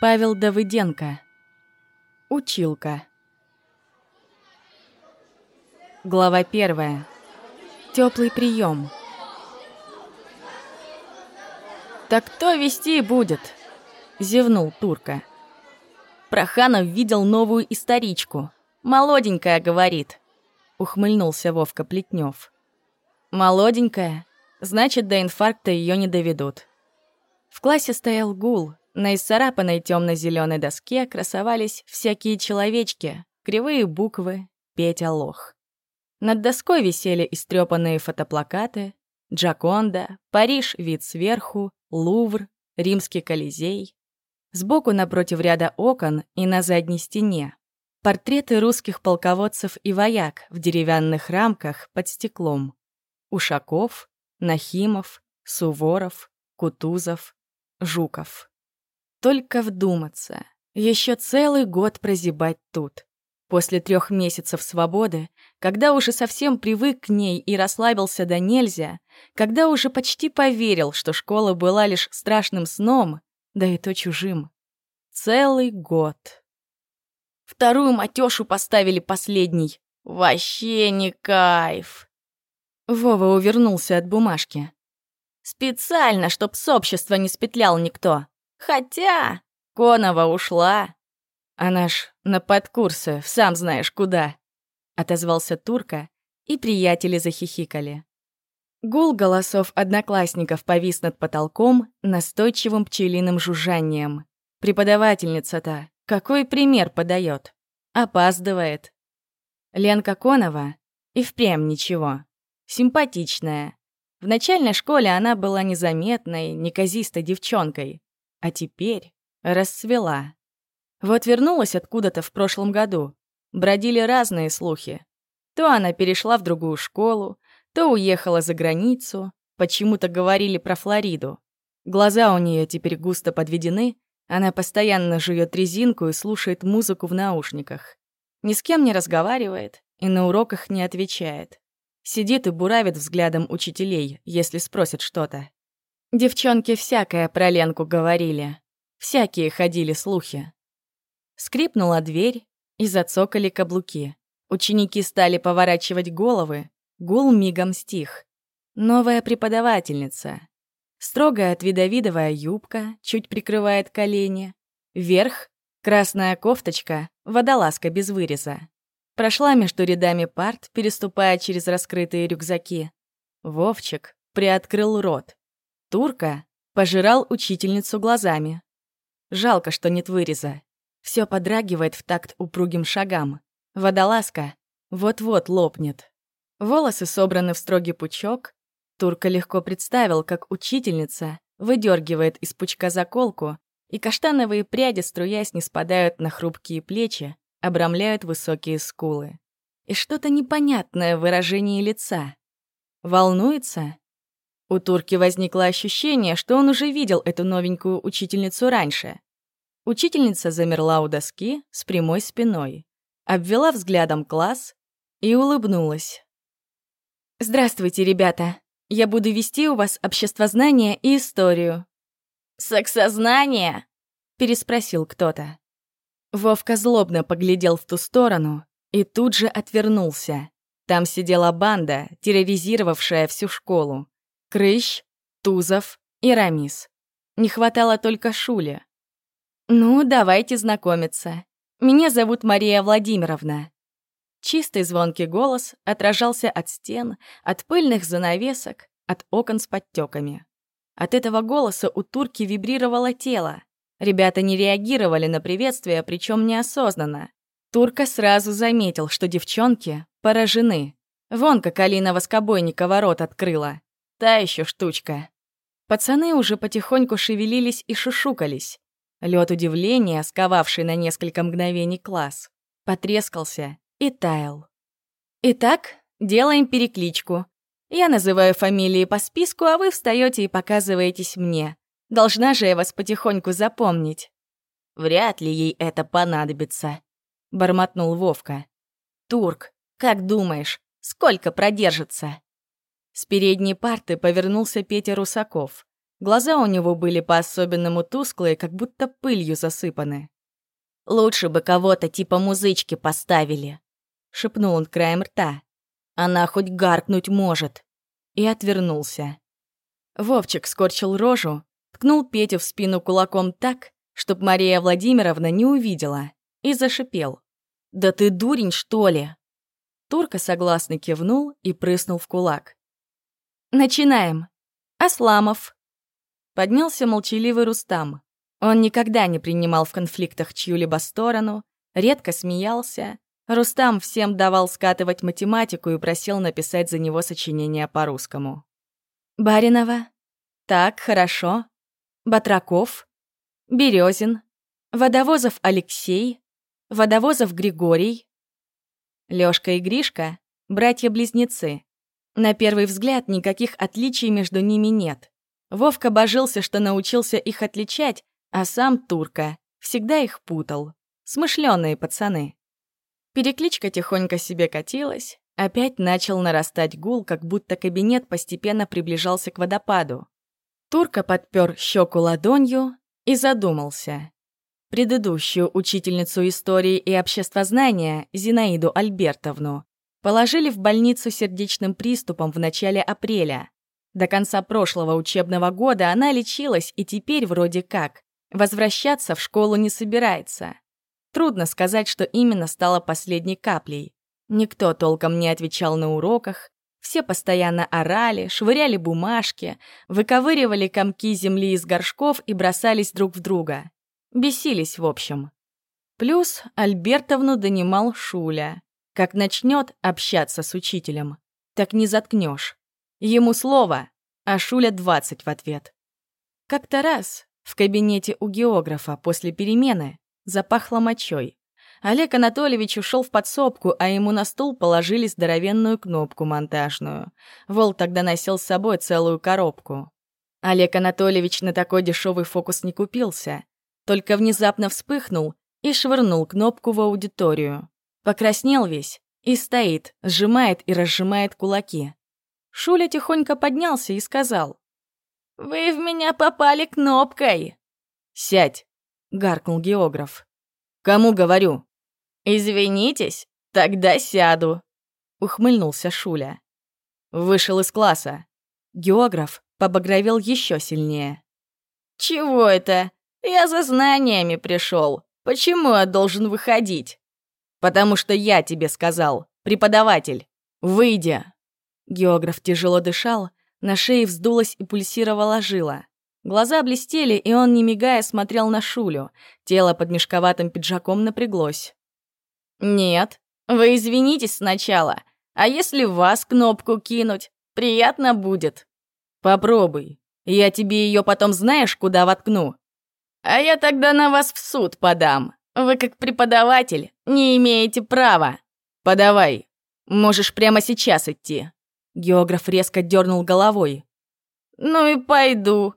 Павел Давыденко. Училка. Глава первая. Теплый прием. «Так кто вести будет?» — зевнул Турка. Проханов видел новую историчку. «Молоденькая, — говорит», — ухмыльнулся Вовка Плетнев. «Молоденькая? Значит, до инфаркта ее не доведут». В классе стоял гул. На исцарапанной темно-зеленой доске красовались всякие человечки, кривые буквы, Петя Лох. Над доской висели истрепанные фотоплакаты «Джаконда», «Париж. Вид сверху», «Лувр», «Римский Колизей». Сбоку напротив ряда окон и на задней стене портреты русских полководцев и вояк в деревянных рамках под стеклом. Ушаков, Нахимов, Суворов, Кутузов, Жуков. Только вдуматься. Еще целый год прозябать тут. После трех месяцев свободы, когда уже совсем привык к ней и расслабился до нельзя, когда уже почти поверил, что школа была лишь страшным сном, да и то чужим. Целый год. Вторую матёшу поставили последней. Вообще не кайф. Вова увернулся от бумажки. Специально, чтоб с общества не спетлял никто. Хотя Конова ушла. Она ж на подкурсы, сам знаешь куда. Отозвался Турка, и приятели захихикали. Гул голосов одноклассников повис над потолком настойчивым пчелиным жужжанием. Преподавательница-то какой пример подает? Опаздывает. Ленка Конова и впрямь ничего. Симпатичная. В начальной школе она была незаметной, неказистой девчонкой, а теперь расцвела. Вот вернулась откуда-то в прошлом году. Бродили разные слухи. То она перешла в другую школу, то уехала за границу. Почему-то говорили про Флориду. Глаза у нее теперь густо подведены, она постоянно жует резинку и слушает музыку в наушниках. Ни с кем не разговаривает и на уроках не отвечает. Сидит и буравит взглядом учителей, если спросят что-то. Девчонки всякое про Ленку говорили. Всякие ходили слухи. Скрипнула дверь, и зацокали каблуки. Ученики стали поворачивать головы, гул мигом стих. Новая преподавательница. Строгая твидовидовая юбка чуть прикрывает колени. Вверх — красная кофточка, водолазка без выреза. Прошла между рядами парт, переступая через раскрытые рюкзаки. Вовчик приоткрыл рот. Турка пожирал учительницу глазами. Жалко, что нет выреза. Все подрагивает в такт упругим шагам. Водолазка вот-вот лопнет. Волосы собраны в строгий пучок. Турка легко представил, как учительница выдергивает из пучка заколку, и каштановые пряди, струясь, не спадают на хрупкие плечи, обрамляют высокие скулы. И что-то непонятное в выражении лица. Волнуется? У Турки возникло ощущение, что он уже видел эту новенькую учительницу раньше. Учительница замерла у доски с прямой спиной, обвела взглядом класс и улыбнулась. «Здравствуйте, ребята. Я буду вести у вас обществознание и историю». «Сексознание?» — переспросил кто-то. Вовка злобно поглядел в ту сторону и тут же отвернулся. Там сидела банда, терроризировавшая всю школу. Крыщ, Тузов и Рамис. Не хватало только Шуля. «Ну, давайте знакомиться. Меня зовут Мария Владимировна». Чистый звонкий голос отражался от стен, от пыльных занавесок, от окон с подтеками. От этого голоса у турки вибрировало тело. Ребята не реагировали на приветствие, причем неосознанно. Турка сразу заметил, что девчонки поражены. Вон как Алина Воскобойникова рот открыла. Та еще штучка. Пацаны уже потихоньку шевелились и шушукались. Лед удивления, сковавший на несколько мгновений класс, потрескался и таял. Итак, делаем перекличку. Я называю фамилии по списку, а вы встаете и показываетесь мне. Должна же я вас потихоньку запомнить. Вряд ли ей это понадобится, бормотнул Вовка. Турк, как думаешь, сколько продержится? С передней парты повернулся Петя Русаков. Глаза у него были по-особенному тусклые, как будто пылью засыпаны. «Лучше бы кого-то типа музычки поставили», — шепнул он краем рта. «Она хоть гаркнуть может». И отвернулся. Вовчик скорчил рожу, ткнул Петю в спину кулаком так, чтоб Мария Владимировна не увидела, и зашипел. «Да ты дурень, что ли?» Турка согласно кивнул и прыснул в кулак. «Начинаем. Асламов». Поднялся молчаливый Рустам. Он никогда не принимал в конфликтах чью-либо сторону, редко смеялся. Рустам всем давал скатывать математику и просил написать за него сочинение по-русскому. «Баринова. Так, хорошо. Батраков. Березин. Водовозов Алексей. Водовозов Григорий. Лёшка и Гришка — братья-близнецы. На первый взгляд никаких отличий между ними нет. Вовка божился, что научился их отличать, а сам Турка всегда их путал. Смышленые пацаны. Перекличка тихонько себе катилась, опять начал нарастать гул, как будто кабинет постепенно приближался к водопаду. Турка подпер щеку ладонью и задумался. Предыдущую учительницу истории и обществознания, Зинаиду Альбертовну, положили в больницу сердечным приступом в начале апреля. До конца прошлого учебного года она лечилась и теперь вроде как Возвращаться в школу не собирается. Трудно сказать, что именно стало последней каплей. Никто толком не отвечал на уроках, все постоянно орали, швыряли бумажки, выковыривали комки земли из горшков и бросались друг в друга. Бесились, в общем. Плюс Альбертовну донимал Шуля. Как начнет общаться с учителем, так не заткнешь. Ему слово, а Шуля двадцать в ответ. Как-то раз, в кабинете у географа после перемены запахло мочой. Олег Анатольевич ушел в подсобку, а ему на стол положили здоровенную кнопку монтажную. Вол тогда носил с собой целую коробку. Олег Анатольевич на такой дешевый фокус не купился, только внезапно вспыхнул и швырнул кнопку в аудиторию. Покраснел весь и стоит, сжимает и разжимает кулаки. Шуля тихонько поднялся и сказал. «Вы в меня попали кнопкой!» «Сядь!» — гаркнул географ. «Кому говорю?» «Извинитесь, тогда сяду!» — ухмыльнулся Шуля. Вышел из класса. Географ побагровел еще сильнее. «Чего это? Я за знаниями пришел. Почему я должен выходить?» «Потому что я тебе сказал, преподаватель. Выйди!» Географ тяжело дышал, на шее вздулась и пульсировала жила. Глаза блестели, и он, не мигая, смотрел на Шулю. Тело под мешковатым пиджаком напряглось. «Нет, вы извинитесь сначала. А если вас кнопку кинуть? Приятно будет». «Попробуй. Я тебе ее потом знаешь, куда воткну?» «А я тогда на вас в суд подам. Вы, как преподаватель, не имеете права». «Подавай. Можешь прямо сейчас идти». Географ резко дернул головой. «Ну и пойду».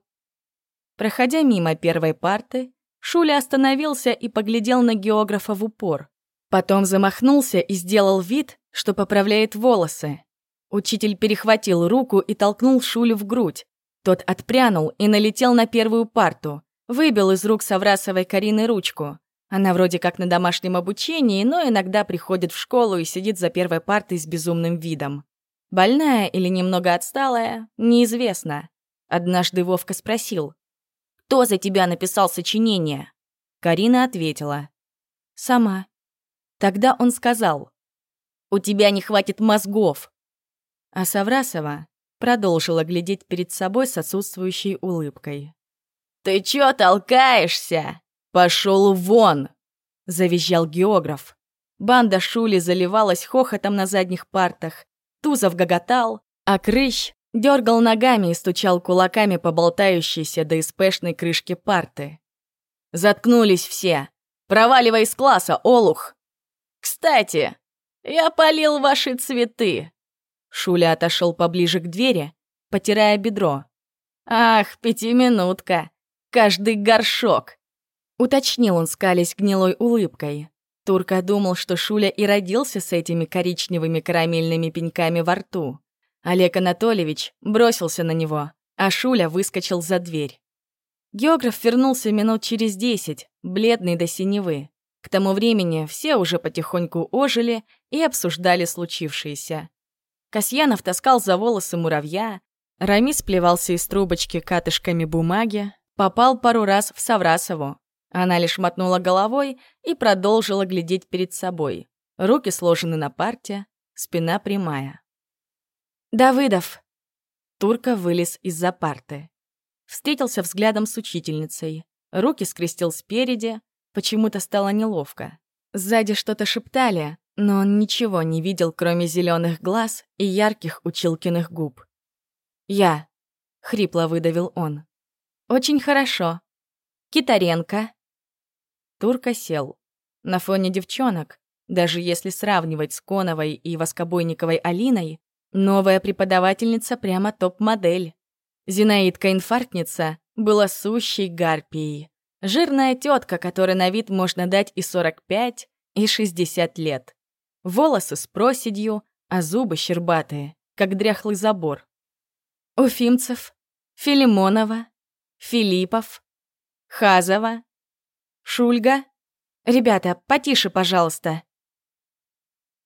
Проходя мимо первой парты, Шуля остановился и поглядел на географа в упор. Потом замахнулся и сделал вид, что поправляет волосы. Учитель перехватил руку и толкнул Шулю в грудь. Тот отпрянул и налетел на первую парту. Выбил из рук Саврасовой Карины ручку. Она вроде как на домашнем обучении, но иногда приходит в школу и сидит за первой партой с безумным видом. Больная или немного отсталая, неизвестно. Однажды Вовка спросил, «Кто за тебя написал сочинение?» Карина ответила, «Сама». Тогда он сказал, «У тебя не хватит мозгов». А Саврасова продолжила глядеть перед собой с отсутствующей улыбкой. «Ты чё толкаешься? Пошел вон!» — завизжал географ. Банда Шули заливалась хохотом на задних партах. Тузов гоготал, а Крыщ дергал ногами и стучал кулаками по болтающейся до испешной крышки парты. «Заткнулись все! Проваливай из класса, олух!» «Кстати, я полил ваши цветы!» Шуля отошел поближе к двери, потирая бедро. «Ах, пятиминутка! Каждый горшок!» Уточнил он, скались гнилой улыбкой. Турка думал, что Шуля и родился с этими коричневыми карамельными пеньками во рту. Олег Анатольевич бросился на него, а Шуля выскочил за дверь. Географ вернулся минут через десять, бледный до синевы. К тому времени все уже потихоньку ожили и обсуждали случившееся. Касьянов таскал за волосы муравья, Рамис плевался из трубочки катышками бумаги, попал пару раз в Саврасову. Она лишь мотнула головой и продолжила глядеть перед собой. Руки сложены на парте, спина прямая. «Давыдов!» Турка вылез из-за парты. Встретился взглядом с учительницей. Руки скрестил спереди, почему-то стало неловко. Сзади что-то шептали, но он ничего не видел, кроме зеленых глаз и ярких училкиных губ. «Я», — хрипло выдавил он. «Очень хорошо. Китаренко». Турка сел. На фоне девчонок, даже если сравнивать с Коновой и Воскобойниковой Алиной, новая преподавательница прямо топ-модель. Зинаидка-инфарктница была сущей гарпией. Жирная тетка, которой на вид можно дать и 45, и 60 лет. Волосы с проседью, а зубы щербатые, как дряхлый забор. Уфимцев, Филимонова, Филиппов, Хазова, Шульга. Ребята, потише, пожалуйста.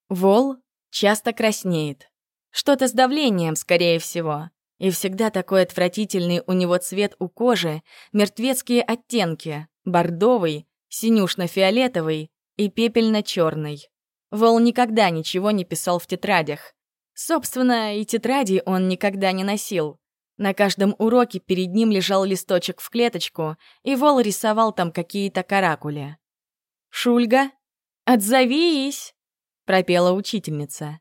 Вол часто краснеет. Что-то с давлением, скорее всего. И всегда такой отвратительный у него цвет у кожи, мертвецкие оттенки, бордовый, синюшно-фиолетовый и пепельно-черный. Вол никогда ничего не писал в тетрадях. Собственно, и тетради он никогда не носил. На каждом уроке перед ним лежал листочек в клеточку, и Вол рисовал там какие-то каракули. «Шульга, отзовись!» — пропела учительница.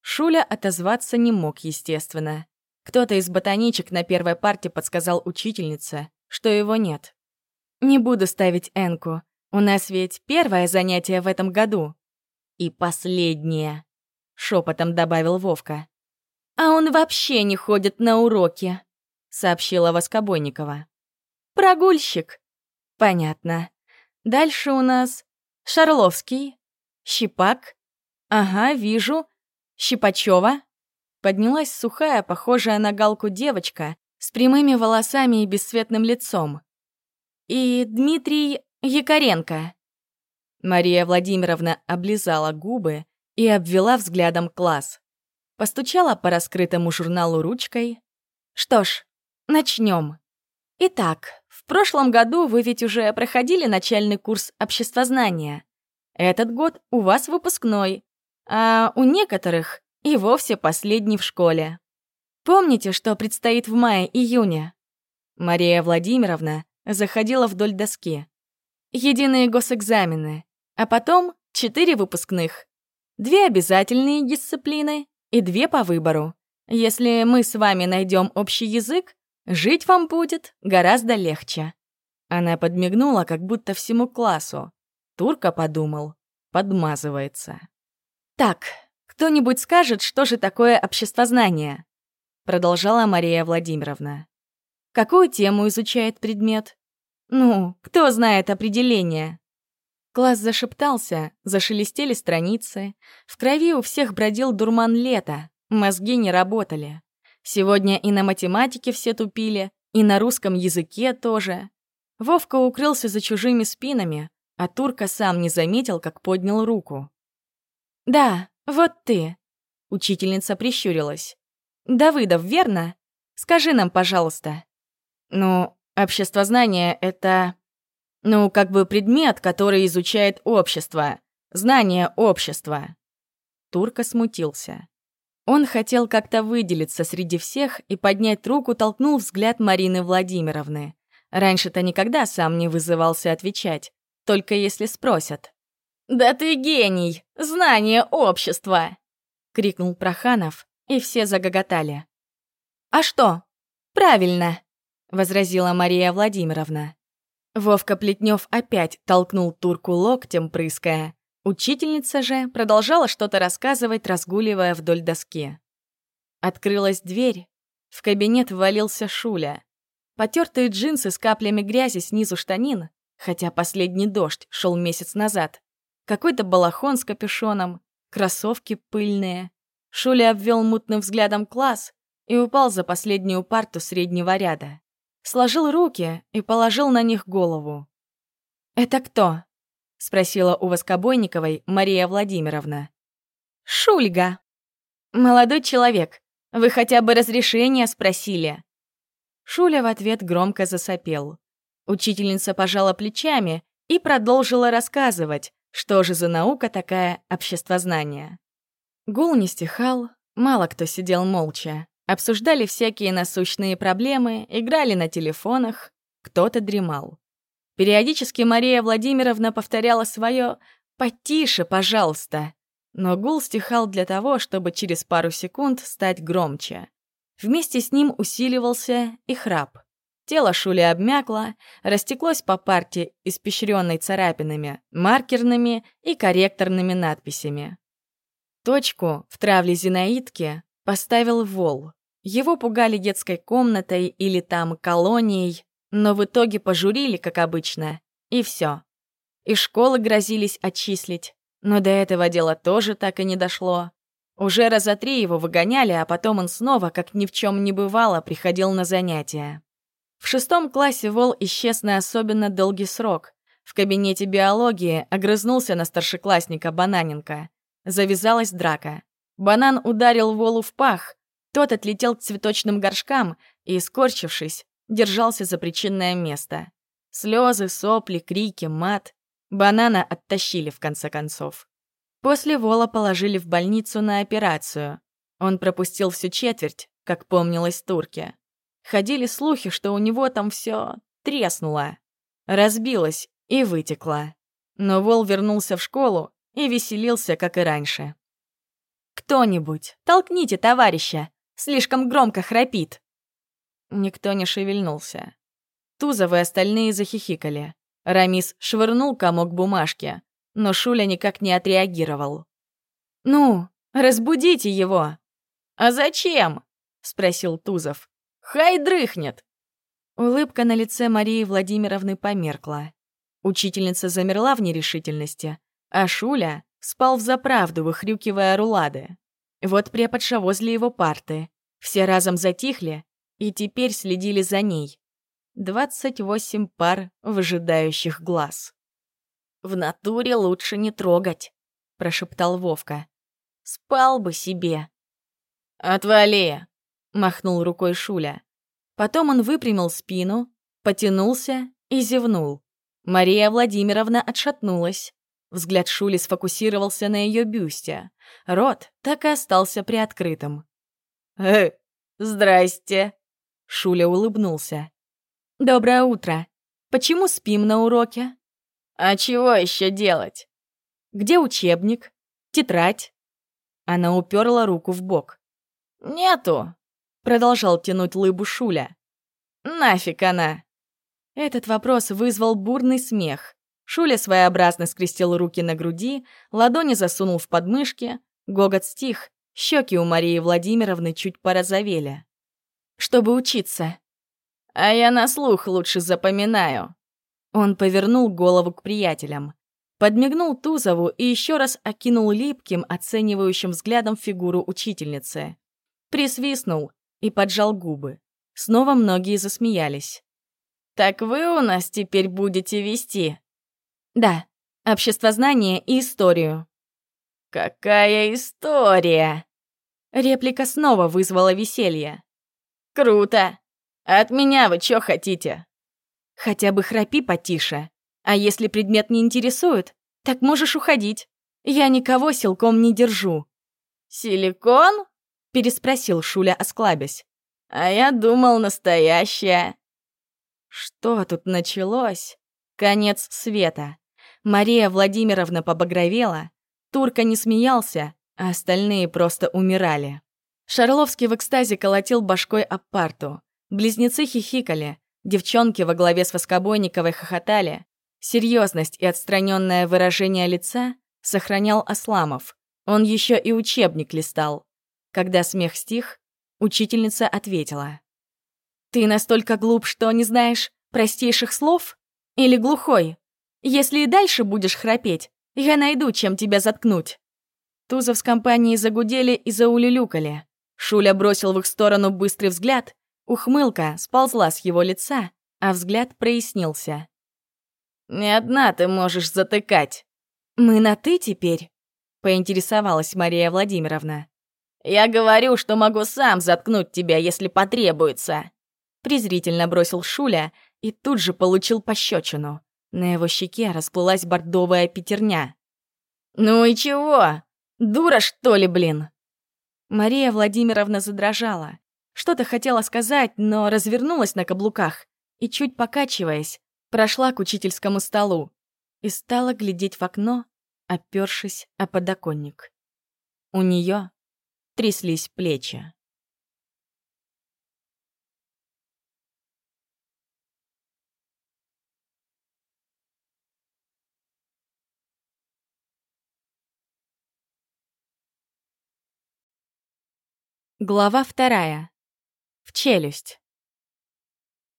Шуля отозваться не мог, естественно. Кто-то из ботаничек на первой парте подсказал учительнице, что его нет. «Не буду ставить Энку. У нас ведь первое занятие в этом году. И последнее», — шепотом добавил Вовка. «А он вообще не ходит на уроки», — сообщила Воскобойникова. «Прогульщик». «Понятно. Дальше у нас Шарловский, Щипак. Ага, вижу. Щипачева. Поднялась сухая, похожая на галку девочка, с прямыми волосами и бесцветным лицом. И Дмитрий Якоренко. Мария Владимировна облизала губы и обвела взглядом класс. Постучала по раскрытому журналу ручкой. Что ж, начнем. Итак, в прошлом году вы ведь уже проходили начальный курс обществознания. Этот год у вас выпускной, а у некоторых и вовсе последний в школе. Помните, что предстоит в мае-июне? Мария Владимировна заходила вдоль доски. Единые госэкзамены, а потом четыре выпускных. Две обязательные дисциплины и две по выбору. Если мы с вами найдем общий язык, жить вам будет гораздо легче. Она подмигнула, как будто всему классу. Турка подумал, подмазывается. Так, «Кто-нибудь скажет, что же такое обществознание?» Продолжала Мария Владимировна. «Какую тему изучает предмет?» «Ну, кто знает определение?» Класс зашептался, зашелестели страницы. В крови у всех бродил дурман лета, мозги не работали. Сегодня и на математике все тупили, и на русском языке тоже. Вовка укрылся за чужими спинами, а Турка сам не заметил, как поднял руку. «Да, «Вот ты!» — учительница прищурилась. «Давыдов, верно? Скажи нам, пожалуйста». «Ну, обществознание — это... Ну, как бы предмет, который изучает общество. Знание общества». Турка смутился. Он хотел как-то выделиться среди всех и поднять руку толкнул взгляд Марины Владимировны. Раньше-то никогда сам не вызывался отвечать, только если спросят. «Да ты гений! Знание общества!» — крикнул Проханов, и все загоготали. «А что? Правильно!» — возразила Мария Владимировна. Вовка Плетнев опять толкнул турку локтем, прыская. Учительница же продолжала что-то рассказывать, разгуливая вдоль доски. Открылась дверь. В кабинет ввалился Шуля. Потертые джинсы с каплями грязи снизу штанин, хотя последний дождь шел месяц назад, какой-то балахон с капюшоном, кроссовки пыльные. Шуля обвел мутным взглядом класс и упал за последнюю парту среднего ряда. Сложил руки и положил на них голову. «Это кто?» — спросила у Воскобойниковой Мария Владимировна. «Шульга». «Молодой человек, вы хотя бы разрешение спросили?» Шуля в ответ громко засопел. Учительница пожала плечами и продолжила рассказывать, что же за наука такая обществознание. Гул не стихал, мало кто сидел молча. Обсуждали всякие насущные проблемы, играли на телефонах, кто-то дремал. Периодически Мария Владимировна повторяла свое «потише, пожалуйста», но гул стихал для того, чтобы через пару секунд стать громче. Вместе с ним усиливался и храп. Тело Шули обмякло, растеклось по парте, испещренной царапинами, маркерными и корректорными надписями. Точку в травле Зинаидки поставил Вол. Его пугали детской комнатой или там колонией, но в итоге пожурили, как обычно, и все. И школы грозились отчислить, но до этого дела тоже так и не дошло. Уже раза три его выгоняли, а потом он снова, как ни в чем не бывало, приходил на занятия. В шестом классе Вол исчез на особенно долгий срок. В кабинете биологии огрызнулся на старшеклассника Бананенко. Завязалась драка. Банан ударил Волу в пах. Тот отлетел к цветочным горшкам и, скорчившись, держался за причинное место. Слезы, сопли, крики, мат. Банана оттащили в конце концов. После Вола положили в больницу на операцию. Он пропустил всю четверть, как помнилось турке. Ходили слухи, что у него там все треснуло, разбилось и вытекло. Но Вол вернулся в школу и веселился, как и раньше. «Кто-нибудь, толкните товарища! Слишком громко храпит!» Никто не шевельнулся. Тузов и остальные захихикали. Рамис швырнул комок бумажки, но Шуля никак не отреагировал. «Ну, разбудите его!» «А зачем?» — спросил Тузов. Хай дрыхнет!» Улыбка на лице Марии Владимировны померкла. Учительница замерла в нерешительности, а Шуля спал в заправду, выхрюкивая рулады. Вот преподша возле его парты. Все разом затихли и теперь следили за ней. Двадцать восемь пар выжидающих глаз. «В натуре лучше не трогать», — прошептал Вовка. «Спал бы себе». «Отвали!» махнул рукой Шуля. Потом он выпрямил спину, потянулся и зевнул. Мария Владимировна отшатнулась. Взгляд Шули сфокусировался на ее бюсте. Рот так и остался приоткрытым. «Э, здрасте!» Шуля улыбнулся. «Доброе утро. Почему спим на уроке?» «А чего еще делать?» «Где учебник? Тетрадь?» Она уперла руку в бок. «Нету. Продолжал тянуть лыбу Шуля. «Нафиг она!» Этот вопрос вызвал бурный смех. Шуля своеобразно скрестил руки на груди, ладони засунул в подмышки. Гогот стих, щеки у Марии Владимировны чуть порозовели. «Чтобы учиться». «А я на слух лучше запоминаю». Он повернул голову к приятелям. Подмигнул Тузову и еще раз окинул липким, оценивающим взглядом фигуру учительницы. Присвистнул, и поджал губы. Снова многие засмеялись. «Так вы у нас теперь будете вести?» «Да, обществознание и историю». «Какая история?» Реплика снова вызвала веселье. «Круто! От меня вы чё хотите?» «Хотя бы храпи потише. А если предмет не интересует, так можешь уходить. Я никого силком не держу». «Силикон?» — переспросил Шуля, осклабясь. «А я думал, настоящая». Что тут началось? Конец света. Мария Владимировна побагровела, Турка не смеялся, а остальные просто умирали. Шарловский в экстазе колотил башкой об парту. Близнецы хихикали, девчонки во главе с Воскобойниковой хохотали. Серьезность и отстраненное выражение лица сохранял Асламов. Он еще и учебник листал. Когда смех стих, учительница ответила. «Ты настолько глуп, что не знаешь простейших слов? Или глухой? Если и дальше будешь храпеть, я найду, чем тебя заткнуть». Тузов с компанией загудели и заулюлюкали. Шуля бросил в их сторону быстрый взгляд, ухмылка сползла с его лица, а взгляд прояснился. «Не одна ты можешь затыкать». «Мы на «ты» теперь?» — поинтересовалась Мария Владимировна. «Я говорю, что могу сам заткнуть тебя, если потребуется», — презрительно бросил Шуля и тут же получил пощечину. На его щеке расплылась бордовая пятерня. «Ну и чего? Дура, что ли, блин?» Мария Владимировна задрожала. Что-то хотела сказать, но развернулась на каблуках и, чуть покачиваясь, прошла к учительскому столу и стала глядеть в окно, опёршись о подоконник. У неё тряслись плечи. Глава вторая. В челюсть.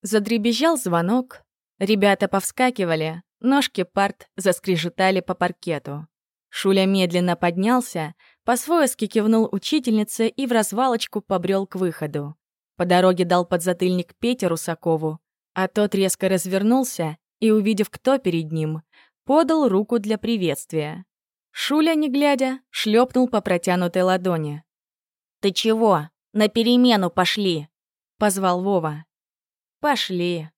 Задребезжал звонок. Ребята повскакивали, ножки парт заскрежетали по паркету. Шуля медленно поднялся, по-свойски кивнул учительнице и в развалочку побрел к выходу. По дороге дал подзатыльник Пете Русакову, а тот резко развернулся и, увидев, кто перед ним, подал руку для приветствия. Шуля, не глядя, шлепнул по протянутой ладони. «Ты чего? На перемену пошли!» — позвал Вова. «Пошли».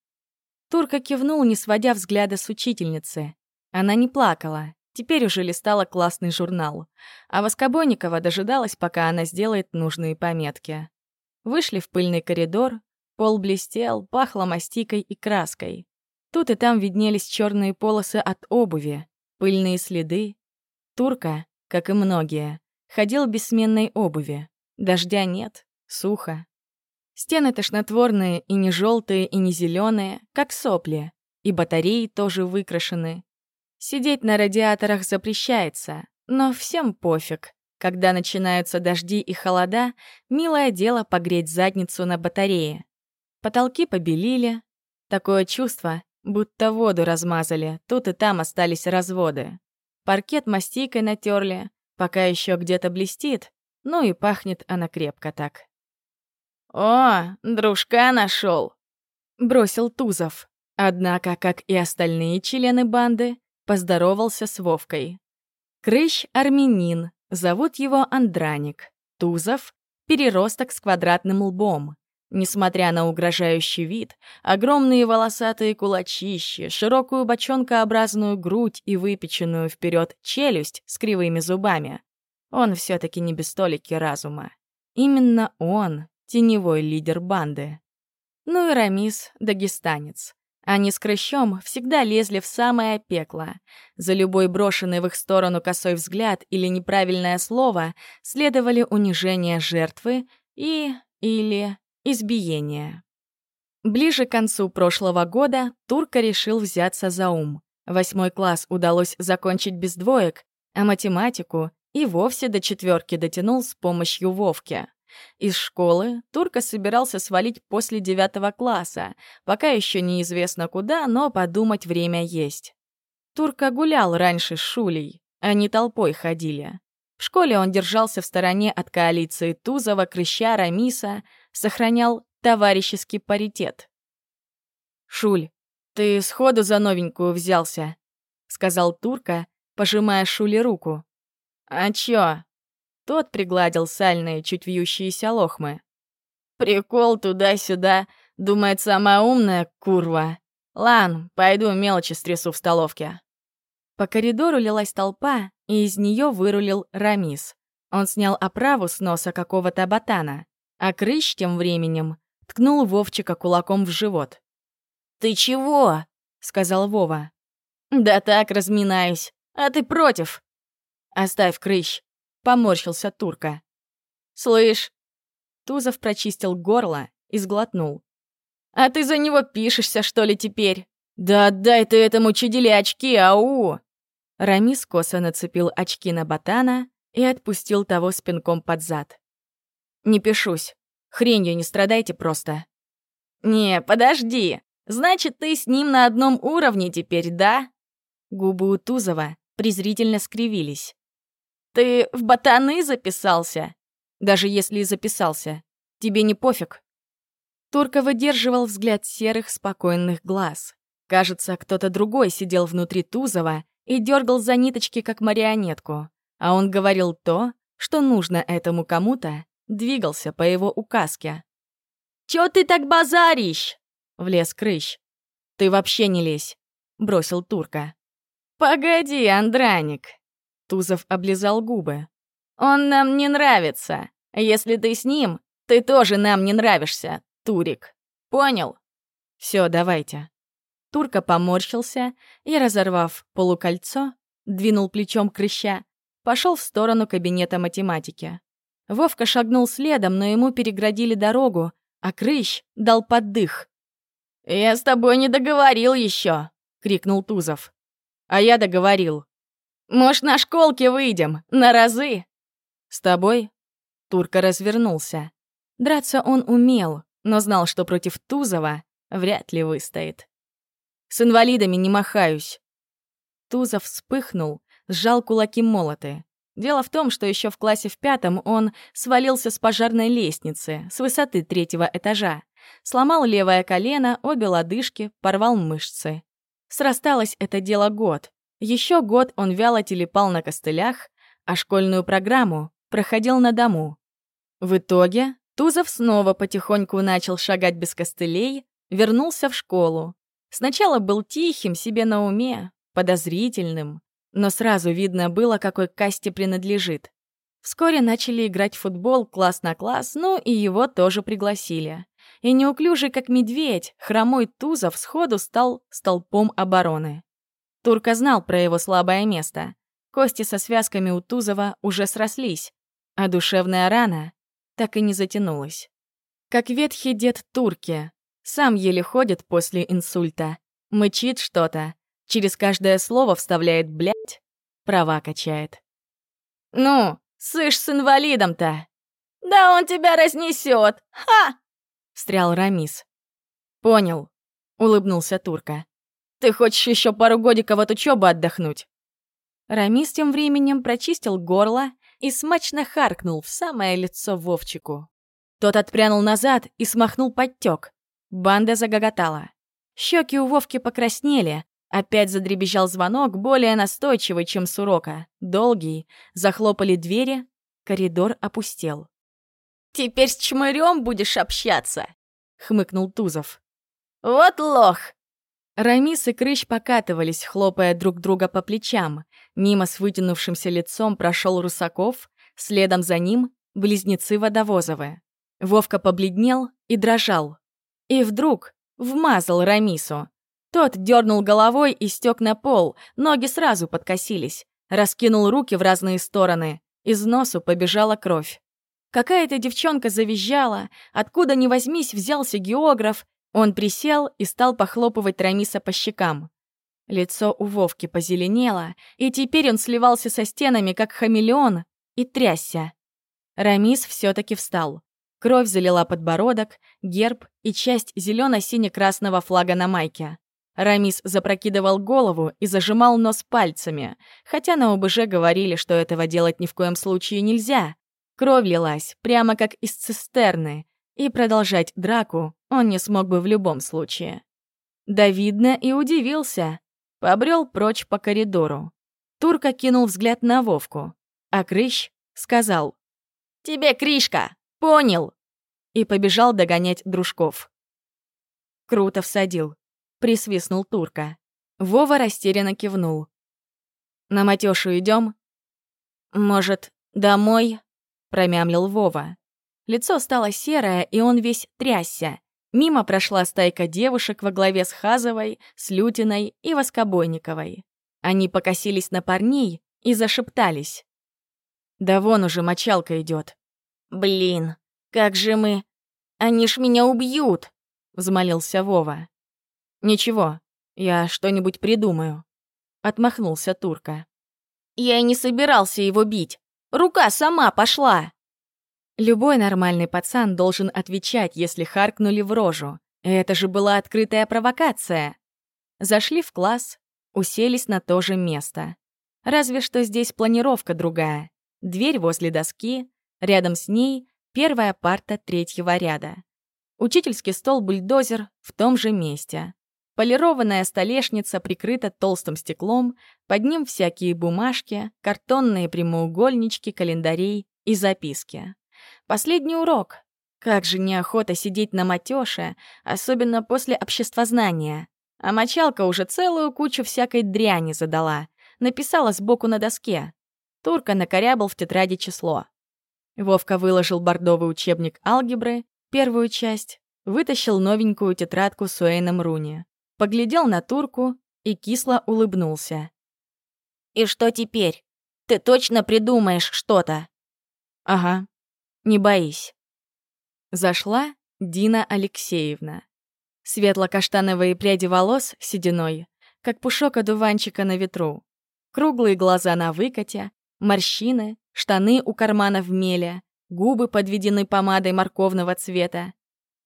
Турка кивнул, не сводя взгляда с учительницы. Она не плакала, теперь уже листала классный журнал. А Воскобойникова дожидалась, пока она сделает нужные пометки. Вышли в пыльный коридор, пол блестел, пахло мастикой и краской. Тут и там виднелись черные полосы от обуви, пыльные следы. Турка, как и многие, ходил без сменной обуви. Дождя нет, сухо. Стены тошнотворные и не желтые, и не зеленые, как сопли. И батареи тоже выкрашены. Сидеть на радиаторах запрещается, но всем пофиг. Когда начинаются дожди и холода, милое дело погреть задницу на батарее. Потолки побелили. Такое чувство, будто воду размазали, тут и там остались разводы. Паркет мастикой натерли, пока еще где-то блестит, ну и пахнет она крепко так. «О, дружка нашел! бросил Тузов. Однако, как и остальные члены банды, поздоровался с Вовкой. Крыщ — армянин, зовут его Андраник. Тузов — переросток с квадратным лбом. Несмотря на угрожающий вид, огромные волосатые кулачищи, широкую бочонкообразную грудь и выпеченную вперед челюсть с кривыми зубами, он все таки не без столики разума. Именно он — теневой лидер банды. Ну и Рамис — дагестанец. Они с Крыщом всегда лезли в самое пекло. За любой брошенный в их сторону косой взгляд или неправильное слово следовали унижение жертвы и... или избиение. Ближе к концу прошлого года Турка решил взяться за ум. Восьмой класс удалось закончить без двоек, а математику и вовсе до четверки дотянул с помощью Вовки. Из школы Турка собирался свалить после девятого класса, пока еще неизвестно куда, но подумать время есть. Турка гулял раньше с Шулей, они толпой ходили. В школе он держался в стороне от коалиции Тузова, Крыща, Рамиса, сохранял товарищеский паритет. «Шуль, ты сходу за новенькую взялся», — сказал Турка, пожимая Шуле руку. «А чё?» Тот пригладил сальные, чуть вьющиеся лохмы. «Прикол туда-сюда. Думает, самая умная курва. Лан, пойду мелочи стрясу в столовке». По коридору лилась толпа, и из нее вырулил Рамис. Он снял оправу с носа какого-то ботана, а Крыщ тем временем ткнул Вовчика кулаком в живот. «Ты чего?» — сказал Вова. «Да так, разминаюсь. А ты против?» «Оставь, Крыщ!» — поморщился Турка. «Слышь!» Тузов прочистил горло и сглотнул. «А ты за него пишешься, что ли, теперь? Да отдай ты этому чуделе очки, ау!» Рамис косо нацепил очки на ботана и отпустил того спинком под зад. «Не пишусь. Хренью не страдайте просто». «Не, подожди. Значит, ты с ним на одном уровне теперь, да?» Губы у Тузова презрительно скривились. «Ты в ботаны записался?» Даже если и записался. Тебе не пофиг?» Турка выдерживал взгляд серых, спокойных глаз. Кажется, кто-то другой сидел внутри Тузова и дергал за ниточки, как марионетку. А он говорил то, что нужно этому кому-то, двигался по его указке. «Чё ты так базаришь?» — влез Крыщ. «Ты вообще не лезь», — бросил Турка. «Погоди, Андраник!» Тузов облизал губы. «Он нам не нравится. Если ты с ним, ты тоже нам не нравишься, Турик. Понял?» Все, давайте». Турка поморщился и, разорвав полукольцо, двинул плечом крыща, пошел в сторону кабинета математики. Вовка шагнул следом, но ему переградили дорогу, а Крыщ дал поддых. «Я с тобой не договорил еще!» — крикнул Тузов. «А я договорил. Может, на школке выйдем, на разы?» «С тобой?» Турка развернулся. Драться он умел, но знал, что против Тузова вряд ли выстоит. «С инвалидами не махаюсь!» Тузов вспыхнул, сжал кулаки молоты. Дело в том, что еще в классе в пятом он свалился с пожарной лестницы с высоты третьего этажа, сломал левое колено, обе лодыжки, порвал мышцы. Срасталось это дело год. Еще год он вяло телепал на костылях, а школьную программу проходил на дому. В итоге Тузов снова потихоньку начал шагать без костылей, вернулся в школу. Сначала был тихим, себе на уме, подозрительным, но сразу видно было, какой касте принадлежит. Вскоре начали играть в футбол класс на класс, ну и его тоже пригласили. И неуклюжий, как медведь, хромой Тузов сходу стал столпом обороны. Турка знал про его слабое место. Кости со связками у Тузова уже срослись, а душевная рана так и не затянулась. Как ветхий дед Турки, сам еле ходит после инсульта, мычит что-то, Через каждое слово вставляет «блядь», права качает. «Ну, сышь с инвалидом-то!» «Да он тебя разнесет! Ха!» — встрял Рамис. «Понял», — улыбнулся Турка. «Ты хочешь еще пару годиков от учебы отдохнуть?» Рамис тем временем прочистил горло и смачно харкнул в самое лицо Вовчику. Тот отпрянул назад и смахнул подтек. Банда загоготала. Щеки у Вовки покраснели, Опять задребезжал звонок, более настойчивый, чем с урока. Долгий. Захлопали двери. Коридор опустел. «Теперь с чмырем будешь общаться?» — хмыкнул Тузов. «Вот лох!» Рамис и Крыщ покатывались, хлопая друг друга по плечам. Мимо с вытянувшимся лицом прошел Русаков, следом за ним — близнецы Водовозовы. Вовка побледнел и дрожал. И вдруг вмазал Рамису. Тот дернул головой и стек на пол, ноги сразу подкосились. Раскинул руки в разные стороны. Из носу побежала кровь. Какая-то девчонка завизжала, откуда ни возьмись взялся географ. Он присел и стал похлопывать Рамиса по щекам. Лицо у Вовки позеленело, и теперь он сливался со стенами, как хамелеон, и трясся. Рамис все таки встал. Кровь залила подбородок, герб и часть зелено сине красного флага на майке. Рамис запрокидывал голову и зажимал нос пальцами, хотя на ОБЖ говорили, что этого делать ни в коем случае нельзя. Кровь лилась, прямо как из цистерны, и продолжать драку он не смог бы в любом случае. Да видно и удивился. Побрел прочь по коридору. Турка кинул взгляд на Вовку, а Крыщ сказал «Тебе Кришка, понял!» и побежал догонять дружков. Круто всадил присвистнул Турка. Вова растерянно кивнул. «На матёшу идём?» «Может, домой?» — промямлил Вова. Лицо стало серое, и он весь трясся. Мимо прошла стайка девушек во главе с Хазовой, Слютиной и Воскобойниковой. Они покосились на парней и зашептались. «Да вон уже мочалка идёт. «Блин, как же мы... Они ж меня убьют!» — взмолился Вова. «Ничего, я что-нибудь придумаю», — отмахнулся Турка. «Я и не собирался его бить. Рука сама пошла!» Любой нормальный пацан должен отвечать, если харкнули в рожу. Это же была открытая провокация. Зашли в класс, уселись на то же место. Разве что здесь планировка другая. Дверь возле доски, Рядом с ней первая парта третьего ряда. Учительский стол-бульдозер в том же месте. Полированная столешница прикрыта толстым стеклом, под ним всякие бумажки, картонные прямоугольнички, календарей и записки. Последний урок. Как же неохота сидеть на матёше, особенно после обществознания. А мочалка уже целую кучу всякой дряни задала. Написала сбоку на доске. Турка накорябал в тетради число. Вовка выложил бордовый учебник алгебры, первую часть, вытащил новенькую тетрадку с Уэйном Руни поглядел на турку и кисло улыбнулся. «И что теперь? Ты точно придумаешь что-то?» «Ага, не боись». Зашла Дина Алексеевна. Светло-каштановые пряди волос сединой, как пушок одуванчика на ветру. Круглые глаза на выкате, морщины, штаны у кармана в меле, губы подведены помадой морковного цвета,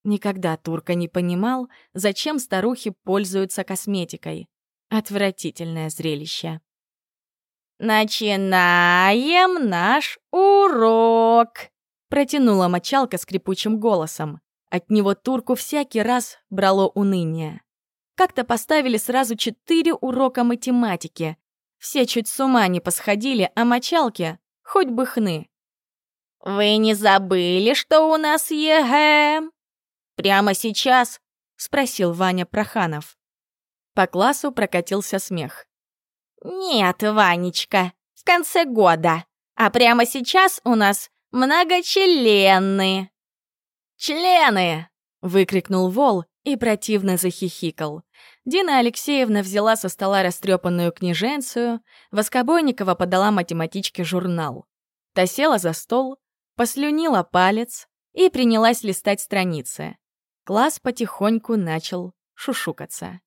Никогда Турка не понимал, зачем старухи пользуются косметикой. Отвратительное зрелище. «Начинаем наш урок!» Протянула мочалка скрипучим голосом. От него Турку всякий раз брало уныние. Как-то поставили сразу четыре урока математики. Все чуть с ума не посходили, а мочалке хоть бы хны. «Вы не забыли, что у нас ЕГЭ?» «Прямо сейчас?» — спросил Ваня Проханов. По классу прокатился смех. «Нет, Ванечка, в конце года. А прямо сейчас у нас многочлены». «Члены!» — выкрикнул Вол и противно захихикал. Дина Алексеевна взяла со стола растрепанную книженцию, Воскобойникова подала математичке журнал. Та села за стол, послюнила палец и принялась листать страницы. Класс потихоньку начал шушукаться.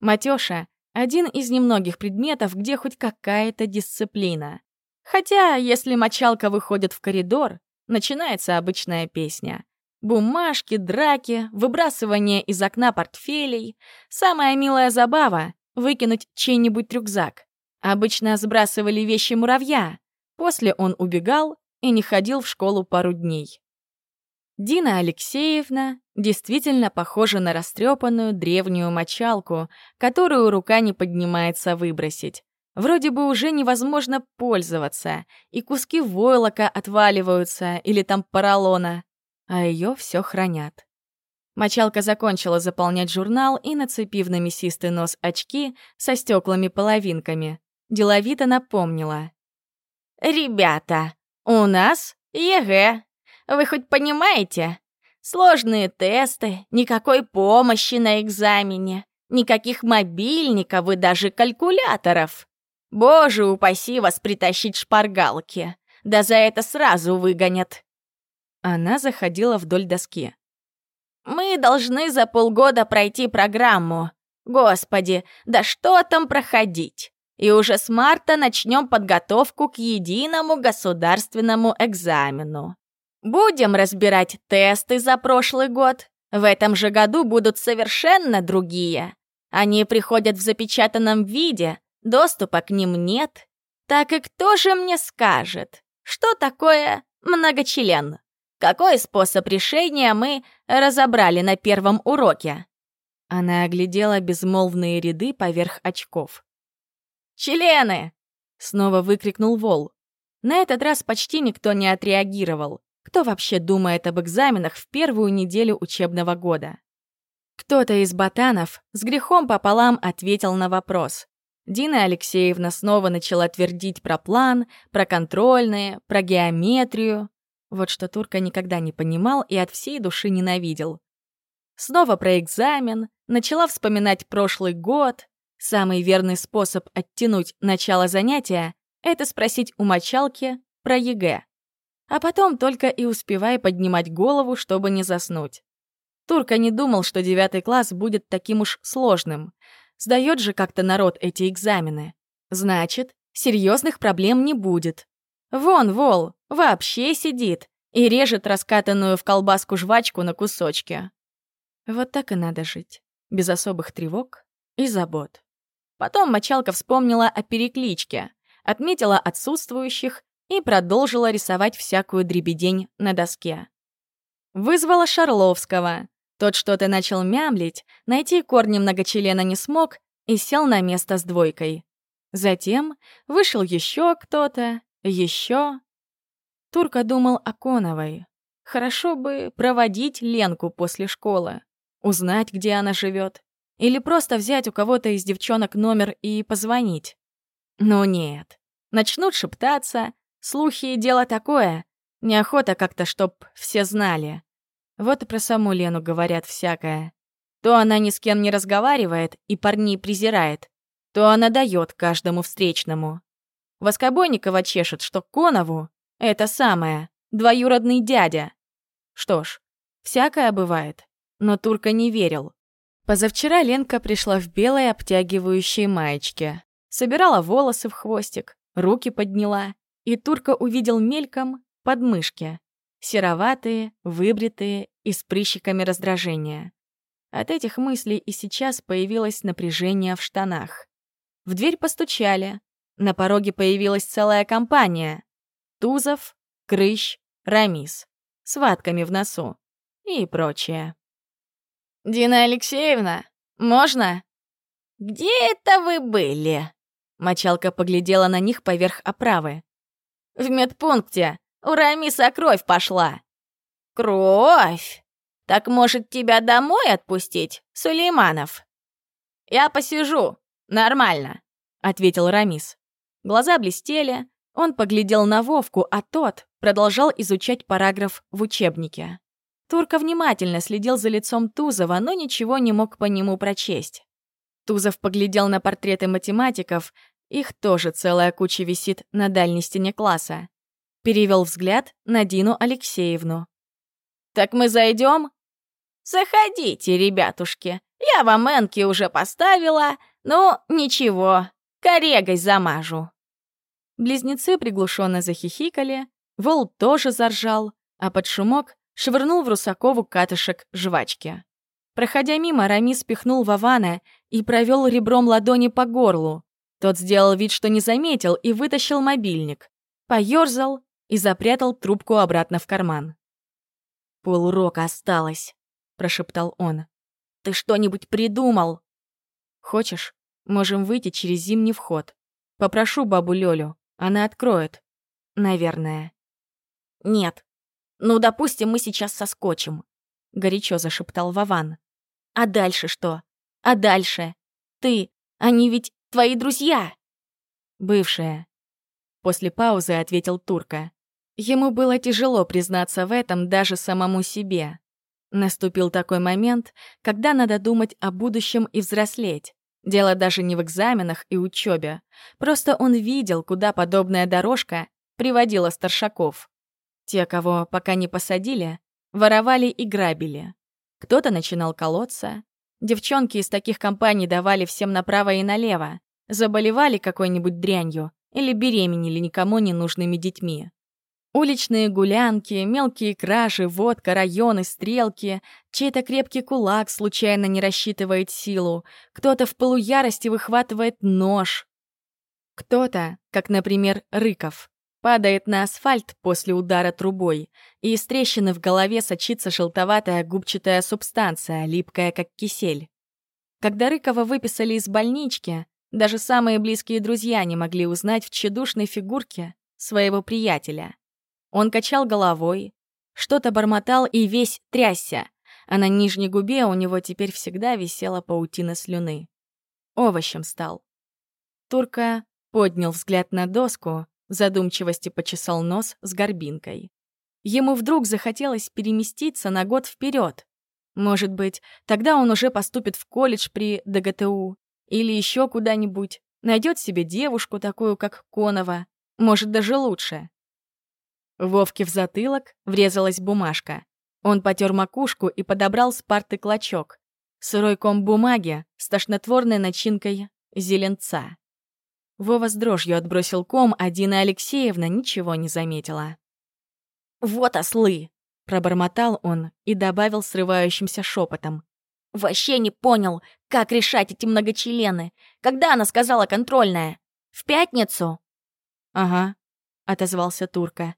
Матёша — один из немногих предметов, где хоть какая-то дисциплина. Хотя, если мочалка выходит в коридор, начинается обычная песня. Бумажки, драки, выбрасывание из окна портфелей. Самая милая забава — выкинуть чей-нибудь рюкзак. Обычно сбрасывали вещи муравья. После он убегал и не ходил в школу пару дней. Дина Алексеевна действительно похожа на растрепанную древнюю мочалку, которую рука не поднимается выбросить. Вроде бы уже невозможно пользоваться, и куски войлока отваливаются или там поролона, а ее все хранят. Мочалка закончила заполнять журнал и, нацепив на мясистый нос очки со стеклами-половинками, деловито напомнила. «Ребята, у нас ЕГЭ!» Вы хоть понимаете? Сложные тесты, никакой помощи на экзамене, никаких мобильников и даже калькуляторов. Боже упаси вас притащить шпаргалки. Да за это сразу выгонят. Она заходила вдоль доски. Мы должны за полгода пройти программу. Господи, да что там проходить? И уже с марта начнем подготовку к единому государственному экзамену. Будем разбирать тесты за прошлый год. В этом же году будут совершенно другие. Они приходят в запечатанном виде, доступа к ним нет. Так и кто же мне скажет, что такое многочлен? Какой способ решения мы разобрали на первом уроке? Она оглядела безмолвные ряды поверх очков. «Члены!» — снова выкрикнул Вол. На этот раз почти никто не отреагировал. Кто вообще думает об экзаменах в первую неделю учебного года? Кто-то из ботанов с грехом пополам ответил на вопрос. Дина Алексеевна снова начала твердить про план, про контрольные, про геометрию. Вот что Турка никогда не понимал и от всей души ненавидел. Снова про экзамен, начала вспоминать прошлый год. Самый верный способ оттянуть начало занятия — это спросить у мочалки про ЕГЭ а потом только и успевай поднимать голову, чтобы не заснуть. Турка не думал, что девятый класс будет таким уж сложным. Сдает же как-то народ эти экзамены. Значит, серьезных проблем не будет. Вон Вол вообще сидит и режет раскатанную в колбаску жвачку на кусочки. Вот так и надо жить, без особых тревог и забот. Потом Мочалка вспомнила о перекличке, отметила отсутствующих и продолжила рисовать всякую дребедень на доске. Вызвала Шарловского. Тот что-то начал мямлить, найти корни многочлена не смог и сел на место с двойкой. Затем вышел еще кто-то, еще. Турка думал о Коновой. Хорошо бы проводить Ленку после школы, узнать, где она живет, или просто взять у кого-то из девчонок номер и позвонить. Но нет. Начнут шептаться, слухи — дело такое. Неохота как-то, чтоб все знали. Вот и про саму Лену говорят всякое. То она ни с кем не разговаривает и парней презирает, то она дает каждому встречному. Воскобойникова чешет, что Конову — это самое, двоюродный дядя. Что ж, всякое бывает, но Турка не верил. Позавчера Ленка пришла в белой обтягивающей маечке. Собирала волосы в хвостик, руки подняла, и Турка увидел мельком подмышки. Сероватые, выбритые и с прыщиками раздражения. От этих мыслей и сейчас появилось напряжение в штанах. В дверь постучали. На пороге появилась целая компания. Тузов, Крыщ, Рамис. С ватками в носу. И прочее. «Дина Алексеевна, можно?» «Где это вы были?» Мочалка поглядела на них поверх оправы. «В медпункте. У Рамиса кровь пошла». «Кровь? Так, может, тебя домой отпустить, Сулейманов?» «Я посижу. Нормально», — ответил Рамис. Глаза блестели, он поглядел на Вовку, а тот продолжал изучать параграф в учебнике. Турка внимательно следил за лицом Тузова, но ничего не мог по нему прочесть. Тузов поглядел на портреты математиков, их тоже целая куча висит на дальней стене класса перевел взгляд на Дину Алексеевну. «Так мы зайдем?» «Заходите, ребятушки. Я вам энки уже поставила. Ну, ничего, корегой замажу». Близнецы приглушенно захихикали, Вол тоже заржал, а под шумок швырнул в Русакову катышек жвачки. Проходя мимо, Рамис спихнул Вавана и провел ребром ладони по горлу. Тот сделал вид, что не заметил, и вытащил мобильник. Поёрзал, и запрятал трубку обратно в карман. «Полурока осталось», — прошептал он. «Ты что-нибудь придумал?» «Хочешь, можем выйти через зимний вход. Попрошу бабу Лёлю, она откроет. Наверное». «Нет. Ну, допустим, мы сейчас соскочим», — горячо зашептал Вован. «А дальше что? А дальше? Ты, они ведь твои друзья!» «Бывшая», — после паузы ответил Турка. Ему было тяжело признаться в этом даже самому себе. Наступил такой момент, когда надо думать о будущем и взрослеть. Дело даже не в экзаменах и учебе. Просто он видел, куда подобная дорожка приводила старшаков. Те, кого пока не посадили, воровали и грабили. Кто-то начинал колоться. Девчонки из таких компаний давали всем направо и налево, заболевали какой-нибудь дрянью или беременели никому не нужными детьми. Уличные гулянки, мелкие кражи, водка, районы, стрелки, чей-то крепкий кулак случайно не рассчитывает силу, кто-то в полуярости выхватывает нож. Кто-то, как, например, Рыков, падает на асфальт после удара трубой, и из трещины в голове сочится желтоватая губчатая субстанция, липкая как кисель. Когда Рыкова выписали из больнички, даже самые близкие друзья не могли узнать в тщедушной фигурке своего приятеля. Он качал головой, что-то бормотал и весь трясся, а на нижней губе у него теперь всегда висела паутина слюны. Овощем стал. Турка поднял взгляд на доску, задумчивости почесал нос с горбинкой. Ему вдруг захотелось переместиться на год вперед. Может быть, тогда он уже поступит в колледж при ДГТУ или еще куда-нибудь, найдет себе девушку такую, как Конова, может, даже лучше. Вовке в затылок врезалась бумажка. Он потер макушку и подобрал с парты клочок. Сырой ком бумаги с тошнотворной начинкой зеленца. Вова с дрожью отбросил ком, а Дина Алексеевна ничего не заметила. «Вот ослы!» — пробормотал он и добавил срывающимся шепотом. «Вообще не понял, как решать эти многочлены. Когда она сказала контрольная? В пятницу?» «Ага», — отозвался Турка.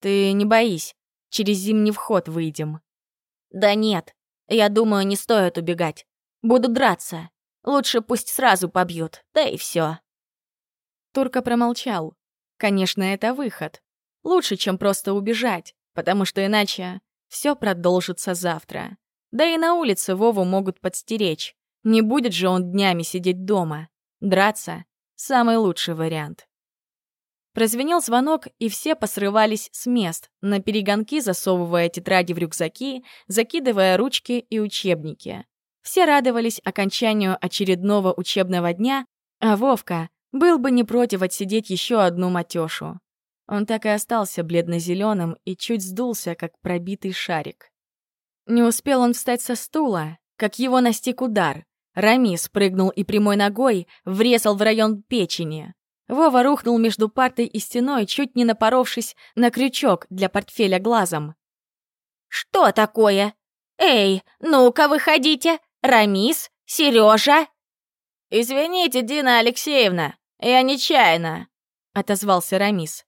«Ты не боись, через зимний вход выйдем». «Да нет, я думаю, не стоит убегать. Буду драться. Лучше пусть сразу побьют, да и все. Турка промолчал. Конечно, это выход. Лучше, чем просто убежать, потому что иначе все продолжится завтра. Да и на улице Вову могут подстеречь. Не будет же он днями сидеть дома. Драться — самый лучший вариант. Прозвенел звонок, и все посрывались с мест, на перегонки засовывая тетради в рюкзаки, закидывая ручки и учебники. Все радовались окончанию очередного учебного дня, а Вовка был бы не против отсидеть еще одну матёшу. Он так и остался бледно-зеленым и чуть сдулся, как пробитый шарик. Не успел он встать со стула, как его настиг удар. Рами спрыгнул и прямой ногой врезал в район печени. Вова рухнул между партой и стеной, чуть не напоровшись на крючок для портфеля глазом. «Что такое? Эй, ну-ка выходите! Рамис? Сережа? «Извините, Дина Алексеевна, я нечаянно!» — отозвался Рамис.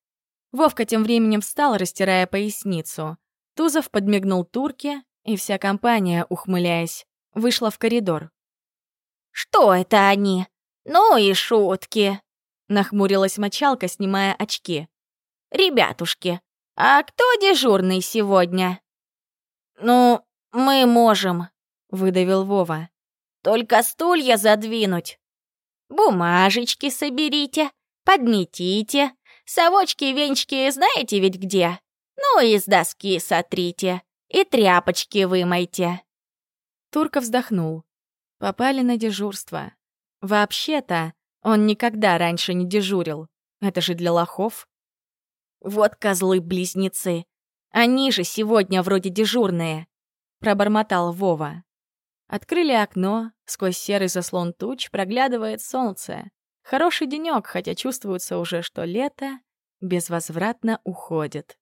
Вовка тем временем встал, растирая поясницу. Тузов подмигнул турке, и вся компания, ухмыляясь, вышла в коридор. «Что это они? Ну и шутки!» Нахмурилась мочалка, снимая очки. «Ребятушки, а кто дежурный сегодня?» «Ну, мы можем», — выдавил Вова. «Только стулья задвинуть. Бумажечки соберите, подметите, совочки-венчики знаете ведь где? Ну и с доски сотрите, и тряпочки вымойте». Турка вздохнул. Попали на дежурство. Вообще-то, он никогда раньше не дежурил. Это же для лохов. «Вот козлы-близнецы. Они же сегодня вроде дежурные», — пробормотал Вова. Открыли окно, сквозь серый заслон туч проглядывает солнце. Хороший денёк, хотя чувствуется уже, что лето безвозвратно уходит.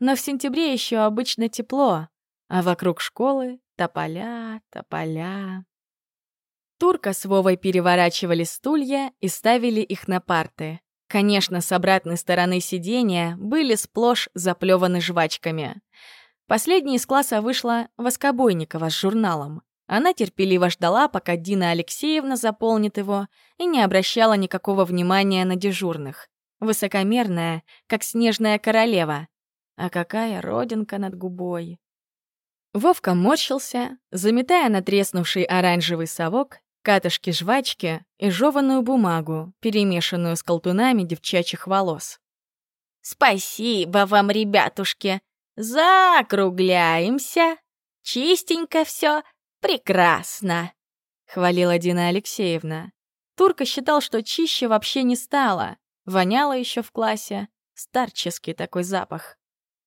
Но в сентябре еще обычно тепло, а вокруг школы тополя, тополя. Турка с Вовой переворачивали стулья и ставили их на парты. Конечно, с обратной стороны сиденья были сплошь заплеваны жвачками. Последней из класса вышла Воскобойникова с журналом. Она терпеливо ждала, пока Дина Алексеевна заполнит его, и не обращала никакого внимания на дежурных. Высокомерная, как снежная королева. А какая родинка над губой. Вовка морщился, заметая натреснувший оранжевый совок катышки жвачки и жеванную бумагу, перемешанную с колтунами девчачьих волос. «Спасибо вам, ребятушки! Закругляемся! Чистенько все, прекрасно!» — хвалила Дина Алексеевна. Турка считал, что чище вообще не стало. Воняло еще в классе. Старческий такой запах.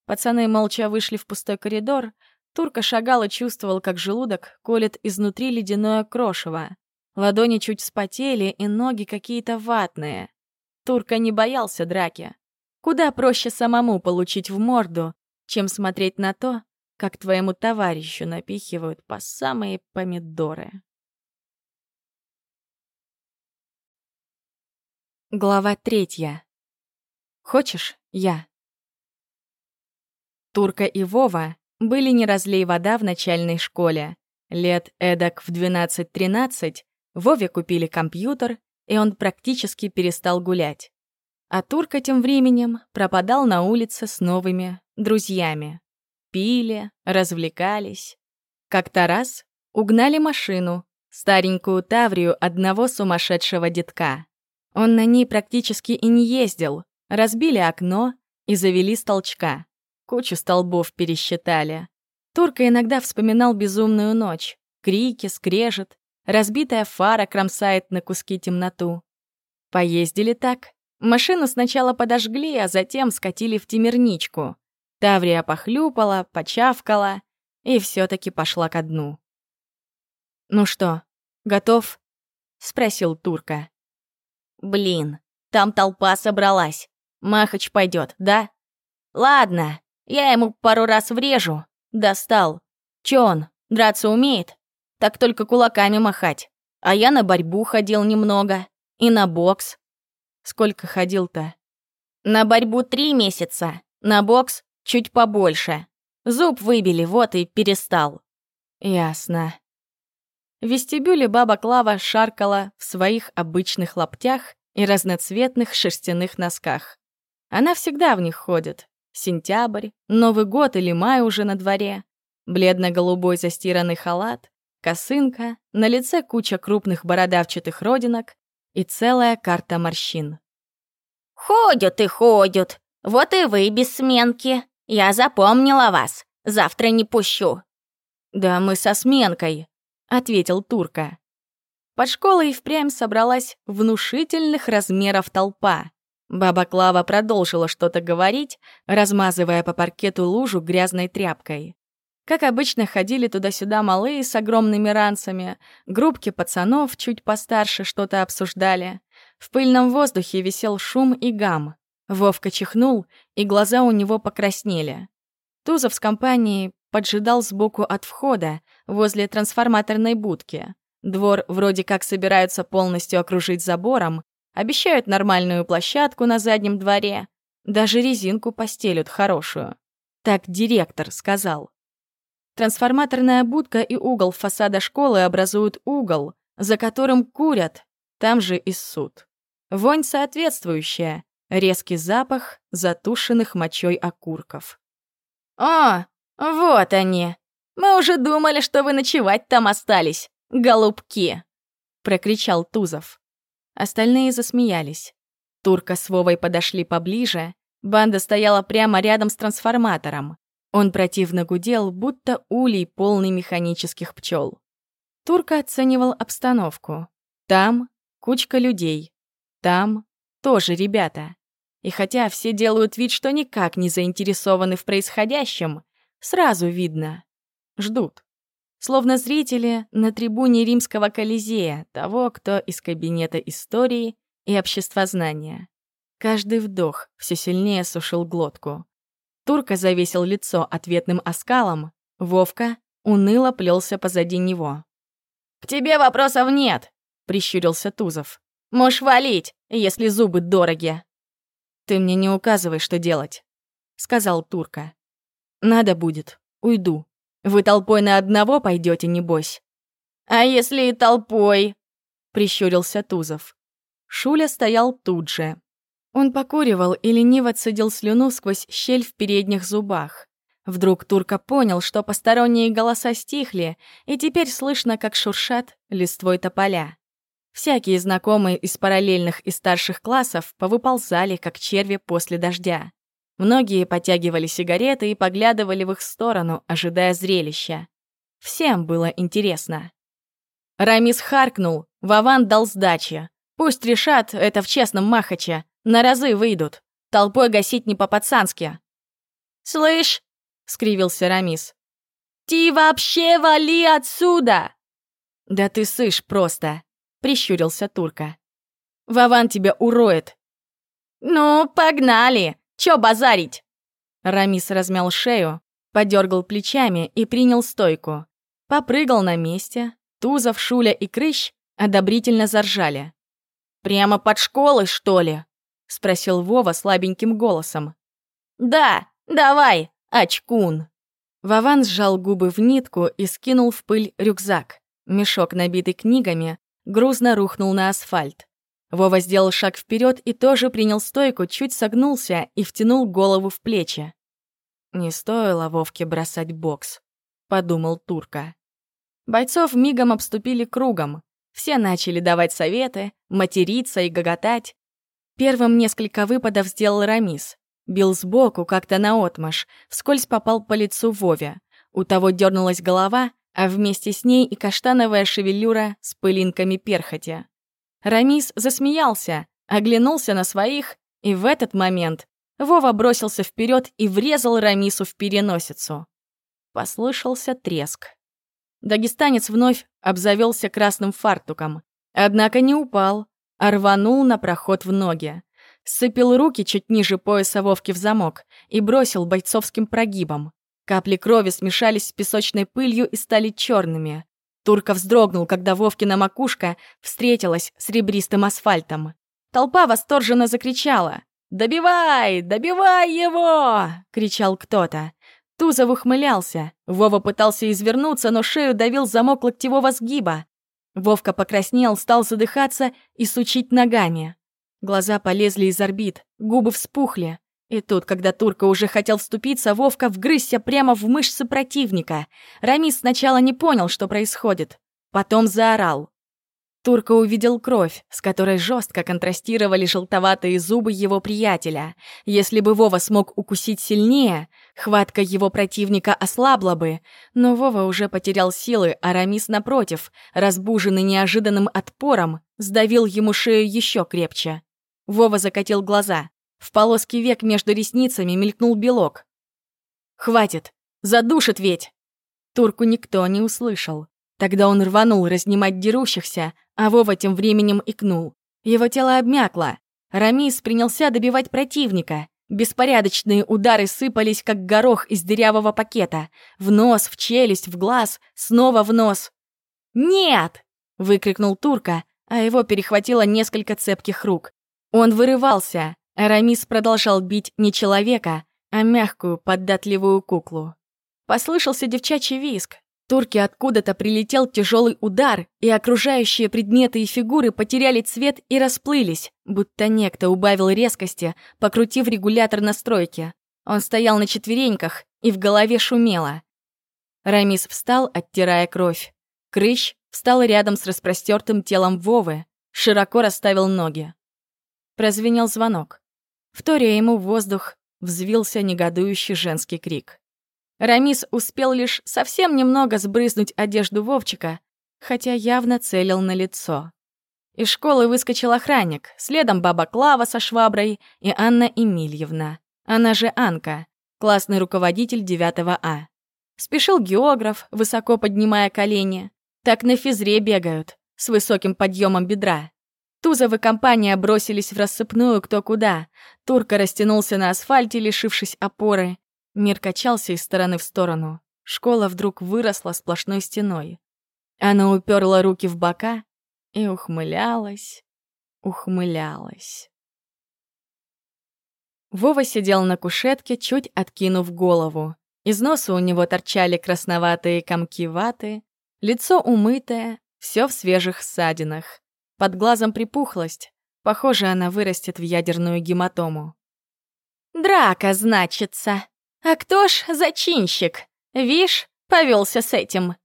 Пацаны молча вышли в пустой коридор. Турка шагал и чувствовал, как желудок колет изнутри ледяное крошево. Ладони чуть вспотели, и ноги какие-то ватные. Турка не боялся драки. Куда проще самому получить в морду, чем смотреть на то, как твоему товарищу напихивают по самые помидоры. Глава третья. Хочешь, я? Турка и Вова были не разлей вода в начальной школе. Лет эдак в 12-13 Вове купили компьютер, и он практически перестал гулять. А Турка тем временем пропадал на улице с новыми друзьями. Пили, развлекались. Как-то раз угнали машину, старенькую Таврию одного сумасшедшего детка. Он на ней практически и не ездил. Разбили окно и завели с толчка. Кучу столбов пересчитали. Турка иногда вспоминал безумную ночь. Крики, скрежет, Разбитая фара кромсает на куски темноту. Поездили так. Машину сначала подожгли, а затем скатили в темерничку. Таврия похлюпала, почавкала и все таки пошла ко дну. «Ну что, готов?» — спросил Турка. «Блин, там толпа собралась. Махач пойдет, да? Ладно, я ему пару раз врежу. Достал. Чё он, драться умеет?» Так только кулаками махать. А я на борьбу ходил немного. И на бокс. Сколько ходил-то? На борьбу три месяца, на бокс чуть побольше. Зуб выбили, вот и перестал. Ясно. В вестибюле баба Клава шаркала в своих обычных лаптях и разноцветных шерстяных носках. Она всегда в них ходит. Сентябрь, Новый год или май уже на дворе. Бледно-голубой застиранный халат, косынка, на лице куча крупных бородавчатых родинок и целая карта морщин. «Ходят и ходят. Вот и вы без сменки. Я запомнила вас. Завтра не пущу». «Да мы со сменкой», — ответил Турка. Под школой впрямь собралась внушительных размеров толпа. Баба Клава продолжила что-то говорить, размазывая по паркету лужу грязной тряпкой. Как обычно, ходили туда-сюда малые с огромными ранцами, группки пацанов чуть постарше что-то обсуждали. В пыльном воздухе висел шум и гам. Вовка чихнул, и глаза у него покраснели. Тузов с компанией поджидал сбоку от входа, возле трансформаторной будки. Двор вроде как собираются полностью окружить забором, обещают нормальную площадку на заднем дворе, даже резинку постелют хорошую. Так директор сказал. Трансформаторная будка и угол фасада школы образуют угол, за которым курят, там же и суд. Вонь соответствующая, резкий запах затушенных мочой окурков. «О, вот они! Мы уже думали, что вы ночевать там остались, голубки!» — прокричал Тузов. Остальные засмеялись. Турка с Вовой подошли поближе, банда стояла прямо рядом с трансформатором. Он противно гудел, будто улей, полный механических пчел. Турка оценивал обстановку. Там кучка людей, там тоже ребята. И хотя все делают вид, что никак не заинтересованы в происходящем, сразу видно. Ждут. Словно зрители на трибуне римского Колизея, того, кто из кабинета истории и обществознания. Каждый вдох все сильнее сушил глотку. Турка завесил лицо ответным оскалом, Вовка уныло плелся позади него. «К тебе вопросов нет!» — прищурился Тузов. Можешь валить, если зубы дороги. Ты мне не указывай, что делать, сказал Турка. Надо будет, уйду. Вы толпой на одного пойдете, небось. А если и толпой? Прищурился Тузов. Шуля стоял тут же. Он покуривал и лениво цедил слюну сквозь щель в передних зубах. Вдруг Турка понял, что посторонние голоса стихли, и теперь слышно, как шуршат листвой тополя. Всякие знакомые из параллельных и старших классов повыползали, как черви после дождя. Многие потягивали сигареты и поглядывали в их сторону, ожидая зрелища. Всем было интересно. Рамис харкнул, Вован дал сдачи. Пусть решат, это в честном махаче. На разы выйдут. Толпой гасить не по-пацански. «Слышь!» — скривился Рамис. «Ты вообще вали отсюда!» «Да ты сышь просто!» прищурился Турка. «Вован тебя уроет!» «Ну, погнали! Чё базарить?» Рамис размял шею, подергал плечами и принял стойку. Попрыгал на месте, Тузов, Шуля и Крыщ одобрительно заржали. «Прямо под школой, что ли?» — спросил Вова слабеньким голосом. «Да, давай, очкун!» Вован сжал губы в нитку и скинул в пыль рюкзак. Мешок, набитый книгами, грузно рухнул на асфальт. Вова сделал шаг вперед и тоже принял стойку, чуть согнулся и втянул голову в плечи. «Не стоило Вовке бросать бокс», — подумал Турка. Бойцов мигом обступили кругом. Все начали давать советы, материться и гоготать. Первым несколько выпадов сделал Рамис. Бил сбоку, как-то наотмашь, вскользь попал по лицу Вове. У того дернулась голова, а вместе с ней и каштановая шевелюра с пылинками перхоти. Рамис засмеялся, оглянулся на своих, и в этот момент Вова бросился вперед и врезал Рамису в переносицу. Послышался треск. Дагестанец вновь обзавелся красным фартуком, однако не упал, а рванул на проход в ноги. Сцепил руки чуть ниже пояса Вовки в замок и бросил бойцовским прогибом. Капли крови смешались с песочной пылью и стали черными. Турка вздрогнул, когда Вовкина макушка встретилась с ребристым асфальтом. Толпа восторженно закричала. «Добивай! Добивай его!» — кричал кто-то. Тузов ухмылялся. Вова пытался извернуться, но шею давил замок локтевого сгиба. Вовка покраснел, стал задыхаться и сучить ногами. Глаза полезли из орбит, губы вспухли. И тут, когда Турка уже хотел вступиться, Вовка вгрызся прямо в мышцы противника. Рамис сначала не понял, что происходит. Потом заорал. Турка увидел кровь, с которой жестко контрастировали желтоватые зубы его приятеля. Если бы Вова смог укусить сильнее, хватка его противника ослабла бы. Но Вова уже потерял силы, а Рамис, напротив, разбуженный неожиданным отпором, сдавил ему шею еще крепче. Вова закатил глаза. В полоске век между ресницами мелькнул белок. «Хватит! Задушит ведь!» Турку никто не услышал. Тогда он рванул разнимать дерущихся, а Вова тем временем икнул. Его тело обмякло. Рамис принялся добивать противника. Беспорядочные удары сыпались, как горох из дырявого пакета. В нос, в челюсть, в глаз, снова в нос. «Нет!» — выкрикнул Турка, а его перехватило несколько цепких рук. Он вырывался, а Рамис продолжал бить не человека, а мягкую, податливую куклу. Послышался девчачий виск, Турке откуда-то прилетел тяжелый удар, и окружающие предметы и фигуры потеряли цвет и расплылись, будто некто убавил резкости, покрутив регулятор настройки. Он стоял на четвереньках, и в голове шумело. Рамис встал, оттирая кровь. Крыщ встал рядом с распростертым телом Вовы, широко расставил ноги. Прозвенел звонок. Вторя ему в воздух взвился негодующий женский крик. Рамис успел лишь совсем немного сбрызнуть одежду Вовчика, хотя явно целил на лицо. Из школы выскочил охранник, следом баба Клава со шваброй и Анна Емельевна. Она же Анка, классный руководитель 9 А. Спешил географ, высоко поднимая колени. Так на физре бегают, с высоким подъемом бедра. Тузов и компания бросились в рассыпную кто куда. Турка растянулся на асфальте, лишившись опоры. Мир качался из стороны в сторону. Школа вдруг выросла сплошной стеной. Она уперла руки в бока и ухмылялась, ухмылялась. Вова сидел на кушетке, чуть откинув голову. Из носа у него торчали красноватые комки ваты, лицо умытое, все в свежих ссадинах. Под глазом припухлость. Похоже, она вырастет в ядерную гематому. «Драка, значится!» «А кто ж зачинщик? Вишь, повелся с этим».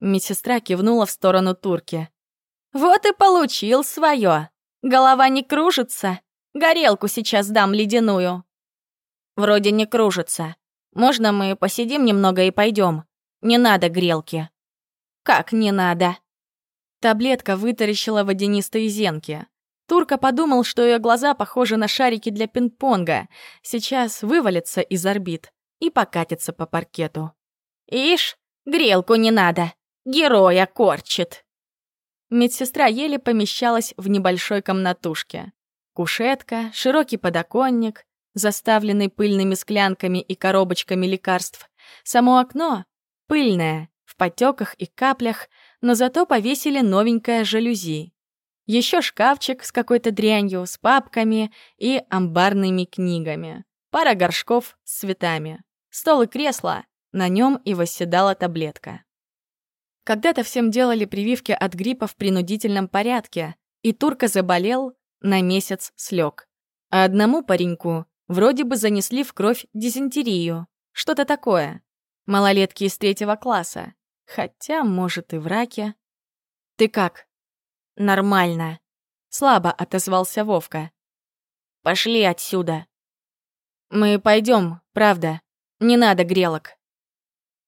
Медсестра кивнула в сторону турки. «Вот и получил свое. Голова не кружится. Горелку сейчас дам ледяную». «Вроде не кружится. Можно мы посидим немного и пойдем? Не надо грелки». «Как не надо?» Таблетка вытаращила водянистые зенки. Турка подумал, что ее глаза похожи на шарики для пинг-понга. Сейчас вывалятся из орбит и покатится по паркету. «Ишь, грелку не надо, героя корчит!» Медсестра еле помещалась в небольшой комнатушке. Кушетка, широкий подоконник, заставленный пыльными склянками и коробочками лекарств. Само окно пыльное, в потеках и каплях, но зато повесили новенькое жалюзи. Еще шкафчик с какой-то дрянью, с папками и амбарными книгами. Пара горшков с цветами. Стол и кресло, на нем и восседала таблетка. Когда-то всем делали прививки от гриппа в принудительном порядке, и Турка заболел, на месяц слег. А одному пареньку вроде бы занесли в кровь дизентерию, что-то такое. Малолетки из третьего класса. Хотя, может, и в раке. «Ты как?» «Нормально», — слабо отозвался Вовка. «Пошли отсюда». «Мы пойдем, правда», не надо грелок.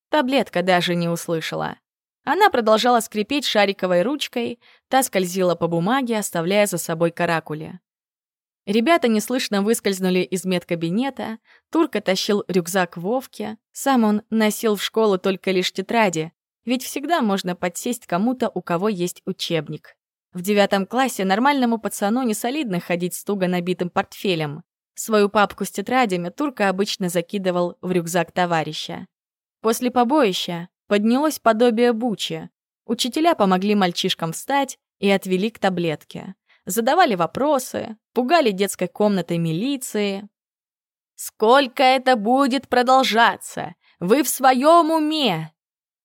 Таблетка даже не услышала. Она продолжала скрипеть шариковой ручкой, та скользила по бумаге, оставляя за собой каракули. Ребята неслышно выскользнули из медкабинета, Турка тащил рюкзак Вовке, сам он носил в школу только лишь тетради, ведь всегда можно подсесть кому-то, у кого есть учебник. В девятом классе нормальному пацану не солидно ходить с туго набитым портфелем. Свою папку с тетрадями Турка обычно закидывал в рюкзак товарища. После побоища поднялось подобие бучи. Учителя помогли мальчишкам встать и отвели к таблетке. задавали вопросы, пугали детской комнатой милиции. «Сколько это будет продолжаться? Вы в своем уме?»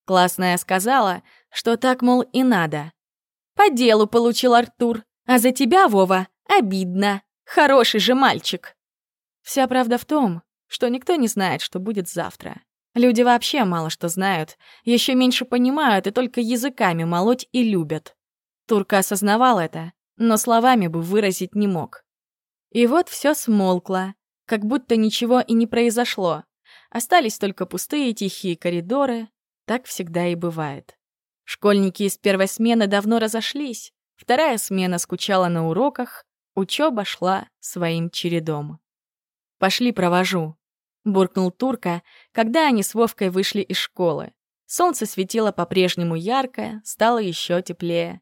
Классная сказала, что так, мол, и надо. «По делу получил Артур, а за тебя, Вова, обидно. Хороший же мальчик». Вся правда в том, что никто не знает, что будет завтра. Люди вообще мало что знают, еще меньше понимают и только языками молоть и любят. Турка осознавал это, но словами бы выразить не мог. И вот все смолкло, как будто ничего и не произошло. Остались только пустые тихие коридоры, так всегда и бывает. Школьники из первой смены давно разошлись, вторая смена скучала на уроках, учеба шла своим чередом. «Пошли, провожу», — буркнул Турка, когда они с Вовкой вышли из школы. Солнце светило по-прежнему ярко, стало еще теплее.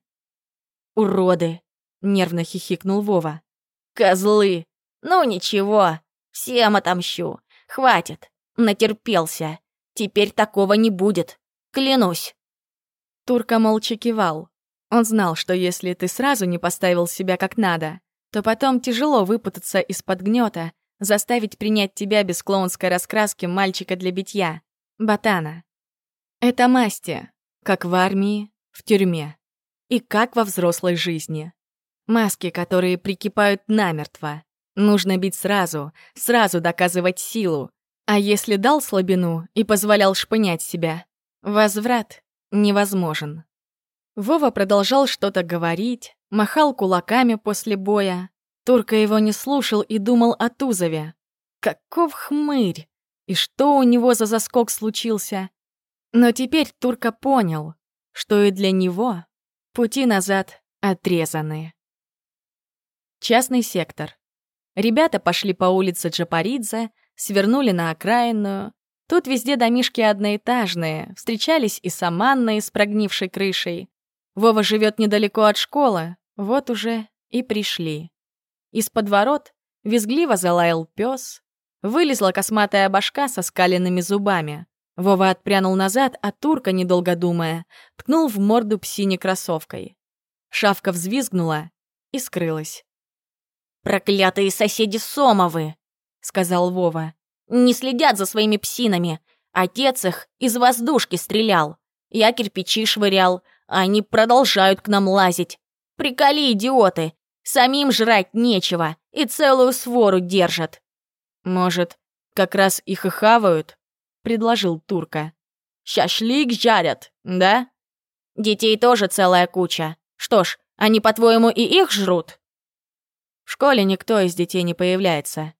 «Уроды!» — нервно хихикнул Вова. «Козлы! Ну ничего, всем отомщу. Хватит, натерпелся. Теперь такого не будет. Клянусь. Турка молча кивал. Он знал, что если ты сразу не поставил себя как надо, то потом тяжело выпутаться из-под гнета, заставить принять тебя без клоунской раскраски мальчика для битья. Ботана. Это масти, как в армии, в тюрьме. И как во взрослой жизни. Маски, которые прикипают намертво. Нужно бить сразу, сразу доказывать силу, а если дал слабину и позволял шпынять себя, возврат невозможен. Вова продолжал что-то говорить, махал кулаками после боя. Турка его не слушал и думал о Тузове. Каков хмырь! И что у него за заскок случился? Но теперь Турка понял, что и для него пути назад отрезаны. Частный сектор. Ребята пошли по улице Джапаридзе, свернули на окраинную. Тут везде домишки одноэтажные, встречались и саманные с прогнившей крышей. Вова живет недалеко от школы, вот уже и пришли. Из-под ворот визгливо залаял пес, вылезла косматая башка со скаленными зубами. Вова отпрянул назад, а турка, недолго думая, ткнул в морду псине кроссовкой. Шавка взвизгнула и скрылась. «Проклятые соседи Сомовы!» сказал Вова. «Не следят за своими псинами. Отец их из воздушки стрелял. Я кирпичи швырял, а они продолжают к нам лазить. Приколи, идиоты! Самим жрать нечего и целую свору держат». «Может, как раз их и хавают?» — предложил Турка. «Шашлик жарят, да?» «Детей тоже целая куча. Что ж, они, по-твоему, и их жрут?» В школе никто из детей не появляется.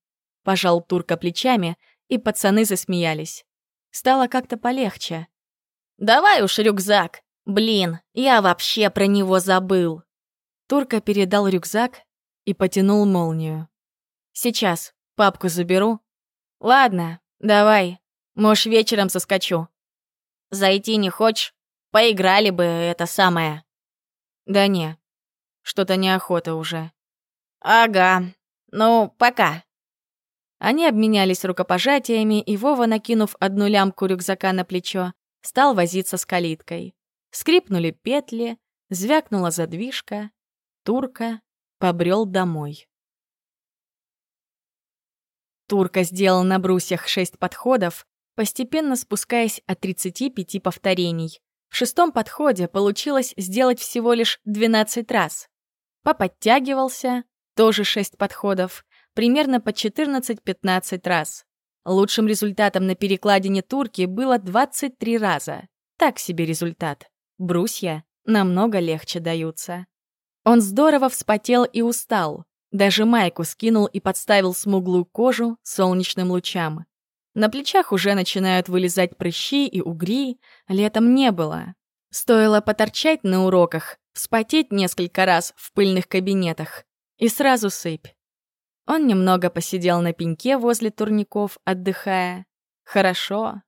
Пожал Турка плечами, и пацаны засмеялись. Стало как-то полегче. «Давай уж рюкзак! Блин, я вообще про него забыл!» Турка передал рюкзак и потянул молнию. «Сейчас папку заберу». «Ладно, давай. Может, вечером соскочу». «Зайти не хочешь? Поиграли бы это самое». «Да не, что-то неохота уже». «Ага. Ну, пока». Они обменялись рукопожатиями, и Вова, накинув одну лямку рюкзака на плечо, стал возиться с калиткой. Скрипнули петли, звякнула задвижка. Турка побрел домой. Турка сделал на брусьях шесть подходов, постепенно спускаясь от 35 повторений. В шестом подходе получилось сделать всего лишь 12 раз. Поподтягивался, тоже шесть подходов, примерно по 14-15 раз. Лучшим результатом на перекладине турки было 23 раза. Так себе результат. Брусья намного легче даются. Он здорово вспотел и устал. Даже майку скинул и подставил смуглую кожу солнечным лучам. На плечах уже начинают вылезать прыщи и угри, летом не было. Стоило поторчать на уроках, вспотеть несколько раз в пыльных кабинетах, и сразу сыпь. Он немного посидел на пеньке возле турников, отдыхая. Хорошо.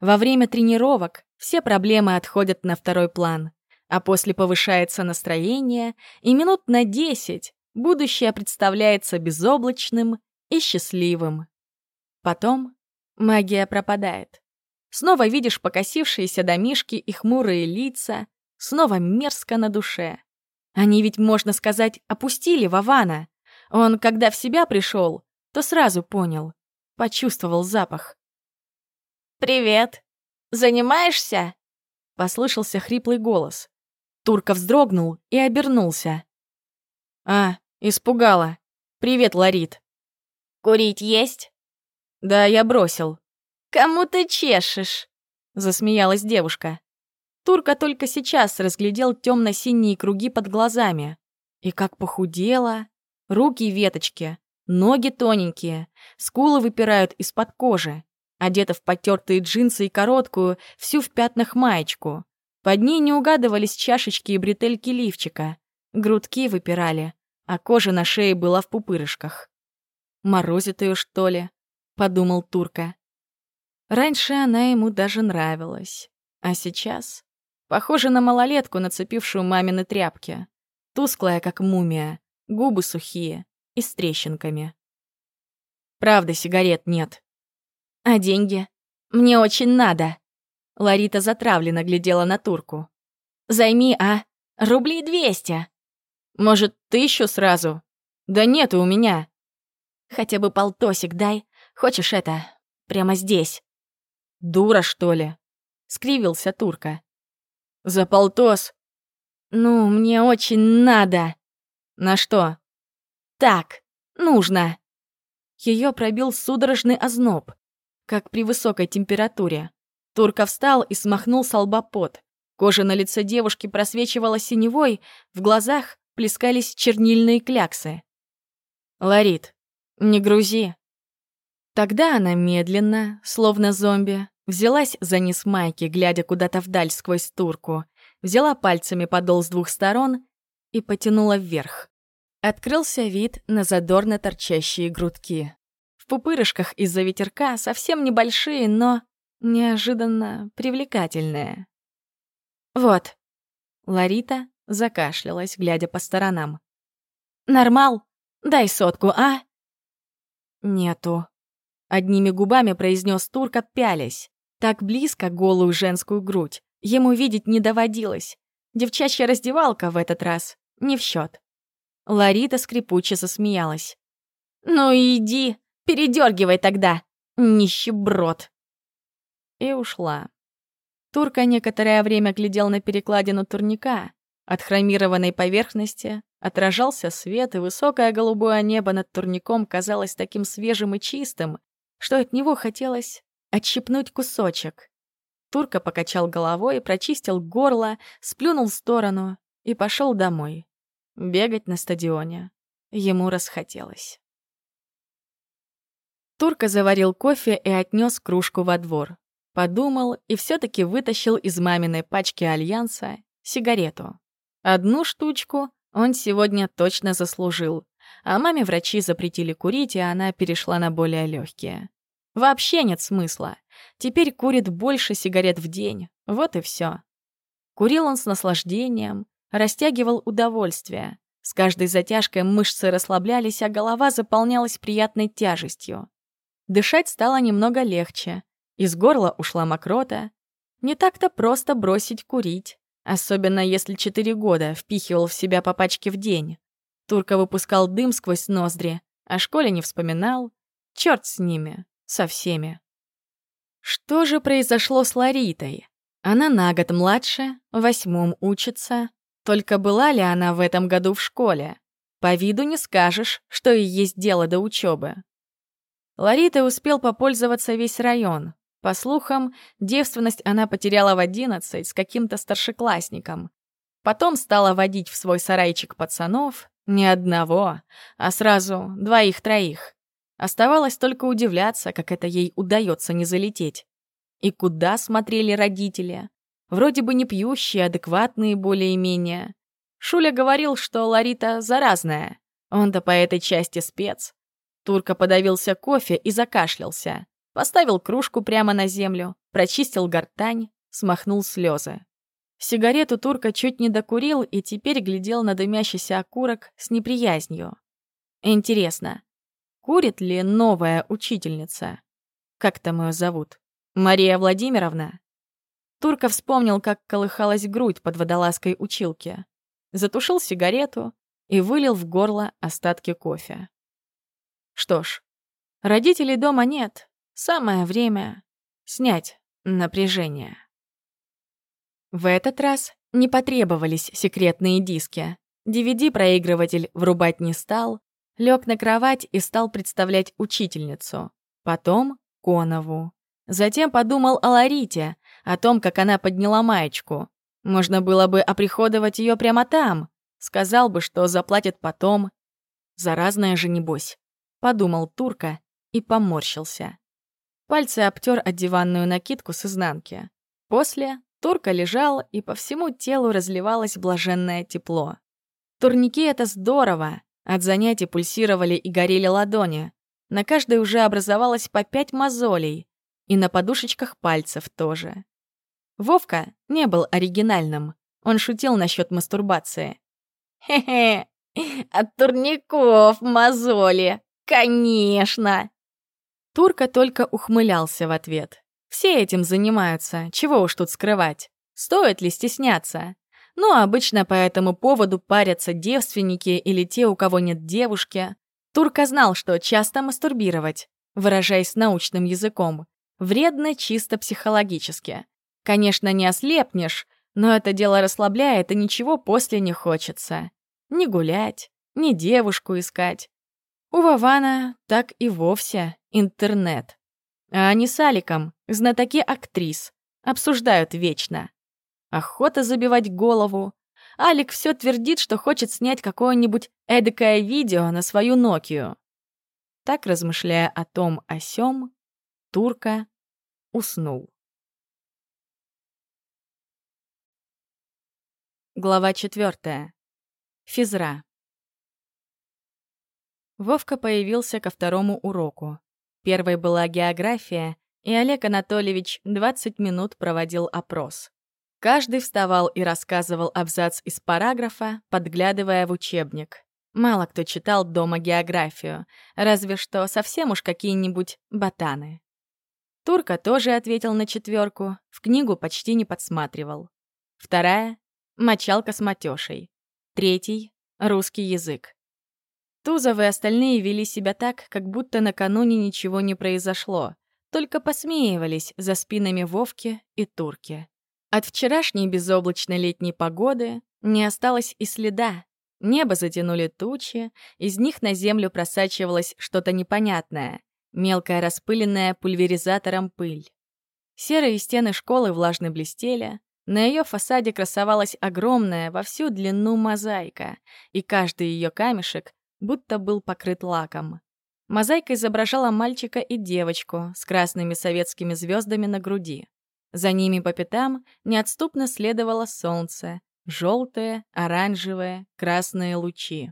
Во время тренировок все проблемы отходят на второй план, а после повышается настроение, и минут на десять будущее представляется безоблачным и счастливым. Потом магия пропадает. Снова видишь покосившиеся домишки и хмурые лица, снова мерзко на душе. Они ведь, можно сказать, опустили Вована. Он, когда в себя пришел, то сразу понял, почувствовал запах. «Привет! Занимаешься?» — послышался хриплый голос. Турка вздрогнул и обернулся. «А, испугала. Привет, Ларит». «Курить есть?» «Да, я бросил». «Кому ты чешешь?» — засмеялась девушка. Турка только сейчас разглядел темно-синие круги под глазами. И как похудела. Руки веточки, ноги тоненькие, скулы выпирают из-под кожи. Одета в потертые джинсы и короткую, всю в пятнах маечку. Под ней не угадывались чашечки и бретельки лифчика. Грудки выпирали, а кожа на шее была в пупырышках. «Морозит ее, что ли?» — подумал Турка. Раньше она ему даже нравилась. А сейчас Похожа на малолетку, нацепившую мамины тряпки. Тусклая, как мумия, губы сухие и с трещинками. Правда, сигарет нет. А деньги? Мне очень надо. Ларита затравленно глядела на турку. Займи, а? Рублей двести. Может, тысячу сразу? Да нет у меня. Хотя бы полтосик дай. Хочешь это? Прямо здесь. Дура, что ли? Скривился турка. За полтос. Ну, мне очень надо. На что? Так, нужно. Ее пробил судорожный озноб, как при высокой температуре. Турка встал и смахнул с. Кожа на лице девушки просвечивала синевой, в глазах плескались чернильные кляксы. «Ларит, не грузи». Тогда она медленно, словно зомби, Взялась за низ майки, глядя куда-то вдаль сквозь турку, взяла пальцами подол с двух сторон и потянула вверх. Открылся вид на задорно торчащие грудки. В пупырышках из-за ветерка совсем небольшие, но неожиданно привлекательные. «Вот». Ларита закашлялась, глядя по сторонам. «Нормал? Дай сотку, а?» «Нету», — одними губами произнес турка, пялясь. Так близко голую женскую грудь ему видеть не доводилось. Девчачья раздевалка в этот раз не в счет. Ларита скрипуче засмеялась. «Ну иди, передергивай тогда, нищеброд!» И ушла. Турка некоторое время глядел на перекладину турника. От хромированной поверхности отражался свет, и высокое голубое небо над турником казалось таким свежим и чистым, что от него хотелось отщипнуть кусочек. Турка покачал головой, прочистил горло, сплюнул в сторону и пошел домой. Бегать на стадионе. Ему расхотелось. Турка заварил кофе и отнес кружку во двор. Подумал и все таки вытащил из маминой пачки Альянса сигарету. Одну штучку он сегодня точно заслужил, а маме врачи запретили курить, и она перешла на более легкие. Вообще нет смысла. Теперь курит больше сигарет в день. Вот и все. Курил он с наслаждением, растягивал удовольствие. С каждой затяжкой мышцы расслаблялись, а голова заполнялась приятной тяжестью. Дышать стало немного легче. Из горла ушла мокрота. Не так-то просто бросить курить, особенно если четыре года впихивал в себя по пачке в день. Турка выпускал дым сквозь ноздри, о школе не вспоминал. Черт с ними. Со всеми. Что же произошло с Ларитой? Она на год младше, в восьмом учится. Только была ли она в этом году в школе? По виду не скажешь, что и есть дело до учебы. Ларитой успел попользоваться весь район. По слухам, девственность она потеряла в одиннадцать с каким-то старшеклассником. Потом стала водить в свой сарайчик пацанов, не одного, а сразу двоих-троих. Оставалось только удивляться, как это ей удается не залететь. И куда смотрели родители? Вроде бы не пьющие, адекватные более-менее. Шуля говорил, что Ларита заразная. Он-то по этой части спец. Турка подавился кофе и закашлялся. Поставил кружку прямо на землю, прочистил гортань, смахнул слезы. Сигарету Турка чуть не докурил и теперь глядел на дымящийся окурок с неприязнью. Интересно, Курит ли новая учительница? Как там ее зовут? Мария Владимировна? Турка вспомнил, как колыхалась грудь под водолазкой училки. затушил сигарету и вылил в горло остатки кофе. Что ж, родителей дома нет, самое время снять напряжение. В этот раз не потребовались секретные диски. DVD-проигрыватель врубать не стал, лег на кровать и стал представлять учительницу. Потом Конову. Затем подумал о Ларите, о том, как она подняла маечку. Можно было бы оприходовать ее прямо там. Сказал бы, что заплатит потом. Заразная же небось. Подумал Турка и поморщился. Пальцы обтер от диванную накидку с изнанки. После Турка лежал, и по всему телу разливалось блаженное тепло. Турники — это здорово. От занятий пульсировали и горели ладони. На каждой уже образовалось по пять мозолей. И на подушечках пальцев тоже. Вовка не был оригинальным. Он шутил насчет мастурбации. «Хе-хе, от турников мозоли, конечно!» Турка только ухмылялся в ответ. Все этим занимаются, чего уж тут скрывать. Стоит ли стесняться? Ну, обычно по этому поводу парятся девственники или те, у кого нет девушки. Турка знал, что часто мастурбировать, выражаясь научным языком, вредно чисто психологически. Конечно, не ослепнешь, но это дело расслабляет, и ничего после не хочется. Ни гулять, ни девушку искать. У Вована так и вовсе интернет. А они с Аликом, знатоки актрис, обсуждают вечно. Охота забивать голову. Алик все твердит, что хочет снять какое-нибудь эдакое видео на свою Нокию. Так, размышляя о том о сём, Турка уснул. Глава четвертая. Физра. Вовка появился ко второму уроку. Первой была география, и Олег Анатольевич 20 минут проводил опрос. Каждый вставал и рассказывал абзац из параграфа, подглядывая в учебник. Мало кто читал дома географию, разве что совсем уж какие-нибудь ботаны. Турка тоже ответил на четверку, в книгу почти не подсматривал. Вторая — мочалка с матёшей. Третий — русский язык. Тузов и остальные вели себя так, как будто накануне ничего не произошло, только посмеивались за спинами Вовки и Турки. От вчерашней безоблачной летней погоды не осталось и следа. Небо затянули тучи, из них на землю просачивалось что-то непонятное, мелкая распыленная пульверизатором пыль. Серые стены школы влажно блестели, на ее фасаде красовалась огромная во всю длину мозаика, и каждый ее камешек будто был покрыт лаком. Мозаика изображала мальчика и девочку с красными советскими звездами на груди. За ними по пятам неотступно следовало солнце, желтые, оранжевые, красные лучи.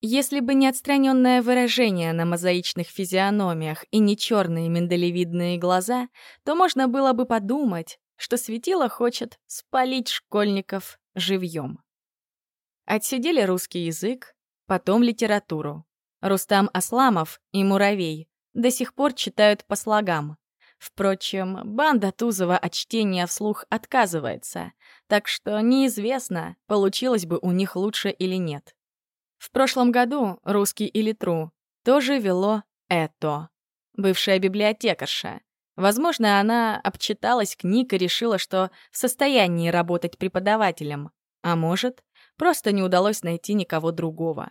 Если бы не отстраненное выражение на мозаичных физиономиях и не черные миндалевидные глаза, то можно было бы подумать, что светило хочет спалить школьников живьем. Отсидели русский язык, потом литературу. Рустам Асламов и Муравей до сих пор читают по слогам. Впрочем, банда Тузова от чтения вслух отказывается, так что неизвестно, получилось бы у них лучше или нет. В прошлом году русский и литру тоже вело это, бывшая библиотекарша. Возможно, она обчиталась книг и решила, что в состоянии работать преподавателем. А может, Просто не удалось найти никого другого.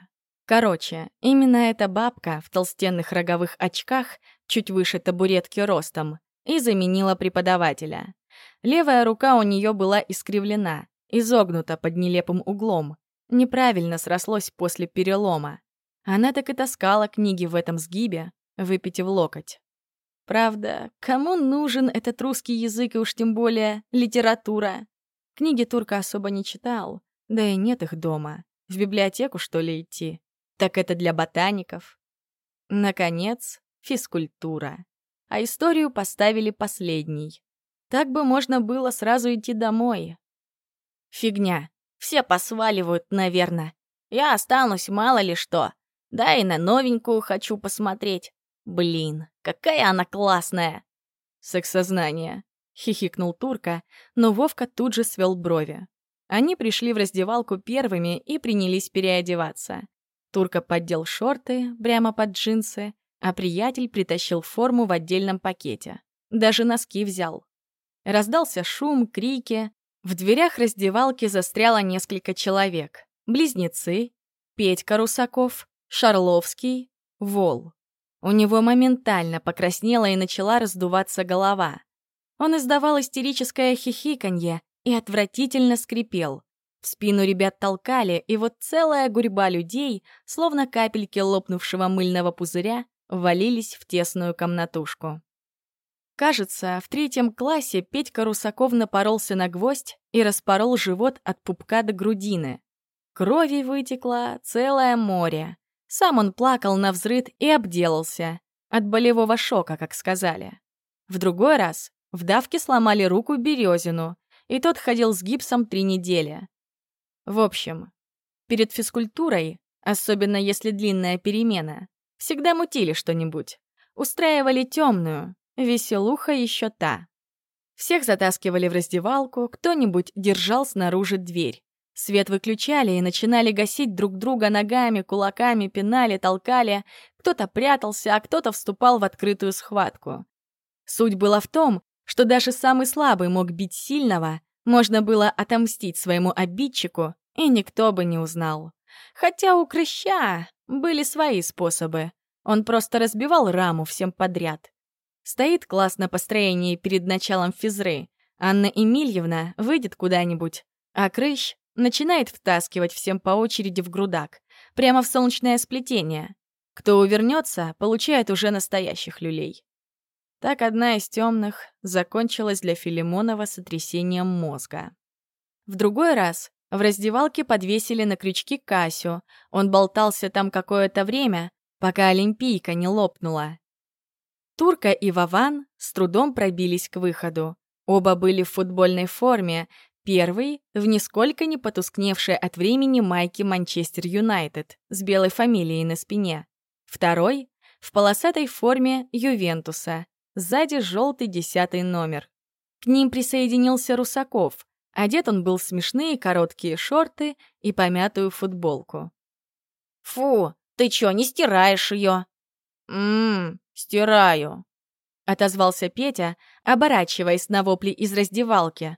Короче, именно эта бабка в толстенных роговых очках, чуть выше табуретки ростом, и заменила преподавателя. Левая рука у нее была искривлена, изогнута под нелепым углом. Неправильно срослось после перелома. Она так и таскала книги в этом сгибе, выпитив локоть. Правда, кому нужен этот русский язык и уж тем более литература? Книги турка особо не читал, да и нет их дома. В библиотеку, что ли, идти? Так это для ботаников. Наконец, физкультура. А историю поставили последней. Так бы можно было сразу идти домой. Фигня. Все посваливают, наверное. Я останусь мало ли что. Да и на новенькую хочу посмотреть. Блин, какая она классная. Сексознание. Хихикнул Турка, но Вовка тут же свел брови. Они пришли в раздевалку первыми и принялись переодеваться. Турка поддел шорты прямо под джинсы, а приятель притащил форму в отдельном пакете. Даже носки взял. Раздался шум, крики. В дверях раздевалки застряло несколько человек. Близнецы, Петька Русаков, Шарловский, Вол. У него моментально покраснела и начала раздуваться голова. Он издавал истерическое хихиканье и отвратительно скрипел. В спину ребят толкали, и вот целая гурьба людей, словно капельки лопнувшего мыльного пузыря, валились в тесную комнатушку. Кажется, в третьем классе Петька Русаков напоролся на гвоздь и распорол живот от пупка до грудины. Крови вытекло целое море. Сам он плакал на взрыд и обделался. От болевого шока, как сказали. В другой раз в давке сломали руку Березину, и тот ходил с гипсом три недели. В общем, перед физкультурой, особенно если длинная перемена, всегда мутили что-нибудь. Устраивали темную, веселуха еще та. Всех затаскивали в раздевалку, кто-нибудь держал снаружи дверь. Свет выключали и начинали гасить друг друга ногами, кулаками, пинали, толкали. Кто-то прятался, а кто-то вступал в открытую схватку. Суть была в том, что даже самый слабый мог бить сильного, можно было отомстить своему обидчику, и никто бы не узнал. Хотя у Крыща были свои способы. Он просто разбивал раму всем подряд. Стоит класс на построении перед началом физры. Анна Эмильевна выйдет куда-нибудь, а Крыщ начинает втаскивать всем по очереди в грудак, прямо в солнечное сплетение. Кто увернется, получает уже настоящих люлей. Так одна из темных закончилась для Филимонова сотрясением мозга. В другой раз в раздевалке подвесили на крючки Касю. Он болтался там какое-то время, пока Олимпийка не лопнула. Турка и Вован с трудом пробились к выходу. Оба были в футбольной форме, Первый — в нисколько не потускневшей от времени майке Манчестер Юнайтед с белой фамилией на спине. Второй — в полосатой форме Ювентуса, сзади желтый десятый номер. К ним присоединился Русаков. Одет он был в смешные короткие шорты и помятую футболку. «Фу, ты чё, не стираешь её?» «Ммм, стираю», — отозвался Петя, оборачиваясь на вопли из раздевалки.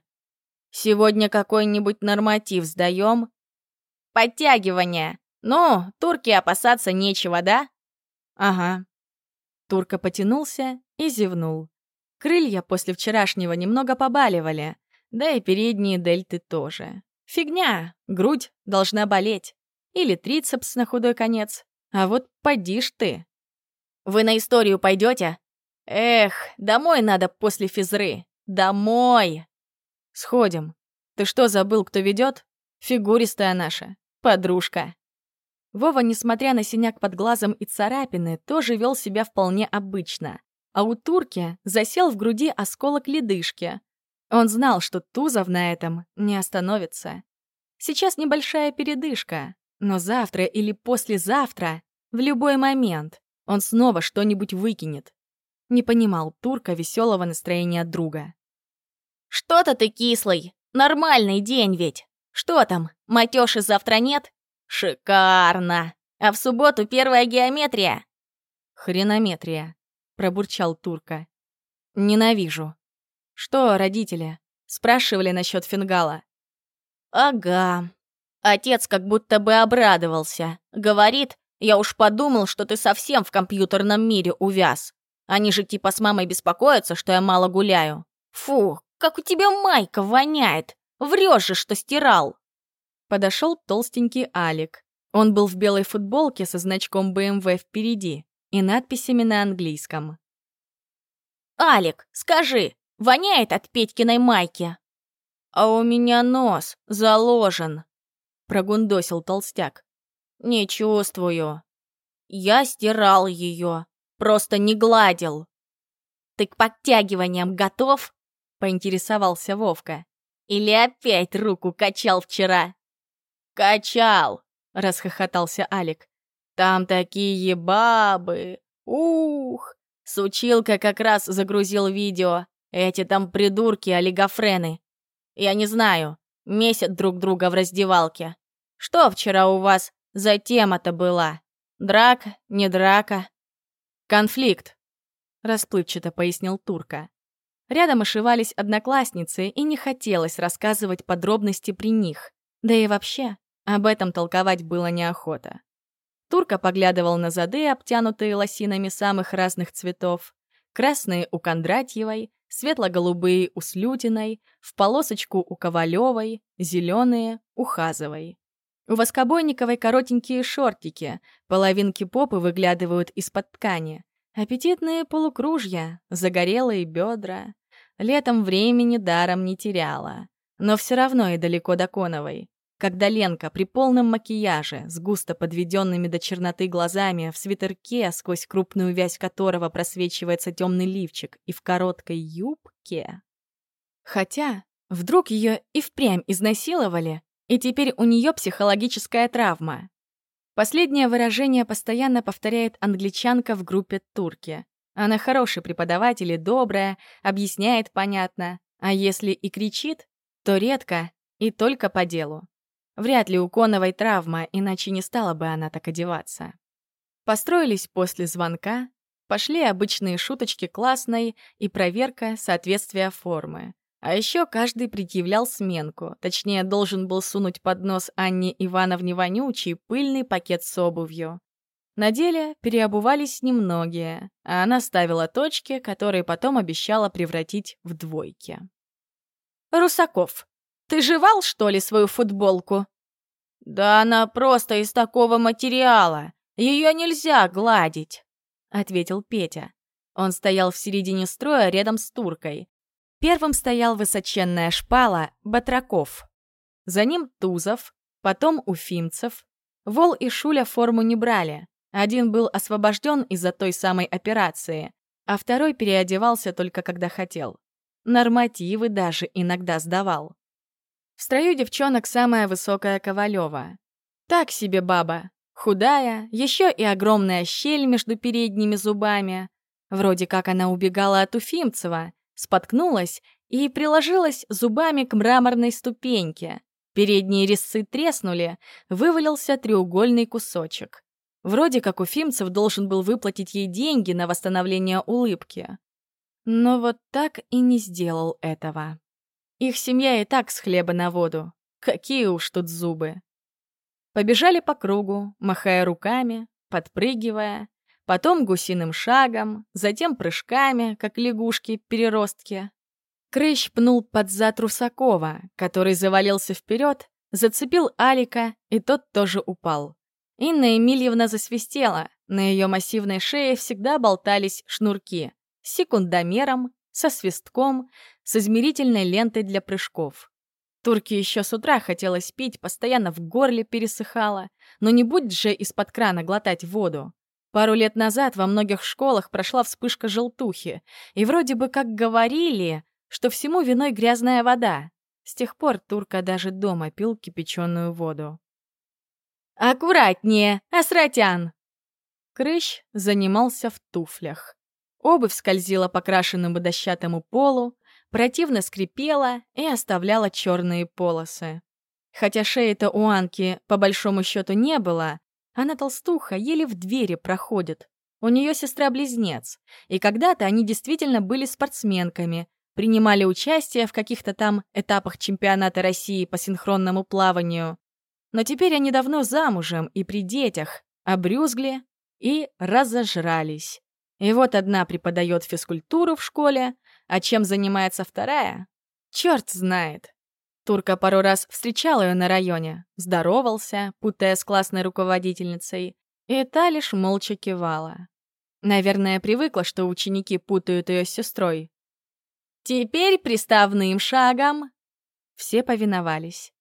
Сегодня какой-нибудь норматив сдаем? Подтягивание. Ну, турки опасаться нечего, да? Ага. Турка потянулся и зевнул. Крылья после вчерашнего немного побаливали, да и передние дельты тоже. Фигня, грудь должна болеть. Или трицепс на худой конец. А вот поди ж ты. Вы на историю пойдете? Эх, домой надо после физры. Домой! Сходим. Ты что, забыл, кто ведет? Фигуристая наша. Подружка. Вова, несмотря на синяк под глазом и царапины, тоже вел себя вполне обычно. А у турки засел в груди осколок ледышки. Он знал, что Тузов на этом не остановится. Сейчас небольшая передышка, но завтра или послезавтра, в любой момент, он снова что-нибудь выкинет. Не понимал турка веселого настроения друга. «Что-то ты кислый. Нормальный день ведь. Что там, матёши завтра нет? Шикарно. А в субботу первая геометрия?» «Хренометрия», — пробурчал Турка. «Ненавижу». «Что, родители?» — спрашивали насчет фингала. «Ага. Отец как будто бы обрадовался. Говорит, я уж подумал, что ты совсем в компьютерном мире увяз. Они же типа с мамой беспокоятся, что я мало гуляю. Фу, как у тебя майка воняет! Врешь же, что стирал!» Подошел толстенький Алик. Он был в белой футболке со значком BMW впереди и надписями на английском. «Алик, скажи, воняет от Петькиной майки?» «А у меня нос заложен», — прогундосил толстяк. «Не чувствую. Я стирал ее, просто не гладил. Ты к подтягиваниям готов?» поинтересовался Вовка. «Или опять руку качал вчера?» «Качал!» — расхохотался Алик. «Там такие бабы! Ух!» Сучилка как раз загрузил видео. Эти там придурки, олигофрены. Я не знаю, месяц друг друга в раздевалке. Что вчера у вас за тема-то была? Драка, не драка?» «Конфликт», — расплывчато пояснил Турка. Рядом ошивались одноклассницы, и не хотелось рассказывать подробности при них. Да и вообще, об этом толковать было неохота. Турка поглядывал на зады, обтянутые лосинами самых разных цветов. Красные у Кондратьевой, светло-голубые у Слютиной, в полосочку у Ковалевой, зеленые у Хазовой. У Воскобойниковой коротенькие шортики, половинки попы выглядывают из-под ткани. Аппетитные полукружья, загорелые бедра. Летом времени даром не теряла. Но все равно и далеко до Коновой. Когда Ленка при полном макияже, с густо подведенными до черноты глазами, в свитерке, сквозь крупную вязь которого просвечивается темный лифчик, и в короткой юбке... Хотя, вдруг ее и впрямь изнасиловали, и теперь у нее психологическая травма. Последнее выражение постоянно повторяет англичанка в группе «Турки». Она хороший преподаватель и добрая, объясняет понятно, а если и кричит, то редко и только по делу. Вряд ли у Коновой травма, иначе не стала бы она так одеваться. Построились после звонка, пошли обычные шуточки классной и проверка соответствия формы. А еще каждый предъявлял сменку, точнее, должен был сунуть под нос Анне Ивановне вонючий пыльный пакет с обувью. На деле переобувались немногие, а она ставила точки, которые потом обещала превратить в двойки. «Русаков, ты жевал, что ли, свою футболку?» «Да она просто из такого материала. Ее нельзя гладить», — ответил Петя. Он стоял в середине строя рядом с туркой. Первым стоял высоченная шпала Батраков. За ним Тузов, потом Уфимцев. Вол и Шуля форму не брали. Один был освобожден из-за той самой операции, а второй переодевался только когда хотел. Нормативы даже иногда сдавал. Строю девчонок самая высокая Ковалева. Так себе баба. Худая, еще и огромная щель между передними зубами. Вроде как она убегала от Уфимцева, споткнулась и приложилась зубами к мраморной ступеньке. Передние резцы треснули, вывалился треугольный кусочек. Вроде как Уфимцев должен был выплатить ей деньги на восстановление улыбки. Но вот так и не сделал этого. Их семья и так с хлеба на воду. Какие уж тут зубы. Побежали по кругу, махая руками, подпрыгивая, потом гусиным шагом, затем прыжками, как лягушки-переростки. Крыщ пнул под зад Русакова, который завалился вперед, зацепил Алика, и тот тоже упал. Инна Емельевна засвистела, на ее массивной шее всегда болтались шнурки с секундомером, со свистком, с измерительной лентой для прыжков. Турке еще с утра хотелось пить, постоянно в горле пересыхало, но не будь же из-под крана глотать воду. Пару лет назад во многих школах прошла вспышка желтухи, и вроде бы как говорили, что всему виной грязная вода. С тех пор Турка даже дома пил кипяченую воду. «Аккуратнее, Асратян!» Крыщ занимался в туфлях. Обувь скользила по крашенному дощатому полу, противно скрипела и оставляла черные полосы. Хотя шеи-то у Анки по большому счету не было, она толстуха, еле в двери проходит. У нее сестра-близнец, и когда-то они действительно были спортсменками, принимали участие в каких-то там этапах чемпионата России по синхронному плаванию. Но теперь они давно замужем и при детях, обрюзгли и разожрались. И вот одна преподает физкультуру в школе, а чем занимается вторая? Черт знает. Турка пару раз встречал ее на районе, здоровался, путая с классной руководительницей, и та лишь молча кивала. Наверное, привыкла, что ученики путают ее с сестрой. «Теперь приставным шагом!» Все повиновались.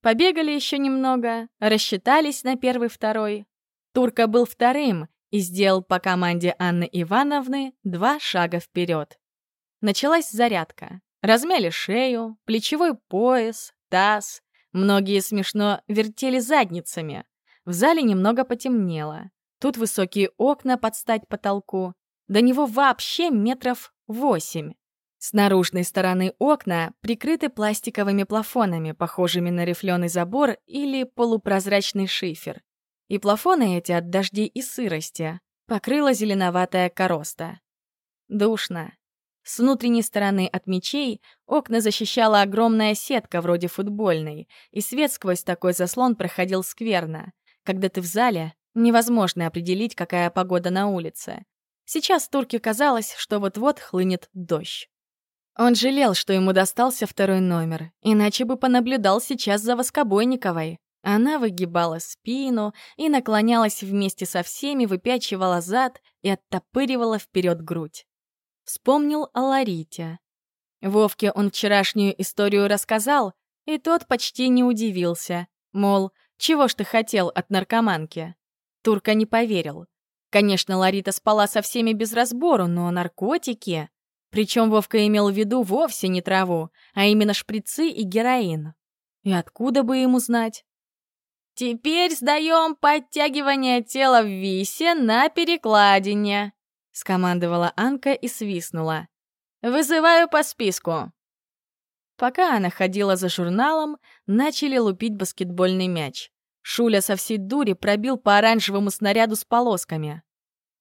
Побегали еще немного, рассчитались на первый-второй. Турка был вторым и сделал по команде Анны Ивановны два шага вперед. Началась зарядка. Размяли шею, плечевой пояс, таз. Многие смешно вертели задницами. В зале немного потемнело. Тут высокие окна под стать потолку. До него вообще метров восемь. С наружной стороны окна прикрыты пластиковыми плафонами, похожими на рифленый забор или полупрозрачный шифер. И плафоны эти от дождей и сырости покрыла зеленоватая короста. Душно. С внутренней стороны от мечей окна защищала огромная сетка вроде футбольной, и свет сквозь такой заслон проходил скверно. Когда ты в зале, невозможно определить, какая погода на улице. Сейчас Турке казалось, что вот-вот хлынет дождь. Он жалел, что ему достался второй номер, иначе бы понаблюдал сейчас за Воскобойниковой. Она выгибала спину и наклонялась вместе со всеми, выпячивала зад и оттопыривала вперед грудь. Вспомнил о Ларите. Вовке он вчерашнюю историю рассказал, и тот почти не удивился. Мол, чего ж ты хотел от наркоманки? Турка не поверил. Конечно, Ларита спала со всеми без разбору, но наркотики... Причем Вовка имел в виду вовсе не траву, а именно шприцы и героин. И откуда бы ему знать? «Теперь сдаем подтягивание тела в висе на перекладине», — скомандовала Анка и свистнула. «Вызываю по списку». Пока она ходила за журналом, начали лупить баскетбольный мяч. Шуля со всей дури пробил по оранжевому снаряду с полосками.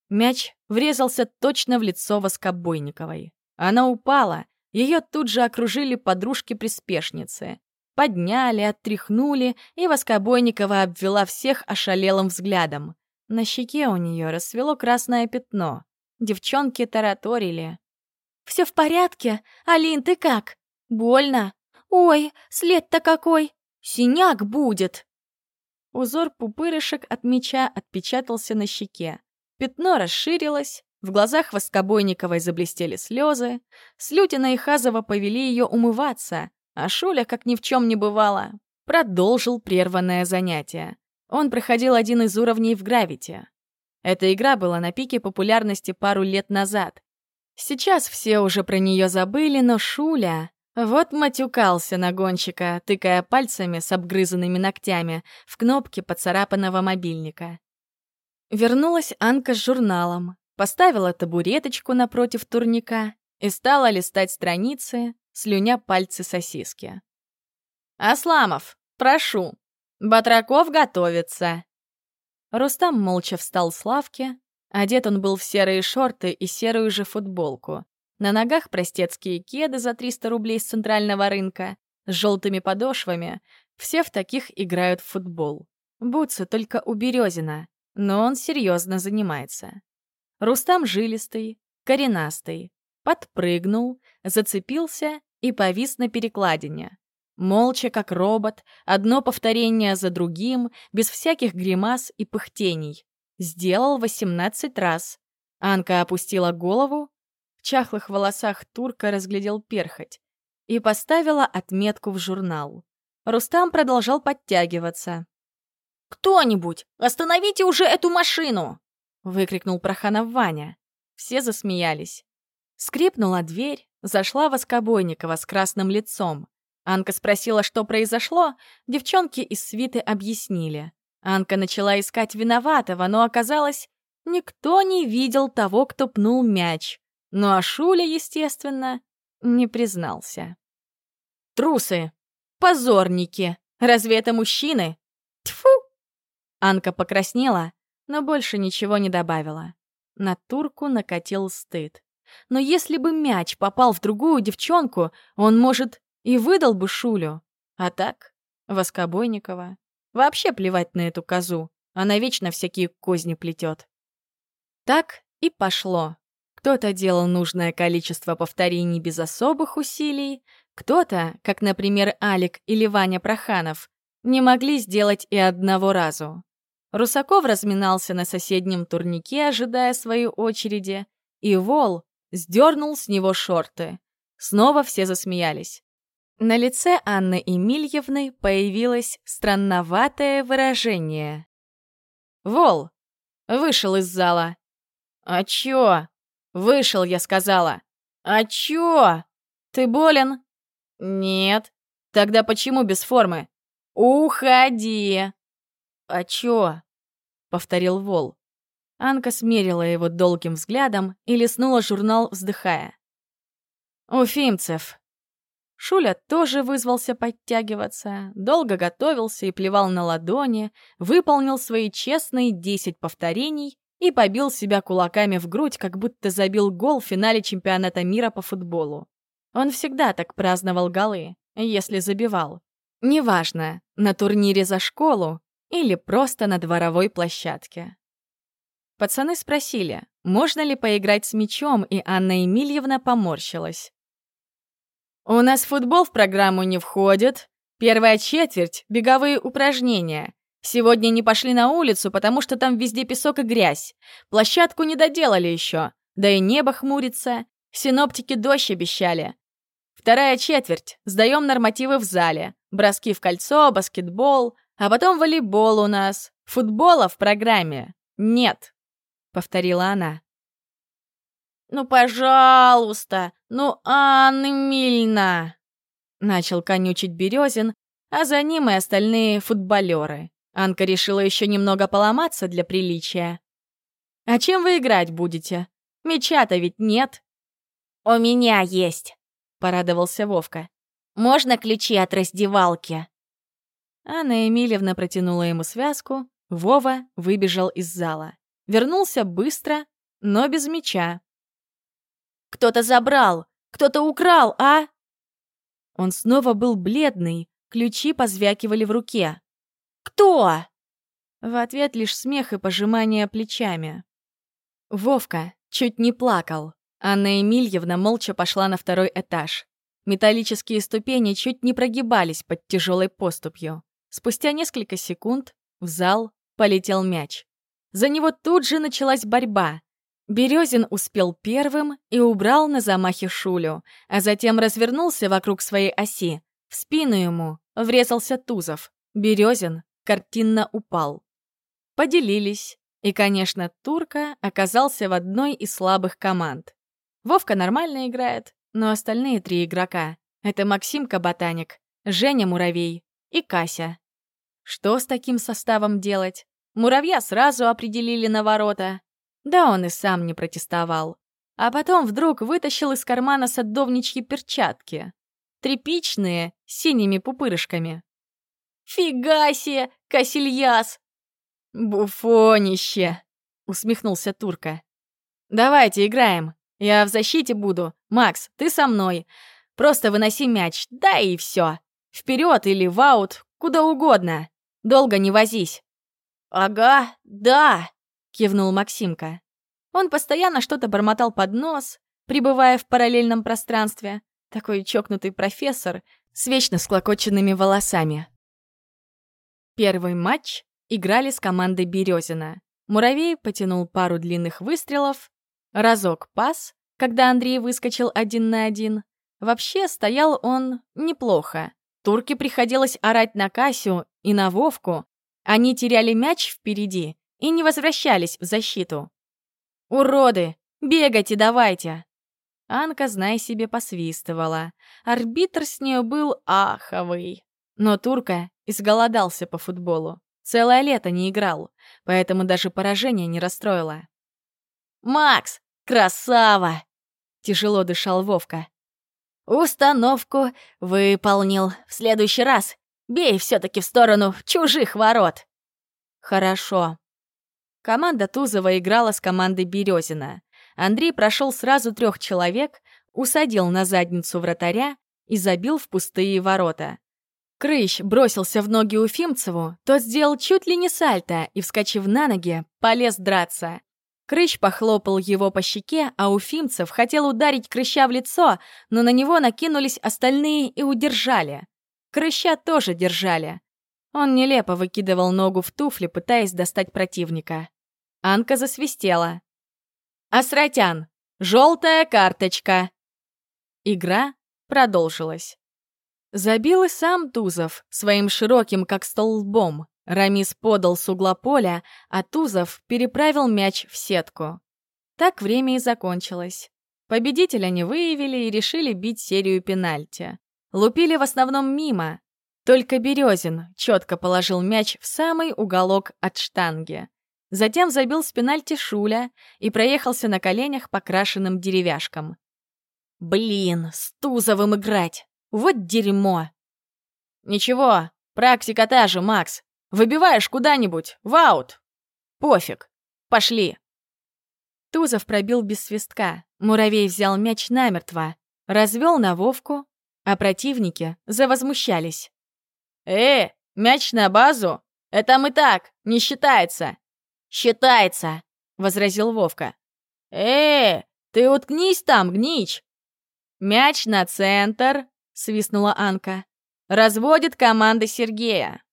Мяч врезался точно в лицо Воскобойниковой. Она упала, ее тут же окружили подружки-приспешницы. Подняли, оттряхнули, и Воскобойникова обвела всех ошалелым взглядом. На щеке у нее расцвело красное пятно. Девчонки тараторили. «Все в порядке? Алин, ты как? Больно? Ой, след-то какой! Синяк будет!» Узор пупырышек от меча отпечатался на щеке. Пятно расширилось, в глазах Воскобойниковой заблестели слезы, Слютина и Хазова повели ее умываться, а Шуля, как ни в чем не бывало, продолжил прерванное занятие. Он проходил один из уровней в Гравите. Эта игра была на пике популярности пару лет назад. Сейчас все уже про нее забыли, но Шуля... Вот матюкался на гонщика, тыкая пальцами с обгрызанными ногтями в кнопки поцарапанного мобильника. Вернулась Анка с журналом, поставила табуреточку напротив турника и стала листать страницы, слюня пальцы сосиски. «Асламов, прошу, Батраков готовится!» Рустам молча встал с лавки. Одет он был в серые шорты и серую же футболку. На ногах простецкие кеды за 300 рублей с центрального рынка, с желтыми подошвами. Все в таких играют в футбол. Бутсы только у Березина, но он серьезно занимается. Рустам жилистый, коренастый, подпрыгнул, зацепился и повис на перекладине. Молча, как робот, одно повторение за другим, без всяких гримас и пыхтений. Сделал 18 раз. Анка опустила голову, в чахлых волосах турка разглядел перхоть и поставила отметку в журнал. Рустам продолжал подтягиваться. «Кто-нибудь, остановите уже эту машину!» выкрикнул Проханов Ваня. Все засмеялись. Скрипнула дверь, зашла Воскобойникова с красным лицом. Анка спросила, что произошло, девчонки из свиты объяснили. Анка начала искать виноватого, но оказалось, никто не видел того, кто пнул мяч. Ну а Шуля, естественно, не признался. «Трусы! Позорники! Разве это мужчины? Тьфу!» Анка покраснела, но больше ничего не добавила. На турку накатил стыд. Но если бы мяч попал в другую девчонку, он, может, и выдал бы Шулю. А так, Воскобойникова. Вообще плевать на эту козу. Она вечно всякие козни плетет. Так и пошло. Кто-то делал нужное количество повторений без особых усилий, кто-то, как, например, Алик или Ваня Проханов, не могли сделать и одного разу. Русаков разминался на соседнем турнике, ожидая своей очереди, и Вол сдернул с него шорты. Снова все засмеялись. На лице Анны Емельевны появилось странноватое выражение. «Вол!» Вышел из зала. «А чё?» «Вышел, я сказала». «А чё?» «Ты болен?» «Нет». «Тогда почему без формы?» «Уходи!» «А чё?» — повторил Вол. Анка смерила его долгим взглядом и листнула журнал, вздыхая. «Уфимцев». Шуля тоже вызвался подтягиваться, долго готовился и плевал на ладони, выполнил свои честные десять повторений и побил себя кулаками в грудь, как будто забил гол в финале чемпионата мира по футболу. Он всегда так праздновал голы, если забивал. Неважно, на турнире за школу или просто на дворовой площадке. Пацаны спросили, можно ли поиграть с мячом, и Анна Емельевна поморщилась. «У нас футбол в программу не входит. Первая четверть — беговые упражнения. Сегодня не пошли на улицу, потому что там везде песок и грязь. Площадку не доделали еще. Да и небо хмурится. Синоптики дождь обещали. Вторая четверть. Сдаем нормативы в зале. Броски в кольцо, баскетбол. А потом волейбол у нас. Футбола в программе нет», — повторила она. «Ну, пожалуйста! Ну, Анна Мильна!» Начал конючить Березин, а за ним и остальные футболеры. Анка решила еще немного поломаться для приличия. «А чем вы играть будете? Меча-то ведь нет». «У меня есть», — порадовался Вовка. «Можно ключи от раздевалки?» Анна Эмильевна протянула ему связку, Вова выбежал из зала. Вернулся быстро, но без меча. «Кто-то забрал! Кто-то украл, а?» Он снова был бледный, ключи позвякивали в руке. «Кто?» В ответ лишь смех и пожимание плечами. Вовка чуть не плакал. Анна Эмильевна молча пошла на второй этаж. Металлические ступени чуть не прогибались под тяжелой поступью. Спустя несколько секунд в зал полетел мяч. За него тут же началась борьба. Березин успел первым и убрал на замахе Шулю, а затем развернулся вокруг своей оси. В спину ему врезался Тузов. Березин картинно упал. Поделились. И, конечно, Турка оказался в одной из слабых команд. Вовка нормально играет, но остальные три игрока — это Максимка Ботаник, Женя Муравей и Кася. Что с таким составом делать? Муравья сразу определили на ворота. Да он и сам не протестовал. А потом вдруг вытащил из кармана садовничьи перчатки. Тряпичные, с синими пупырышками. «Фига себе, Касильяс!» «Буфонище!» — усмехнулся Турка. «Давайте играем. Я в защите буду. Макс, ты со мной. Просто выноси мяч, да и все. Вперед или в аут, куда угодно. Долго не возись». «Ага, да!» — кивнул Максимка. Он постоянно что-то бормотал под нос, пребывая в параллельном пространстве. Такой чокнутый профессор с вечно склокоченными волосами. Первый матч играли с командой Березина. Муравей потянул пару длинных выстрелов, разок пас, когда Андрей выскочил один на один. Вообще стоял он неплохо. Турке приходилось орать на Касю и на Вовку. Они теряли мяч впереди и не возвращались в защиту. «Уроды! Бегайте давайте!» Анка, знай себе, посвистывала. Арбитр с нею был аховый. Но Турка изголодался по футболу. Целое лето не играл, поэтому даже поражение не расстроило. «Макс, красава!» — тяжело дышал Вовка. «Установку выполнил. В следующий раз бей все-таки в сторону чужих ворот». «Хорошо». Команда Тузова играла с командой Березина. Андрей прошел сразу трех человек, усадил на задницу вратаря и забил в пустые ворота. Крыщ бросился в ноги Уфимцеву, тот сделал чуть ли не сальто и, вскочив на ноги, полез драться. Крыщ похлопал его по щеке, а Уфимцев хотел ударить Крыща в лицо, но на него накинулись остальные и удержали. Крыща тоже держали. Он нелепо выкидывал ногу в туфли, пытаясь достать противника. Анка засвистела. «Асратян! Желтая карточка!» Игра продолжилась. Забил и сам Тузов, своим широким, как стол лбом. Рамис подал с угла поля, а Тузов переправил мяч в сетку. Так время и закончилось. Победителя не выявили и решили бить серию пенальти. Лупили в основном мимо. Только Березин четко положил мяч в самый уголок от штанги. Затем забил с пенальти Шуля и проехался на коленях по крашенным деревяшкам. Блин, с Тузовым играть. Вот дерьмо. Ничего, практика та же, Макс. Выбиваешь куда-нибудь, в. Пофиг. Пошли. Тузов пробил без свистка. Муравей взял мяч намертво, развел на Вовку, а противники завозмущались. «Э, мяч на базу? Это мы так, не считается!» «Считается!» — возразил Вовка. «Э, ты уткнись там, гнич!» «Мяч на центр!» — свистнула Анка. «Разводит команда Сергея!»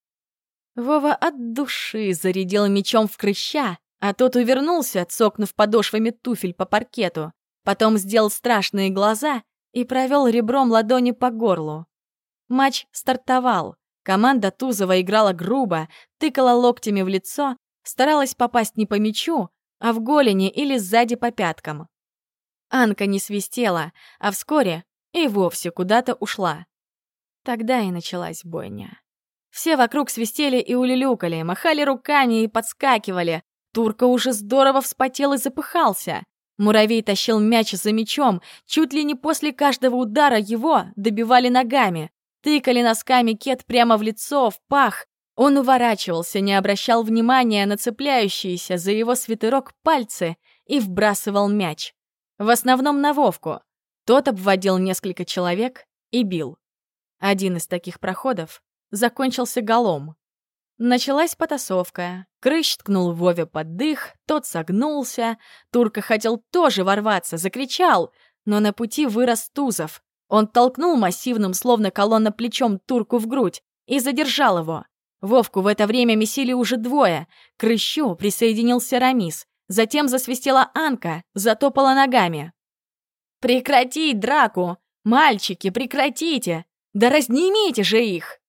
Вова от души зарядил мечом в крыща, а тот увернулся, цокнув подошвами туфель по паркету. Потом сделал страшные глаза и провел ребром ладони по горлу. Матч стартовал. Команда Тузова играла грубо, тыкала локтями в лицо, старалась попасть не по мячу, а в голени или сзади по пяткам. Анка не свистела, а вскоре и вовсе куда-то ушла. Тогда и началась бойня. Все вокруг свистели и улюлюкали, махали руками и подскакивали. Турка уже здорово вспотел и запыхался. Муравей тащил мяч за мячом, чуть ли не после каждого удара его добивали ногами. Тыкали носками кет прямо в лицо, в пах. Он уворачивался, не обращал внимания на цепляющиеся за его свитерок пальцы и вбрасывал мяч. В основном на Вовку. Тот обводил несколько человек и бил. Один из таких проходов закончился голом. Началась потасовка. Крыщ ткнул Вове под дых, тот согнулся. Турка хотел тоже ворваться, закричал, но на пути вырос Тузов. Он толкнул массивным, словно колонна плечом, турку в грудь и задержал его. Вовку в это время месили уже двое. К Крыщу присоединился Рамис. Затем засвистела Анка, затопала ногами. «Прекратить драку! Мальчики, прекратите! Да разнимите же их!»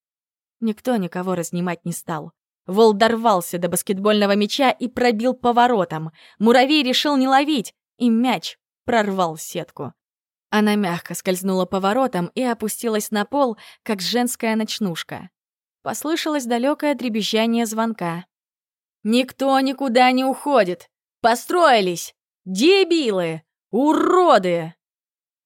Никто никого разнимать не стал. Вол дорвался до баскетбольного мяча и пробил поворотом. Муравей решил не ловить, и мяч прорвал сетку. Она мягко скользнула поворотом и опустилась на пол, как женская ночнушка. Послышалось далекое дребезжание звонка. «Никто никуда не уходит! Построились! Дебилы! Уроды!»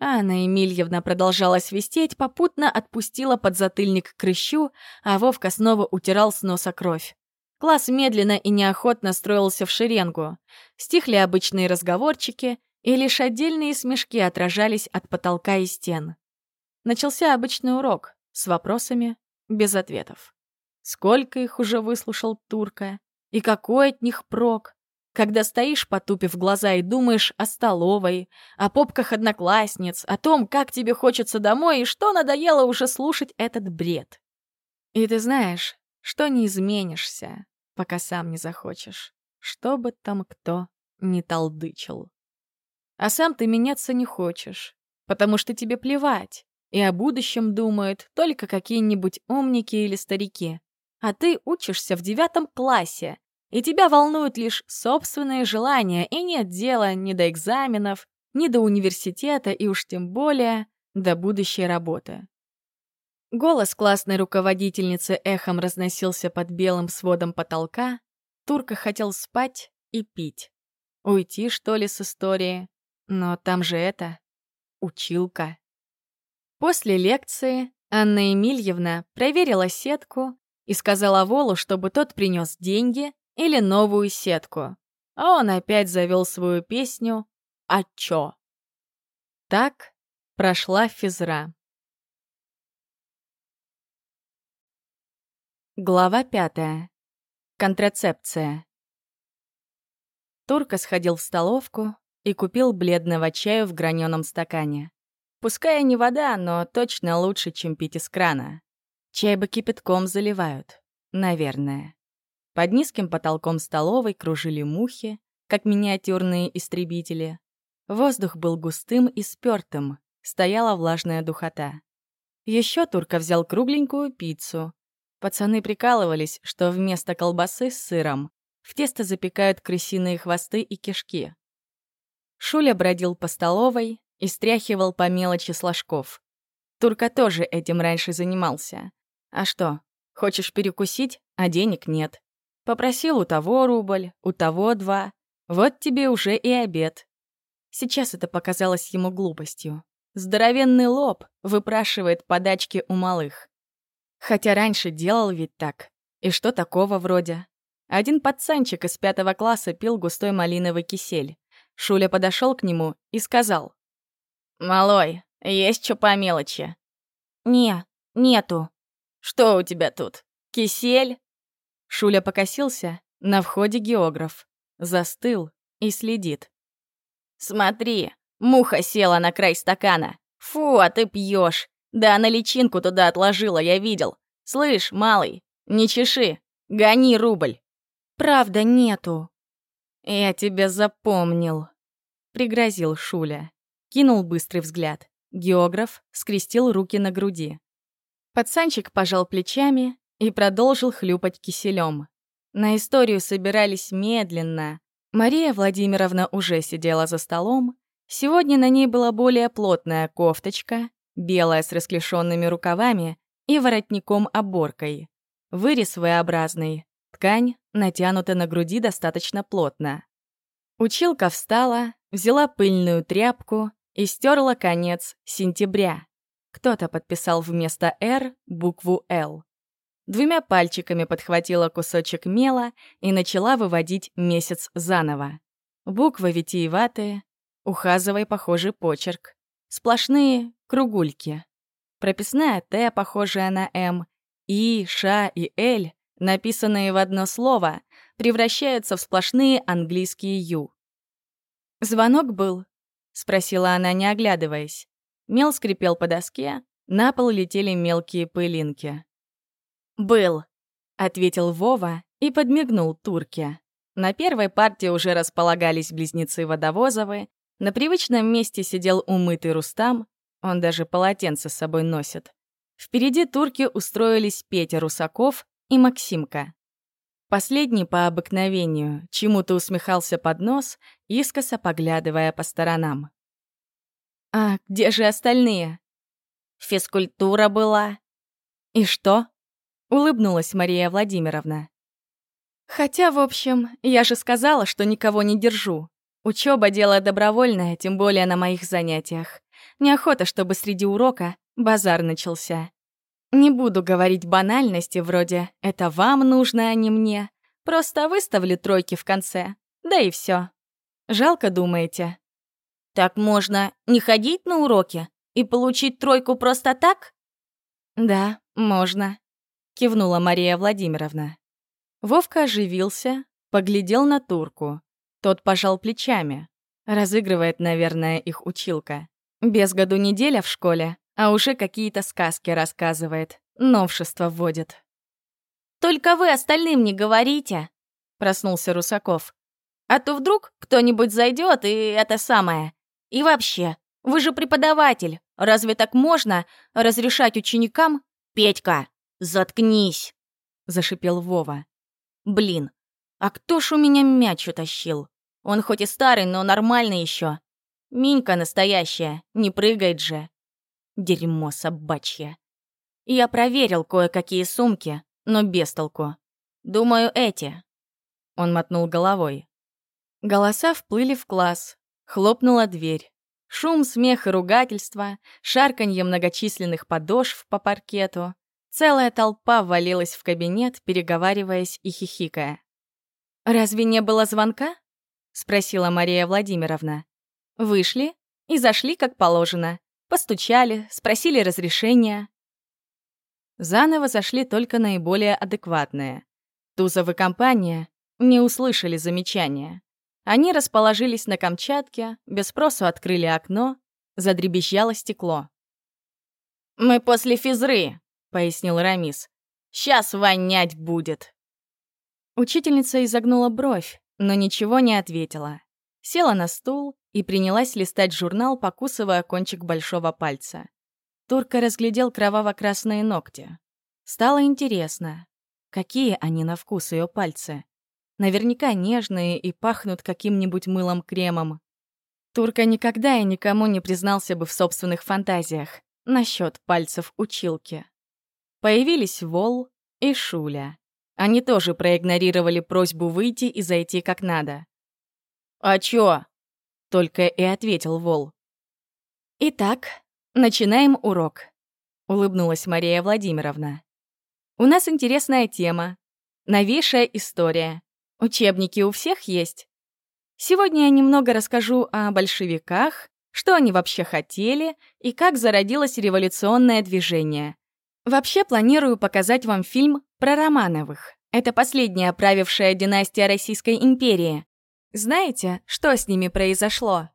Анна Емельевна продолжала свистеть, попутно отпустила подзатыльник к крыщу, а Вовка снова утирал с носа кровь. Класс медленно и неохотно строился в шеренгу. Стихли обычные разговорчики, и лишь отдельные смешки отражались от потолка и стен. Начался обычный урок с вопросами, без ответов. Сколько их уже выслушал Турка? И какой от них прок? Когда стоишь, потупив глаза, и думаешь о столовой, о попках одноклассниц, о том, как тебе хочется домой и что надоело уже слушать этот бред. И ты знаешь, что не изменишься, пока сам не захочешь, что бы там кто не толдычил. А сам ты меняться не хочешь, потому что тебе плевать, и о будущем думают только какие-нибудь умники или старики. А ты учишься в девятом классе, и тебя волнуют лишь собственные желания, и нет дела ни до экзаменов, ни до университета, и уж тем более до будущей работы. Голос классной руководительницы эхом разносился под белым сводом потолка. Турка хотел спать и пить. Уйти, что ли, с истории? Но там же это... Училка. После лекции Анна Емельевна проверила сетку и сказала Волу, чтобы тот принес деньги или новую сетку. А он опять завел свою песню «А чё?». Так прошла физра. Глава пятая. Контрацепция. Турка сходил в столовку и купил бледного чаю в граненом стакане. Пускай не вода, но точно лучше, чем пить из крана. Чай бы кипятком заливают. Наверное. Под низким потолком столовой кружили мухи, как миниатюрные истребители. Воздух был густым и спёртым, стояла влажная духота. Еще Турка взял кругленькую пиццу. Пацаны прикалывались, что вместо колбасы с сыром в тесто запекают крысиные хвосты и кишки. Шуля бродил по столовой и стряхивал по мелочи с ложков. Турка тоже этим раньше занимался. А что, хочешь перекусить, а денег нет? Попросил у того рубль, у того два. Вот тебе уже и обед. Сейчас это показалось ему глупостью. Здоровенный лоб выпрашивает подачки у малых. Хотя раньше делал ведь так. И что такого вроде? Один пацанчик из пятого класса пил густой малиновый кисель. Шуля подошел к нему и сказал. «Малой, есть что по мелочи?» «Не, нету». «Что у тебя тут? Кисель?» Шуля покосился, на входе географ. Застыл и следит. «Смотри, муха села на край стакана. Фу, а ты пьешь. Да она личинку туда отложила, я видел. Слышь, малый, не чеши, гони рубль». «Правда, нету». «Я тебя запомнил», — пригрозил Шуля. Кинул быстрый взгляд. Географ скрестил руки на груди. Пацанчик пожал плечами и продолжил хлюпать киселем. На историю собирались медленно. Мария Владимировна уже сидела за столом. Сегодня на ней была более плотная кофточка, белая с расклешенными рукавами и воротником-оборкой. Вырез своеобразный, ткань натянута на груди достаточно плотно. Училка встала, взяла пыльную тряпку и стерла конец сентября. Кто-то подписал вместо «Р» букву «Л». Двумя пальчиками подхватила кусочек мела и начала выводить месяц заново. Буквы витиеватые, ухазывай похожий почерк. Сплошные кругульки. Прописная «Т», похожая на «М», «И», «Ш» и «Л», написанные в одно слово, превращаются в сплошные английские «Ю». «Звонок был?» — спросила она, не оглядываясь. Мел скрипел по доске, на пол летели мелкие пылинки. «Был», — ответил Вова и подмигнул турке. На первой партии уже располагались близнецы Водовозовы, на привычном месте сидел умытый Рустам, он даже полотенце с собой носит. Впереди турки устроились Петя Русаков и Максимка. Последний по обыкновению чему-то усмехался под нос, искоса поглядывая по сторонам. «А где же остальные?» «Физкультура была». «И что?» — улыбнулась Мария Владимировна. «Хотя, в общем, я же сказала, что никого не держу. Учеба дело добровольное, тем более на моих занятиях. Неохота, чтобы среди урока базар начался. Не буду говорить банальности вроде «это вам нужно, а не мне». Просто выставлю тройки в конце. Да и все. Жалко, думаете? Так можно не ходить на уроки и получить тройку просто так? Да, можно кивнула Мария Владимировна. Вовка оживился, поглядел на турку. Тот пожал плечами. Разыгрывает, наверное, их училка. Без году неделя в школе, а уже какие-то сказки рассказывает, новшества вводит. «Только вы остальным не говорите», — проснулся Русаков. «А то вдруг кто-нибудь зайдет и это самое. И вообще, вы же преподаватель. Разве так можно разрешать ученикам? Петька, «Заткнись!» — зашипел Вова. «Блин, а кто ж у меня мяч утащил? Он хоть и старый, но нормальный еще. Минька настоящая, не прыгает же. Дерьмо собачье. Я проверил кое-какие сумки, но без толку. Думаю, эти». Он мотнул головой. Голоса вплыли в класс. Хлопнула дверь. Шум, смех и ругательства, шарканье многочисленных подошв по паркету, Целая толпа ввалилась в кабинет, переговариваясь и хихикая. «Разве не было звонка?» — спросила Мария Владимировна. «Вышли и зашли, как положено. Постучали, спросили разрешения». Заново зашли только наиболее адекватные. Тузов компания не услышали замечания. Они расположились на Камчатке, без спросу открыли окно, задребезжало стекло. «Мы после физры», — пояснил Рамис. «Сейчас вонять будет!» Учительница изогнула бровь, но ничего не ответила. Села на стул и принялась листать журнал, покусывая кончик большого пальца. Турка разглядел кроваво-красные ногти. Стало интересно, какие они на вкус ее пальцы. Наверняка нежные и пахнут каким-нибудь мылом-кремом. Турка никогда и никому не признался бы в собственных фантазиях насчет пальцев училки. Появились Вол и Шуля. Они тоже проигнорировали просьбу выйти и зайти как надо. «А чё?» — только и ответил Вол. Итак, начинаем урок, улыбнулась Мария Владимировна. У нас интересная тема. Новейшая история. Учебники у всех есть. Сегодня я немного расскажу о большевиках, что они вообще хотели и как зародилось революционное движение. Вообще планирую показать вам фильм про Романовых. Это последняя правившая династия Российской империи. Знаете, что с ними произошло?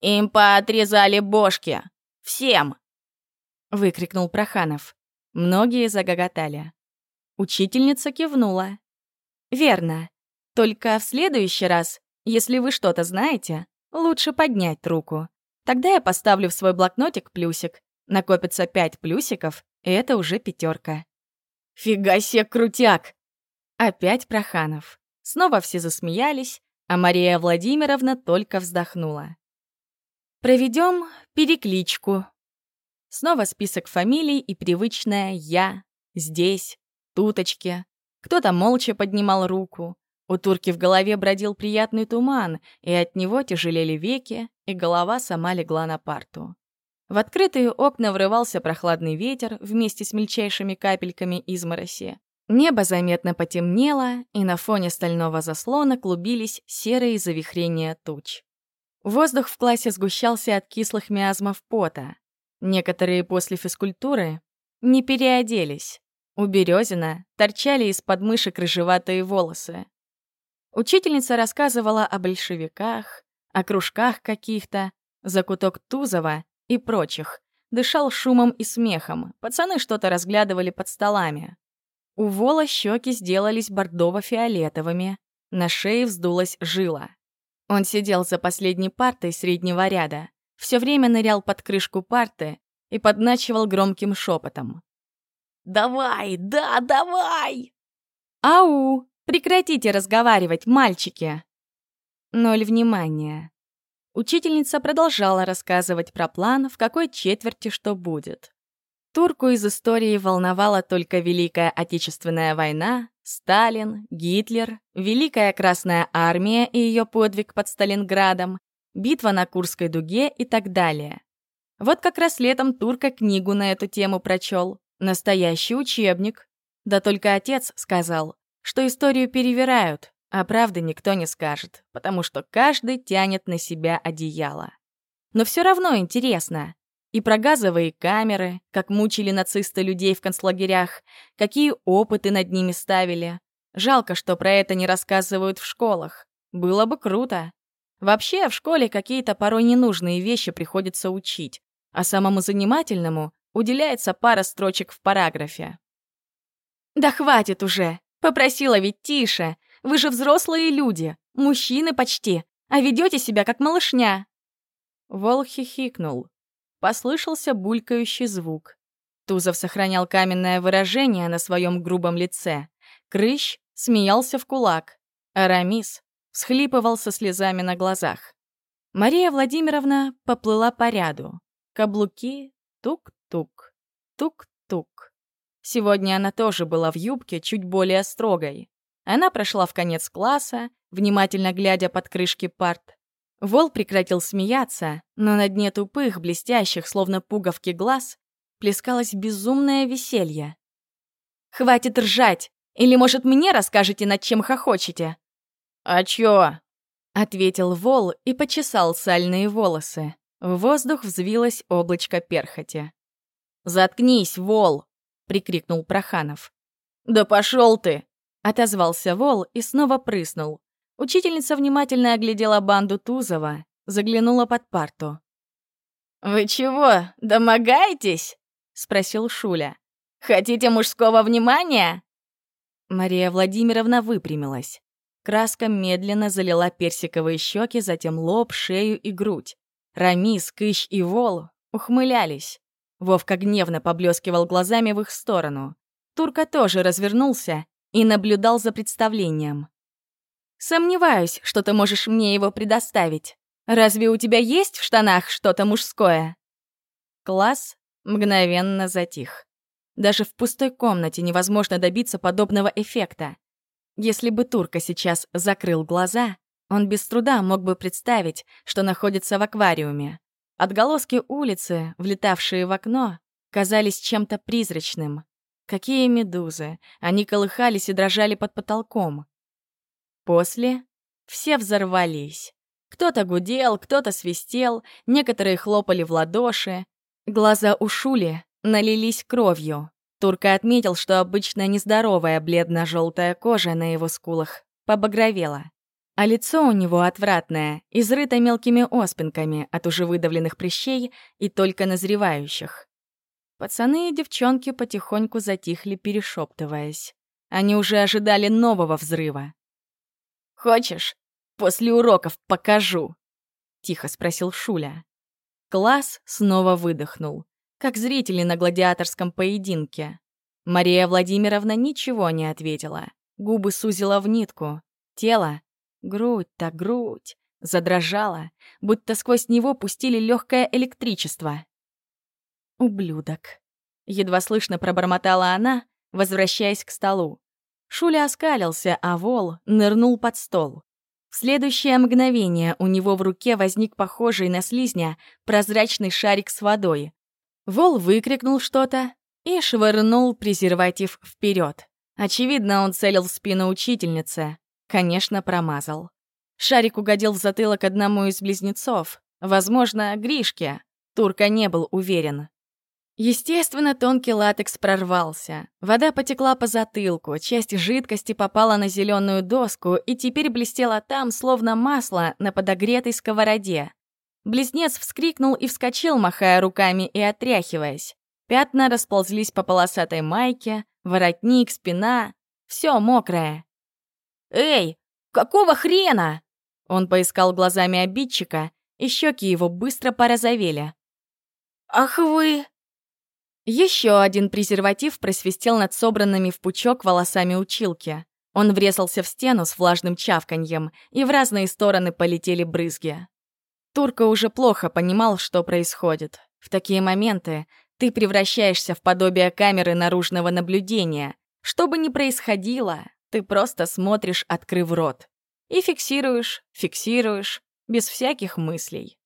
«Им поотрезали бошки! Всем!» — выкрикнул Проханов. Многие загоготали. Учительница кивнула. «Верно. Только в следующий раз, если вы что-то знаете, лучше поднять руку. Тогда я поставлю в свой блокнотик плюсик. Накопится пять плюсиков, и это уже пятерка. «Фига себе крутяк!» Опять Проханов. Снова все засмеялись, а Мария Владимировна только вздохнула. Проведем перекличку. Снова список фамилий и привычное «я», «здесь», «туточки». Кто-то молча поднимал руку. У турки в голове бродил приятный туман, и от него тяжелели веки, и голова сама легла на парту. В открытые окна врывался прохладный ветер вместе с мельчайшими капельками измороси. Небо заметно потемнело, и на фоне стального заслона клубились серые завихрения туч. Воздух в классе сгущался от кислых миазмов пота. Некоторые после физкультуры не переоделись. У Березина торчали из подмышек рыжеватые волосы. Учительница рассказывала о большевиках, о кружках каких-то, закуток Тузова и прочих. Дышал шумом и смехом, пацаны что-то разглядывали под столами. У Вола щеки сделались бордово-фиолетовыми, на шее вздулась жила. Он сидел за последней партой среднего ряда, все время нырял под крышку парты и подначивал громким шепотом. «Давай, да, давай!» «Ау! Прекратите разговаривать, мальчики!» Ноль внимания. Учительница продолжала рассказывать про план, в какой четверти что будет. Турку из истории волновала только Великая Отечественная война, Сталин, Гитлер, Великая Красная Армия и ее подвиг под Сталинградом, битва на Курской дуге и так далее. Вот как раз летом Турка книгу на эту тему прочел. Настоящий учебник. Да только отец сказал, что историю перевирают, а правды никто не скажет, потому что каждый тянет на себя одеяло. Но все равно интересно. И про газовые камеры, как мучили нацисты людей в концлагерях, какие опыты над ними ставили. Жалко, что про это не рассказывают в школах. Было бы круто. Вообще, в школе какие-то порой ненужные вещи приходится учить, а самому занимательному уделяется пара строчек в параграфе. «Да хватит уже! Попросила ведь тише! Вы же взрослые люди, мужчины почти, а ведете себя как малышня!» Вол хихикнул. Послышался булькающий звук. Тузов сохранял каменное выражение на своем грубом лице. Крыщ смеялся в кулак. Арамис всхлипывал со слезами на глазах. Мария Владимировна поплыла по ряду. Каблуки тук-тук, тук-тук. Сегодня она тоже была в юбке, чуть более строгой. Она прошла в конец класса, внимательно глядя под крышки парт. Вол прекратил смеяться, но на дне тупых, блестящих, словно пуговки глаз, плескалось безумное веселье. «Хватит ржать! Или, может, мне расскажете, над чем хохочете?» «А чё?» — ответил Вол и почесал сальные волосы. В воздух взвилось облачко перхоти. «Заткнись, Вол!» — прикрикнул Проханов. «Да пошел ты!» — отозвался Вол и снова прыснул. Учительница внимательно оглядела банду Тузова, заглянула под парту. «Вы чего, домогаетесь?» — спросил Шуля. «Хотите мужского внимания?» Мария Владимировна выпрямилась. Краска медленно залила персиковые щеки, затем лоб, шею и грудь. Рамис, Кыщ и Вол ухмылялись. Вовка гневно поблескивал глазами в их сторону. Турка тоже развернулся и наблюдал за представлением. Сомневаюсь, что ты можешь мне его предоставить. Разве у тебя есть в штанах что-то мужское?» Класс мгновенно затих. Даже в пустой комнате невозможно добиться подобного эффекта. Если бы Турка сейчас закрыл глаза, он без труда мог бы представить, что находится в аквариуме. Отголоски улицы, влетавшие в окно, казались чем-то призрачным. Какие медузы! Они колыхались и дрожали под потолком. После все взорвались. Кто-то гудел, кто-то свистел, некоторые хлопали в ладоши. Глаза у Шули налились кровью. Турка отметил, что обычно нездоровая бледно-желтая кожа на его скулах побагровела. А лицо у него отвратное, изрыто мелкими оспинками от уже выдавленных прыщей и только назревающих. Пацаны и девчонки потихоньку затихли, перешептываясь. Они уже ожидали нового взрыва. «Хочешь, после уроков покажу?» — тихо спросил Шуля. Класс снова выдохнул, как зрители на гладиаторском поединке. Мария Владимировна ничего не ответила. Губы сузила в нитку. Тело Грудь-то грудь задрожала, будто сквозь него пустили легкое электричество. «Ублюдок!» — едва слышно пробормотала она, возвращаясь к столу. Шуля оскалился, а вол нырнул под стол. В следующее мгновение у него в руке возник похожий на слизня прозрачный шарик с водой. Вол выкрикнул что-то и швырнул презерватив вперед. Очевидно, он целил в спину учительницы. Конечно, промазал. Шарик угодил в затылок одному из близнецов. Возможно, Гришке. Турка не был уверен. Естественно, тонкий латекс прорвался. Вода потекла по затылку, часть жидкости попала на зеленую доску и теперь блестела там, словно масло на подогретой сковороде. Близнец вскрикнул и вскочил, махая руками и отряхиваясь. Пятна расползлись по полосатой майке, воротник, спина. Все мокрое. «Эй, какого хрена?» Он поискал глазами обидчика, и щеки его быстро порозовели. «Ах вы!» Еще один презерватив просвистел над собранными в пучок волосами училки. Он врезался в стену с влажным чавканьем, и в разные стороны полетели брызги. Турка уже плохо понимал, что происходит. В такие моменты ты превращаешься в подобие камеры наружного наблюдения. Что бы ни происходило, ты просто смотришь, открыв рот. И фиксируешь, фиксируешь, без всяких мыслей.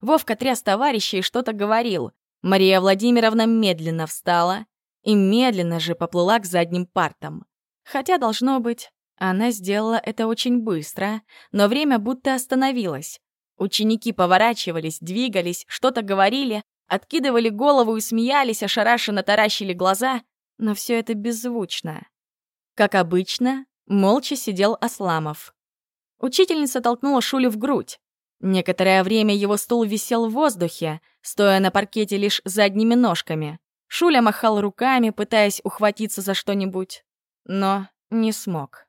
Вовка тряс товарища и что-то говорил. Мария Владимировна медленно встала и медленно же поплыла к задним партам. Хотя, должно быть, она сделала это очень быстро, но время будто остановилось. Ученики поворачивались, двигались, что-то говорили, откидывали голову и смеялись, ошарашенно таращили глаза, но все это беззвучно. Как обычно, молча сидел Асламов. Учительница толкнула Шулю в грудь. Некоторое время его стул висел в воздухе, стоя на паркете лишь задними ножками. Шуля махал руками, пытаясь ухватиться за что-нибудь, но не смог.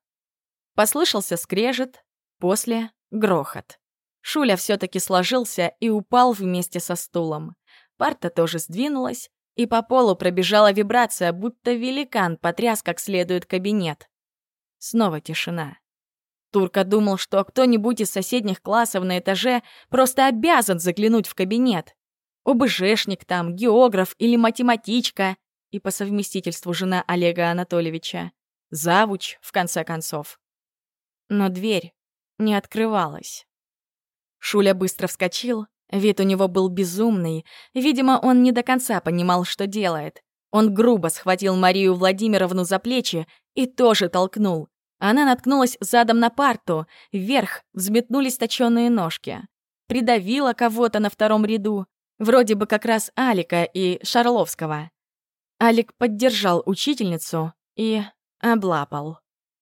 Послышался скрежет, после — грохот. Шуля все таки сложился и упал вместе со стулом. Парта тоже сдвинулась, и по полу пробежала вибрация, будто великан потряс как следует кабинет. Снова тишина. Турка думал, что кто-нибудь из соседних классов на этаже просто обязан заглянуть в кабинет. ОБЖшник там, географ или математичка, и по совместительству жена Олега Анатольевича. Завуч, в конце концов. Но дверь не открывалась. Шуля быстро вскочил, Вид у него был безумный. Видимо, он не до конца понимал, что делает. Он грубо схватил Марию Владимировну за плечи и тоже толкнул. Она наткнулась задом на парту, вверх взметнулись точёные ножки. Придавила кого-то на втором ряду, вроде бы как раз Алика и Шарловского. Алик поддержал учительницу и облапал.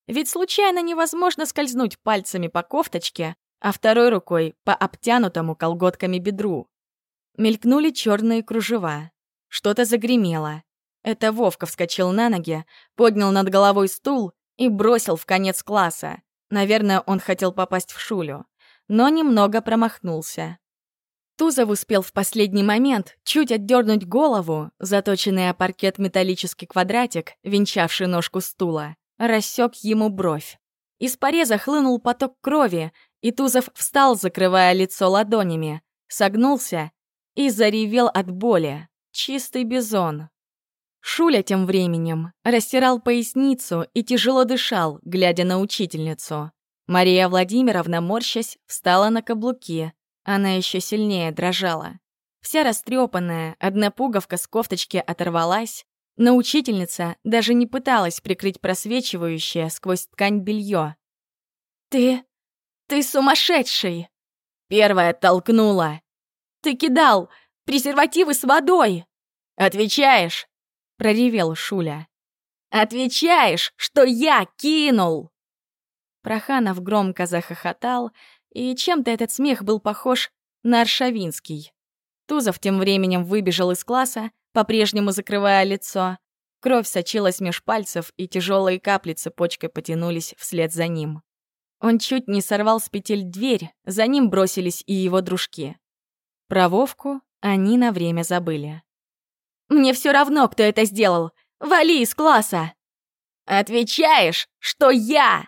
Ведь случайно невозможно скользнуть пальцами по кофточке, а второй рукой по обтянутому колготками бедру. Мелькнули черные кружева. Что-то загремело. Это Вовка вскочил на ноги, поднял над головой стул и бросил в конец класса. Наверное, он хотел попасть в Шулю, но немного промахнулся. Тузов успел в последний момент чуть отдернуть голову, заточенный о паркет металлический квадратик, венчавший ножку стула, рассек ему бровь. Из пореза хлынул поток крови, и Тузов встал, закрывая лицо ладонями, согнулся и заревел от боли. Чистый бизон. Шуля тем временем растирал поясницу и тяжело дышал, глядя на учительницу. Мария Владимировна, морщась, встала на каблуки. Она еще сильнее дрожала. Вся растрепанная, одна пуговка с кофточки оторвалась, но учительница даже не пыталась прикрыть просвечивающее сквозь ткань белье. «Ты... ты сумасшедший!» Первая толкнула. «Ты кидал презервативы с водой!» «Отвечаешь?» — проревел Шуля. «Отвечаешь, что я кинул!» Проханов громко захохотал, и чем-то этот смех был похож на Аршавинский. Тузов тем временем выбежал из класса, по-прежнему закрывая лицо. Кровь сочилась меж пальцев, и тяжелые капли цепочкой потянулись вслед за ним. Он чуть не сорвал с петель дверь, за ним бросились и его дружки. Про Вовку они на время забыли. «Мне все равно, кто это сделал! Вали из класса!» «Отвечаешь, что я!»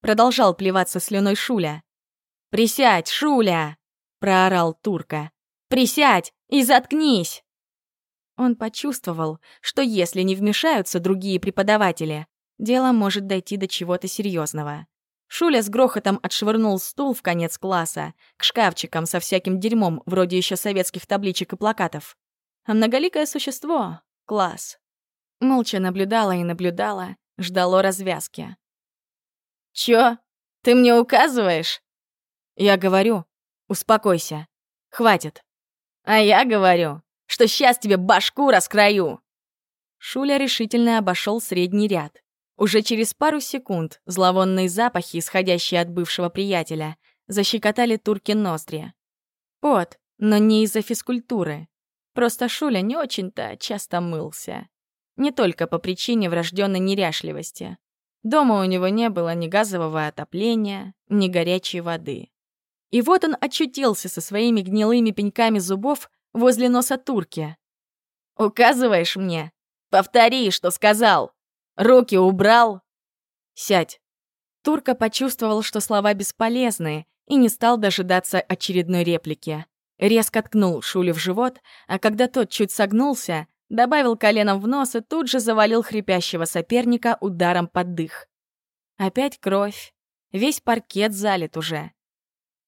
Продолжал плеваться слюной Шуля. «Присядь, Шуля!» — проорал Турка. «Присядь и заткнись!» Он почувствовал, что если не вмешаются другие преподаватели, дело может дойти до чего-то серьезного. Шуля с грохотом отшвырнул стул в конец класса, к шкафчикам со всяким дерьмом, вроде еще советских табличек и плакатов. А многоликое существо — класс. Молча наблюдала и наблюдала, ждало развязки. «Чё? Ты мне указываешь?» «Я говорю, успокойся. Хватит». «А я говорю, что сейчас тебе башку раскрою!» Шуля решительно обошел средний ряд. Уже через пару секунд зловонные запахи, исходящие от бывшего приятеля, защекотали турки ноздри. Пот, но не из-за физкультуры. Просто Шуля не очень-то часто мылся. Не только по причине врожденной неряшливости. Дома у него не было ни газового отопления, ни горячей воды. И вот он очутился со своими гнилыми пеньками зубов возле носа турки. «Указываешь мне? Повтори, что сказал!» Руки убрал!» «Сядь!» Турка почувствовал, что слова бесполезны, и не стал дожидаться очередной реплики. Резко ткнул Шулю в живот, а когда тот чуть согнулся, добавил коленом в нос и тут же завалил хрипящего соперника ударом под дых. Опять кровь. Весь паркет залит уже.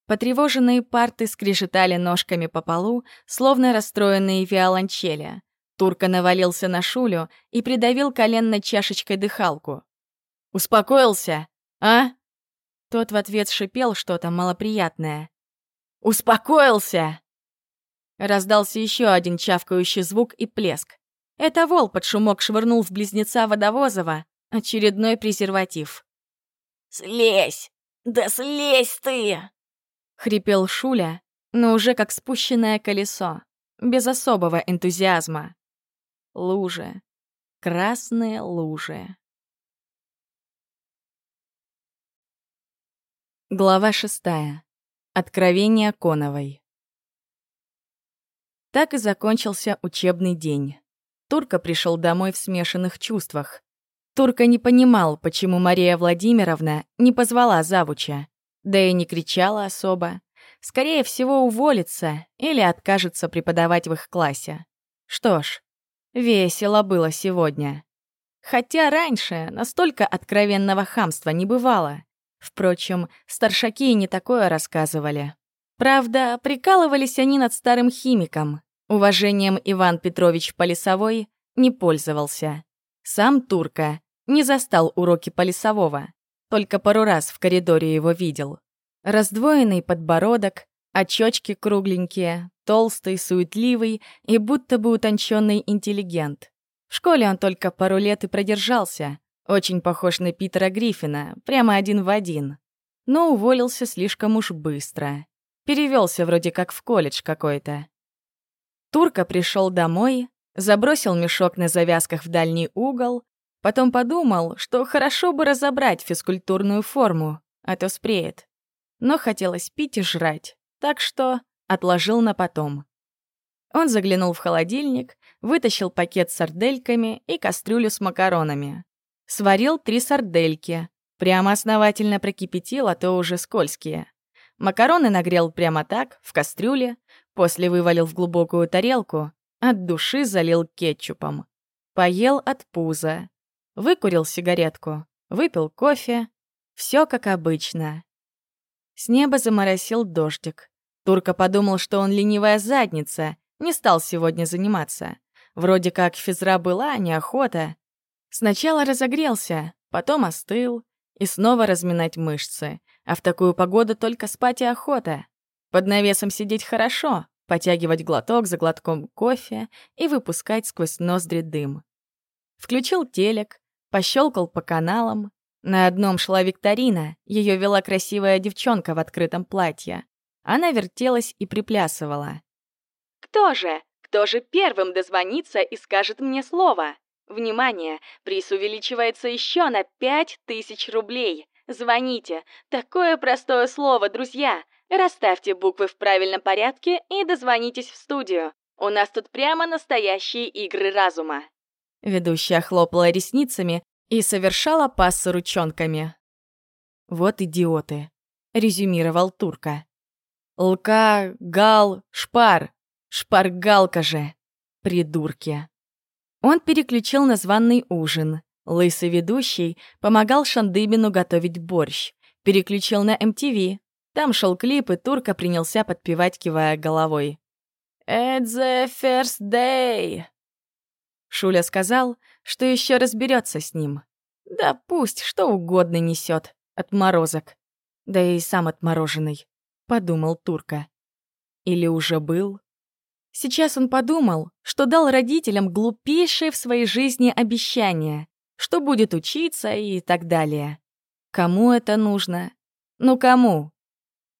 Потревоженные парты скрежетали ножками по полу, словно расстроенные виолончели. Турка навалился на Шулю и придавил коленной чашечкой дыхалку. «Успокоился, а?» Тот в ответ шипел что-то малоприятное. «Успокоился!» Раздался еще один чавкающий звук и плеск. Это вол под шумок швырнул в близнеца Водовозова очередной презерватив. «Слезь! Да слезь ты!» — хрипел Шуля, но уже как спущенное колесо, без особого энтузиазма. Лужи. Красные лужи. Глава шестая. Откровение Коновой. Так и закончился учебный день. Турка пришел домой в смешанных чувствах. Турка не понимал, почему Мария Владимировна не позвала завуча, да и не кричала особо. Скорее всего, уволится или откажется преподавать в их классе. Что ж, Весело было сегодня. Хотя раньше настолько откровенного хамства не бывало. Впрочем, старшаки не такое рассказывали. Правда, прикалывались они над старым химиком. Уважением Иван Петрович Полисовой не пользовался. Сам Турка не застал уроки Полисового, только пару раз в коридоре его видел. Раздвоенный подбородок, очечки кругленькие, толстый, суетливый и будто бы утонченный интеллигент. В школе он только пару лет и продержался, очень похож на Питера Гриффина, прямо один в один. Но уволился слишком уж быстро. Перевелся вроде как в колледж какой-то. Турка пришел домой, забросил мешок на завязках в дальний угол, потом подумал, что хорошо бы разобрать физкультурную форму, а то спреет. Но хотелось пить и жрать, так что отложил на потом. Он заглянул в холодильник, вытащил пакет с сардельками и кастрюлю с макаронами. Сварил три сардельки, прямо основательно прокипятил, а то уже скользкие. Макароны нагрел прямо так, в кастрюле, после вывалил в глубокую тарелку, от души залил кетчупом. Поел от пуза. Выкурил сигаретку, выпил кофе. Все как обычно. С неба заморосил дождик. Турка подумал, что он ленивая задница, не стал сегодня заниматься. Вроде как физра была, неохота. Сначала разогрелся, потом остыл, и снова разминать мышцы. А в такую погоду только спать и охота. Под навесом сидеть хорошо, потягивать глоток за глотком кофе и выпускать сквозь ноздри дым. Включил телек, пощелкал по каналам. На одном шла викторина, ее вела красивая девчонка в открытом платье. Она вертелась и приплясывала. «Кто же? Кто же первым дозвонится и скажет мне слово? Внимание! Приз увеличивается еще на пять тысяч рублей. Звоните. Такое простое слово, друзья. Расставьте буквы в правильном порядке и дозвонитесь в студию. У нас тут прямо настоящие игры разума». Ведущая хлопала ресницами и совершала пассы ручонками. «Вот идиоты», — резюмировал Турка. «Лка, гал, шпар. Шпаргалка же. Придурки». Он переключил на званный ужин. Лысый ведущий помогал Шандыбину готовить борщ. Переключил на MTV. Там шел клип, и Турка принялся подпевать, кивая головой. «It's the first day!» Шуля сказал, что еще разберется с ним. Да пусть что угодно несет, отморозок. Да и сам отмороженный, подумал Турка. Или уже был? Сейчас он подумал, что дал родителям глупейшее в своей жизни обещание, что будет учиться и так далее. Кому это нужно? Ну кому?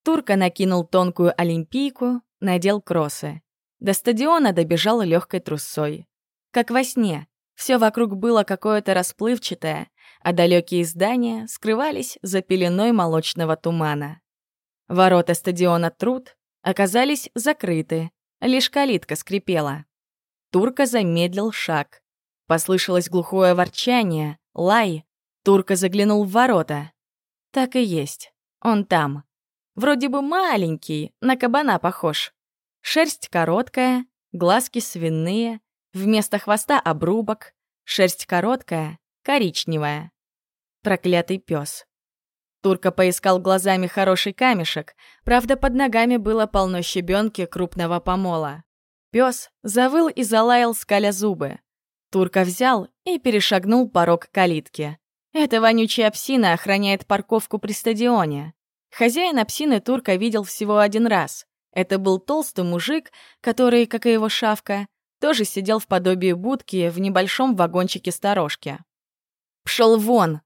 Турка накинул тонкую олимпийку, надел кроссы. До стадиона добежал легкой трусой. Как во сне, все вокруг было какое-то расплывчатое, а далекие здания скрывались за пеленой молочного тумана. Ворота стадиона Труд оказались закрыты, Лишь калитка скрипела. Турка замедлил шаг. Послышалось глухое ворчание, лай. Турка заглянул в ворота. Так и есть. Он там. Вроде бы маленький, на кабана похож. Шерсть короткая, глазки свиные, вместо хвоста обрубок, шерсть короткая, коричневая. Проклятый пес. Турка поискал глазами хороший камешек, правда, под ногами было полно щебенки крупного помола. Пес завыл и залаял, скаля зубы. Турка взял и перешагнул порог калитки. Эта вонючая псина охраняет парковку при стадионе. Хозяина псины Турка видел всего один раз. Это был толстый мужик, который, как и его шавка, тоже сидел в подобии будки в небольшом вагончике сторожки. «Пшел вон!»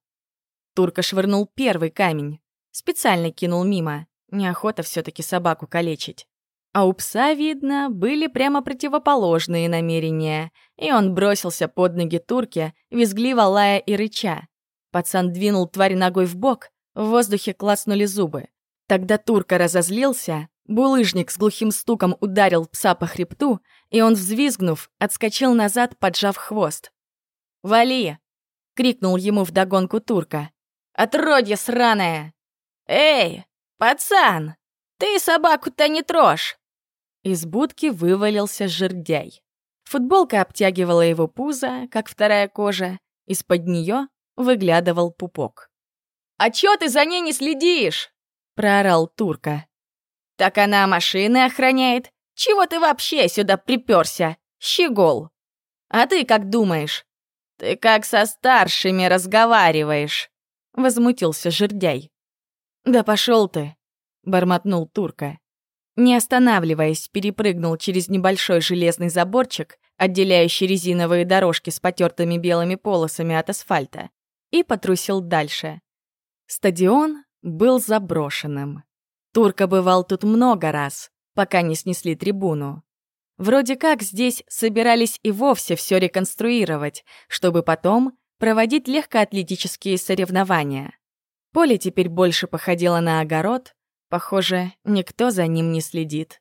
Турка швырнул первый камень. Специально кинул мимо. Неохота все таки собаку калечить. А у пса, видно, были прямо противоположные намерения, и он бросился под ноги турке, визгливо лая и рыча. Пацан двинул тварь ногой в бок, в воздухе клацнули зубы. Тогда турка разозлился, булыжник с глухим стуком ударил пса по хребту, и он, взвизгнув, отскочил назад, поджав хвост. «Вали!» — крикнул ему вдогонку турка. Отродье сраное! Эй, пацан, ты собаку-то не трожь!» Из будки вывалился жердяй. Футболка обтягивала его пузо, как вторая кожа, из-под нее выглядывал пупок. «А чё ты за ней не следишь?» — проорал Турка. «Так она машины охраняет. Чего ты вообще сюда приперся, щегол? А ты как думаешь? Ты как со старшими разговариваешь?» — возмутился жердяй. «Да пошел ты!» — бормотнул Турка. Не останавливаясь, перепрыгнул через небольшой железный заборчик, отделяющий резиновые дорожки с потертыми белыми полосами от асфальта, и потрусил дальше. Стадион был заброшенным. Турка бывал тут много раз, пока не снесли трибуну. Вроде как здесь собирались и вовсе все реконструировать, чтобы потом проводить легкоатлетические соревнования. Поле теперь больше походило на огород, похоже, никто за ним не следит.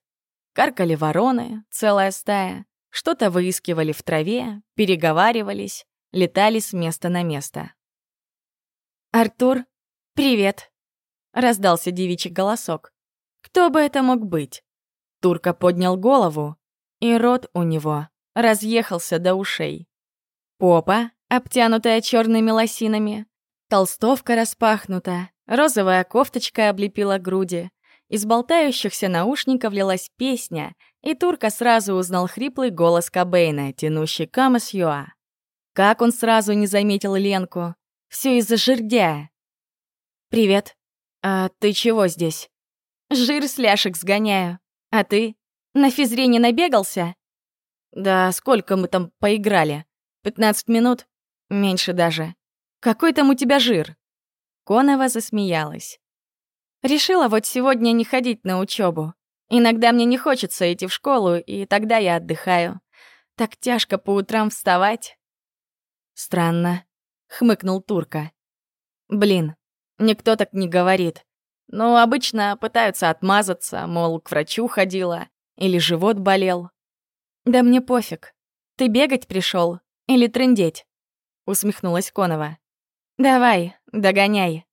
Каркали вороны, целая стая, что-то выискивали в траве, переговаривались, летали с места на место. «Артур, привет!» — раздался девичий голосок. «Кто бы это мог быть?» Турка поднял голову, и рот у него разъехался до ушей. Попа обтянутая черными лосинами. Толстовка распахнута, розовая кофточка облепила груди. из болтающихся наушников лилась песня, и Турка сразу узнал хриплый голос Кобейна, тянущий Камас Юа. Как он сразу не заметил Ленку? Все из-за жердя. «Привет. А ты чего здесь?» «Жир с ляшек сгоняю. А ты? На физре не набегался?» «Да сколько мы там поиграли? Пятнадцать минут? Меньше даже. Какой там у тебя жир?» Конова засмеялась. Решила вот сегодня не ходить на учебу. Иногда мне не хочется идти в школу, и тогда я отдыхаю. Так тяжко по утрам вставать. Странно, хмыкнул Турка. Блин, никто так не говорит. Но обычно пытаются отмазаться, мол, к врачу ходила или живот болел. Да мне пофиг. Ты бегать пришел или трындеть? Усмехнулась Конова. Давай, догоняй.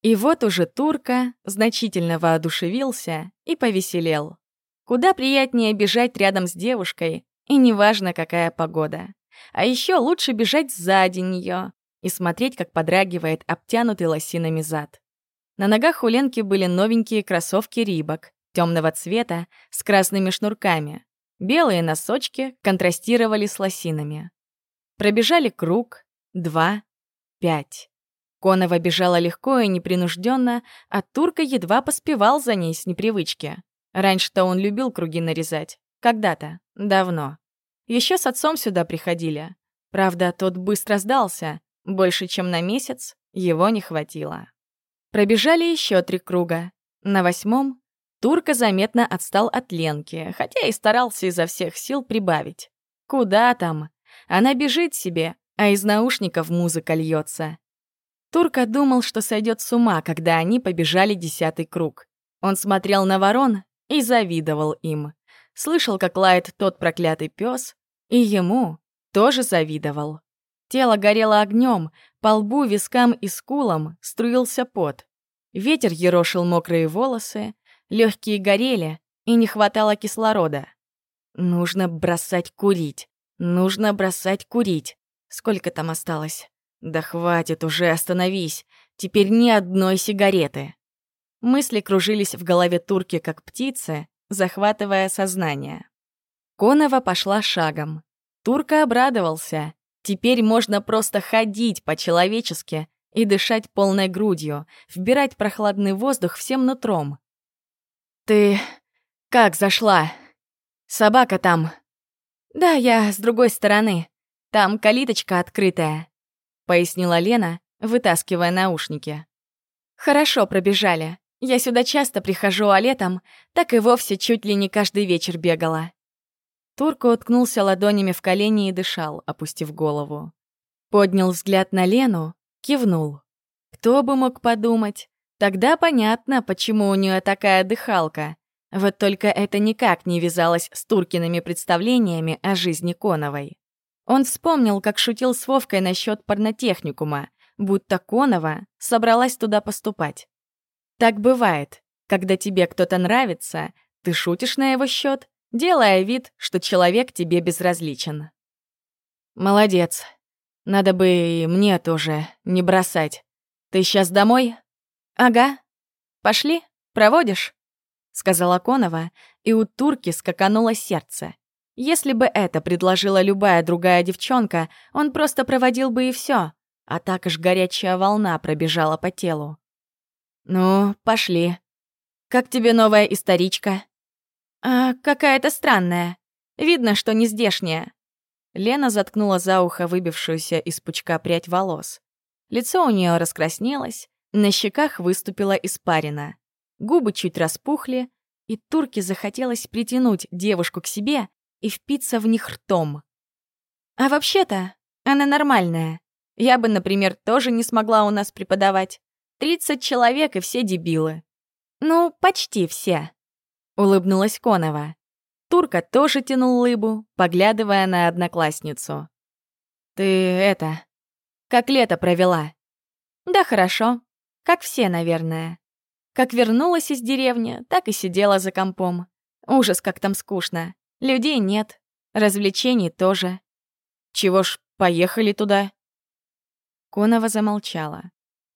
И вот уже Турка значительно воодушевился и повеселел. Куда приятнее бежать рядом с девушкой, и неважно, какая погода. А еще лучше бежать сзади нее и смотреть, как подрагивает обтянутый лосинами зад. На ногах у Ленки были новенькие кроссовки Рибок, темного цвета, с красными шнурками. Белые носочки контрастировали с лосинами. Пробежали круг, два, пять. Конова бежала легко и непринужденно, а Турка едва поспевал за ней с непривычки. Раньше-то он любил круги нарезать. Когда-то. Давно. Еще с отцом сюда приходили. Правда, тот быстро сдался. Больше, чем на месяц, его не хватило. Пробежали еще три круга. На восьмом Турка заметно отстал от Ленки, хотя и старался изо всех сил прибавить. Куда там? Она бежит себе, а из наушников музыка льется. Турка думал, что сойдет с ума, когда они побежали десятый круг. Он смотрел на ворон и завидовал им. Слышал, как лает тот проклятый пес, и ему тоже завидовал. Тело горело огнем, по лбу, вискам и скулам струился пот. Ветер ерошил мокрые волосы, легкие горели, и не хватало кислорода. Нужно бросать курить. Нужно бросать курить. Сколько там осталось? «Да хватит уже, остановись! Теперь ни одной сигареты!» Мысли кружились в голове турки, как птицы, захватывая сознание. Конова пошла шагом. Турка обрадовался. Теперь можно просто ходить по-человечески и дышать полной грудью, вбирать прохладный воздух всем нутром. «Ты как зашла? Собака там?» «Да, я с другой стороны. Там калиточка открытая. — пояснила Лена, вытаскивая наушники. «Хорошо пробежали. Я сюда часто прихожу, а летом так и вовсе чуть ли не каждый вечер бегала». Турка уткнулся ладонями в колени и дышал, опустив голову. Поднял взгляд на Лену, кивнул. Кто бы мог подумать? Тогда понятно, почему у нее такая дыхалка. Вот только это никак не вязалось с Туркиными представлениями о жизни Коновой. Он вспомнил, как шутил с Вовкой насчет порнотехникума, будто Конова собралась туда поступать. Так бывает, когда тебе кто-то нравится, ты шутишь на его счет, делая вид, что человек тебе безразличен. Молодец. Надо бы и мне тоже не бросать. Ты сейчас домой? Ага. Пошли, проводишь? Сказала Конова, и у турки скакануло сердце. Если бы это предложила любая другая девчонка, он просто проводил бы и все. А так аж горячая волна пробежала по телу. «Ну, пошли. Как тебе новая историчка?» «А, какая-то странная. Видно, что не здешняя». Лена заткнула за ухо выбившуюся из пучка прядь волос. Лицо у нее раскраснелось, на щеках выступила испарина. Губы чуть распухли, и Турке захотелось притянуть девушку к себе и впиться в них ртом. А вообще-то, она нормальная. Я бы, например, тоже не смогла у нас преподавать. Тридцать человек и все дебилы. Ну, почти все. Улыбнулась Конова. Турка тоже тянул лыбу, поглядывая на одноклассницу. «Ты это... Как лето провела?» «Да хорошо. Как все, наверное. Как вернулась из деревни, так и сидела за компом. Ужас, как там скучно. Людей нет, развлечений тоже. Чего ж, поехали туда?» Конова замолчала.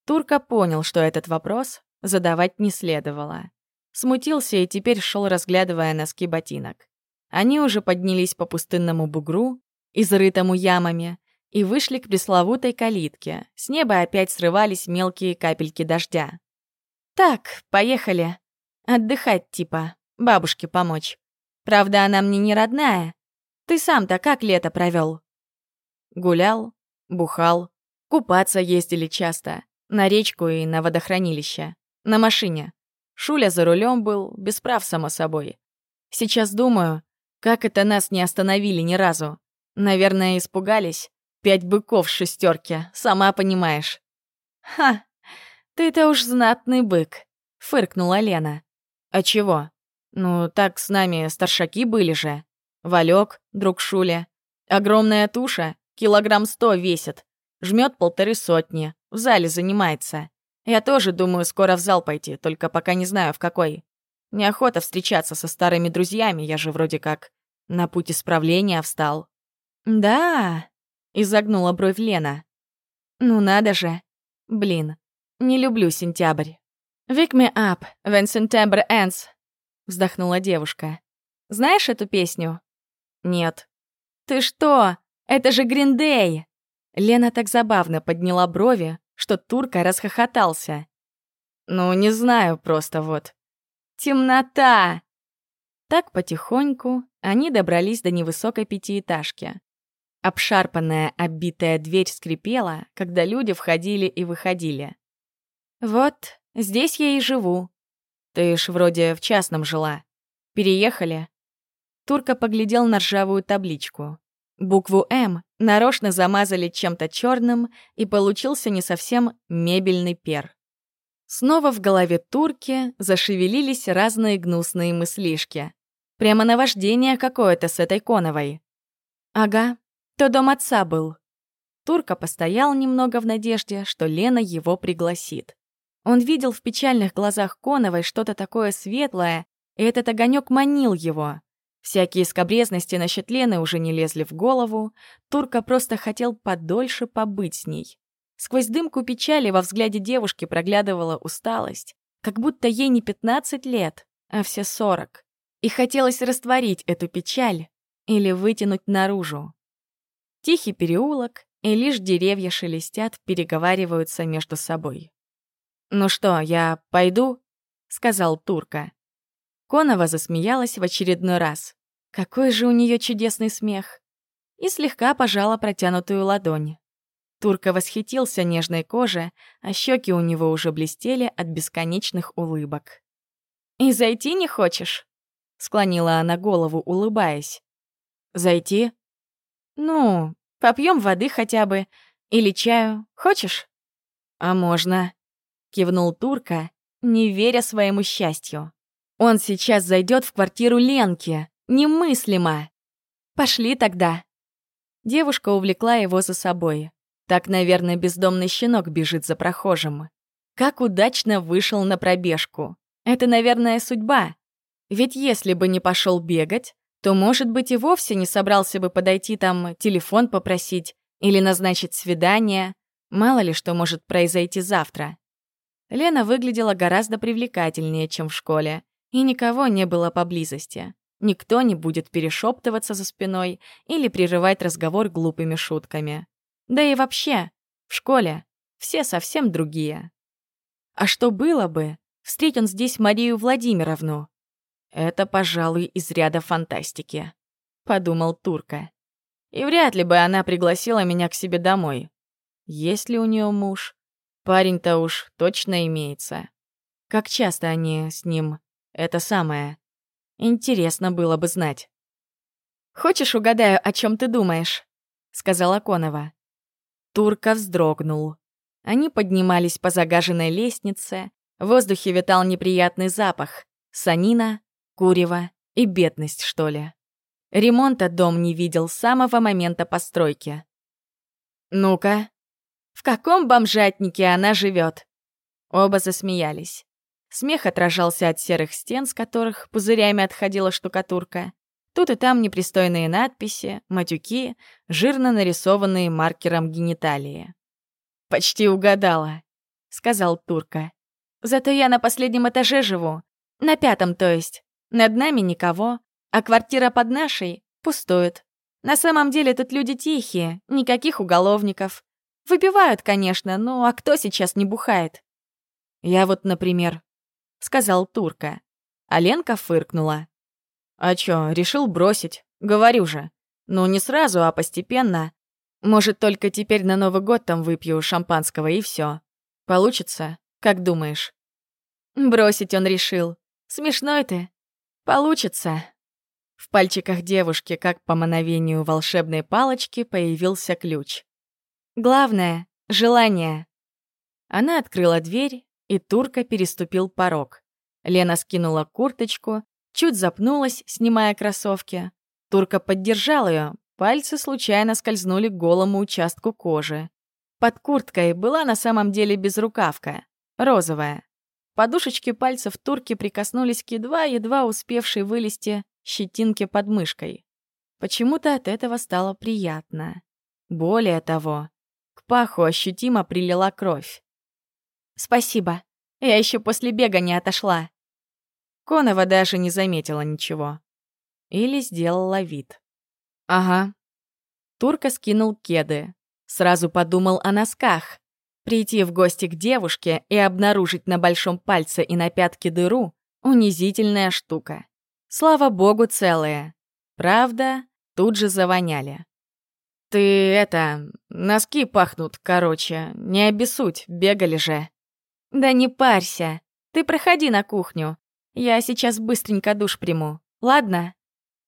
Турка понял, что этот вопрос задавать не следовало. Смутился и теперь шел, разглядывая носки ботинок. Они уже поднялись по пустынному бугру, изрытому ямами, и вышли к пресловутой калитке. С неба опять срывались мелкие капельки дождя. «Так, поехали. Отдыхать типа, бабушке помочь. Правда, она мне не родная. Ты сам-то как лето провел? Гулял, бухал, купаться ездили часто. На речку и на водохранилище. На машине. Шуля за рулем был, без прав, само собой. Сейчас думаю, как это нас не остановили ни разу. Наверное, испугались. Пять быков в шестерке, сама понимаешь. Ха, ты-то уж знатный бык, фыркнула Лена. А чего? Ну, так с нами старшаки были же. Валек, друг Шуля. Огромная туша, килограмм сто весит. Жмет полторы сотни, в зале занимается. Я тоже думаю скоро в зал пойти, только пока не знаю в какой. Неохота встречаться со старыми друзьями, я же вроде как на путь исправления встал. «Да», — изогнула бровь Лена. «Ну надо же. Блин, не люблю сентябрь». «Wake me up when September ends», — вздохнула девушка. «Знаешь эту песню?» «Нет». «Ты что? Это же Гриндей!» Лена так забавно подняла брови, что Турка расхохотался. «Ну, не знаю, просто вот». «Темнота!» Так потихоньку они добрались до невысокой пятиэтажки. Обшарпанная, оббитая дверь скрипела, когда люди входили и выходили. «Вот, здесь я и живу. Ты ж вроде в частном жила. Переехали?» Турка поглядел на ржавую табличку. Букву «М» нарочно замазали чем-то черным, и получился не совсем мебельный пер. Снова в голове турки зашевелились разные гнусные мыслишки. Прямо наваждение какое-то с этой Коновой. Ага, то дом отца был. Турка постоял немного в надежде, что Лена его пригласит. Он видел в печальных глазах Коновой что-то такое светлое, и этот огонек манил его. Всякие скобрезности насчет Лены уже не лезли в голову, Турка просто хотел подольше побыть с ней. Сквозь дымку печали во взгляде девушки проглядывала усталость, как будто ей не 15 лет, а все 40. И хотелось растворить эту печаль или вытянуть наружу. Тихий переулок, и лишь деревья шелестят, переговариваются между собой. «Ну что, я пойду?» — сказал Турка. Конова засмеялась в очередной раз. Какой же у нее чудесный смех! И слегка пожала протянутую ладонь. Турка восхитился нежной коже, а щеки у него уже блестели от бесконечных улыбок. «И зайти не хочешь?» — склонила она голову, улыбаясь. «Зайти?» «Ну, попьем воды хотя бы. Или чаю. Хочешь?» «А можно?» — кивнул Турка, не веря своему счастью. Он сейчас зайдет в квартиру Ленки. Немыслимо. Пошли тогда. Девушка увлекла его за собой. Так, наверное, бездомный щенок бежит за прохожим. Как удачно вышел на пробежку. Это, наверное, судьба. Ведь если бы не пошел бегать, то, может быть, и вовсе не собрался бы подойти там телефон попросить или назначить свидание. Мало ли что может произойти завтра. Лена выглядела гораздо привлекательнее, чем в школе и никого не было поблизости. Никто не будет перешептываться за спиной или прерывать разговор глупыми шутками. Да и вообще, в школе все совсем другие. А что было бы, встреть здесь Марию Владимировну? Это, пожалуй, из ряда фантастики, подумал Турка. И вряд ли бы она пригласила меня к себе домой. Есть ли у нее муж? Парень-то уж точно имеется. Как часто они с ним это самое. Интересно было бы знать. «Хочешь, угадаю, о чем ты думаешь?» — сказала Конова. Турка вздрогнул. Они поднимались по загаженной лестнице, в воздухе витал неприятный запах. Санина, курева и бедность, что ли. Ремонта дом не видел с самого момента постройки. «Ну-ка, в каком бомжатнике она живет? Оба засмеялись. Смех отражался от серых стен, с которых пузырями отходила штукатурка. Тут и там непристойные надписи, матюки, жирно нарисованные маркером гениталии. «Почти угадала», — сказал Турка. «Зато я на последнем этаже живу. На пятом, то есть. Над нами никого, а квартира под нашей пустует. На самом деле тут люди тихие, никаких уголовников. Выпивают, конечно, ну а кто сейчас не бухает? Я вот, например, — сказал Турка. А фыркнула. «А чё, решил бросить? Говорю же. Ну, не сразу, а постепенно. Может, только теперь на Новый год там выпью шампанского и всё. Получится? Как думаешь?» Бросить он решил. Смешной ты. Получится. В пальчиках девушки, как по мановению волшебной палочки, появился ключ. Главное — желание. Она открыла дверь, и турка переступил порог. Лена скинула курточку, чуть запнулась, снимая кроссовки. Турка поддержал ее, пальцы случайно скользнули к голому участку кожи. Под курткой была на самом деле безрукавка, розовая. Подушечки пальцев турки прикоснулись к едва-едва успевшей вылезти щетинке под мышкой. Почему-то от этого стало приятно. Более того, к паху ощутимо прилила кровь. «Спасибо. Я еще после бега не отошла». Конова даже не заметила ничего. Или сделала вид. «Ага». Турка скинул кеды. Сразу подумал о носках. Прийти в гости к девушке и обнаружить на большом пальце и на пятке дыру — унизительная штука. Слава богу, целые. Правда, тут же завоняли. «Ты это... носки пахнут, короче. Не обессудь, бегали же». «Да не парься. Ты проходи на кухню. Я сейчас быстренько душ приму. Ладно?»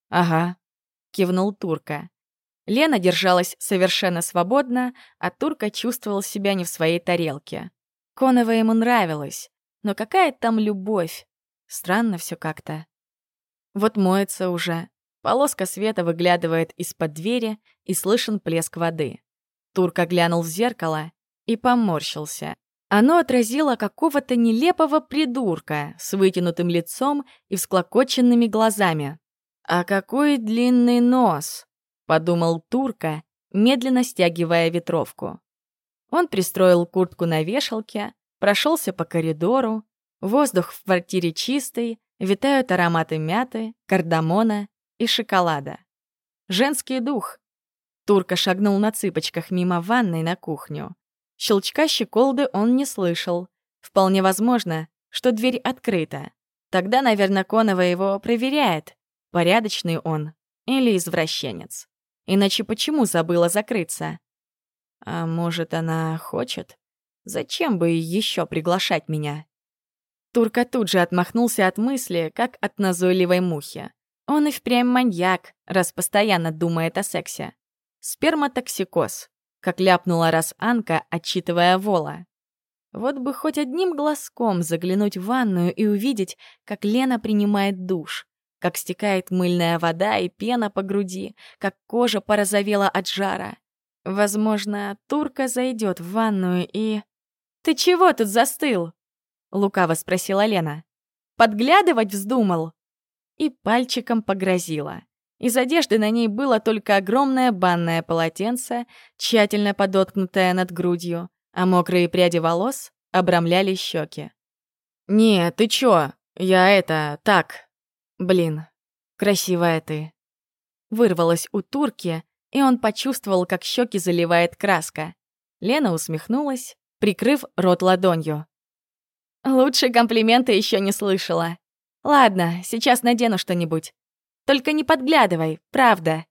«Ага», — кивнул Турка. Лена держалась совершенно свободно, а Турка чувствовал себя не в своей тарелке. Конова ему нравилась, но какая там любовь? Странно все как-то. Вот моется уже. Полоска света выглядывает из-под двери, и слышен плеск воды. Турка глянул в зеркало и поморщился. Оно отразило какого-то нелепого придурка с вытянутым лицом и всклокоченными глазами. «А какой длинный нос!» — подумал Турка, медленно стягивая ветровку. Он пристроил куртку на вешалке, прошелся по коридору. Воздух в квартире чистый, витают ароматы мяты, кардамона и шоколада. Женский дух. Турка шагнул на цыпочках мимо ванной на кухню. Щелчка щеколды он не слышал. Вполне возможно, что дверь открыта. Тогда, наверное, Конова его проверяет, порядочный он или извращенец. Иначе почему забыла закрыться? А может, она хочет? Зачем бы еще приглашать меня? Турка тут же отмахнулся от мысли, как от назойливой мухи. Он и впрямь маньяк, раз постоянно думает о сексе. Сперматоксикоз как ляпнула раз Анка, отчитывая Вола. Вот бы хоть одним глазком заглянуть в ванную и увидеть, как Лена принимает душ, как стекает мыльная вода и пена по груди, как кожа порозовела от жара. Возможно, турка зайдет в ванную и... «Ты чего тут застыл?» — лукаво спросила Лена. «Подглядывать вздумал?» И пальчиком погрозила. Из одежды на ней было только огромное банное полотенце, тщательно подоткнутое над грудью, а мокрые пряди волос обрамляли щеки. «Не, ты чё? Я это, так. Блин, красивая ты». Вырвалась у турки, и он почувствовал, как щеки заливает краска. Лена усмехнулась, прикрыв рот ладонью. «Лучше комплимента еще не слышала. Ладно, сейчас надену что-нибудь. Только не подглядывай, правда!»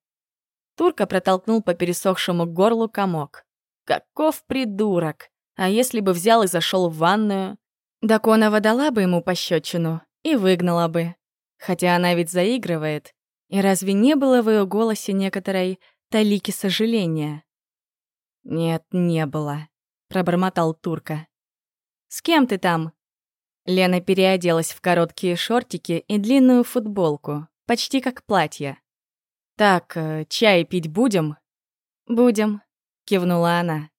Турка протолкнул по пересохшему горлу комок. «Каков придурок! А если бы взял и зашел в ванную?» Даконова дала бы ему пощечину и выгнала бы. Хотя она ведь заигрывает. И разве не было в ее голосе некоторой талики сожаления? «Нет, не было», — пробормотал Турка. «С кем ты там?» Лена переоделась в короткие шортики и длинную футболку почти как платье. «Так, э, чай пить будем?» «Будем», — кивнула она.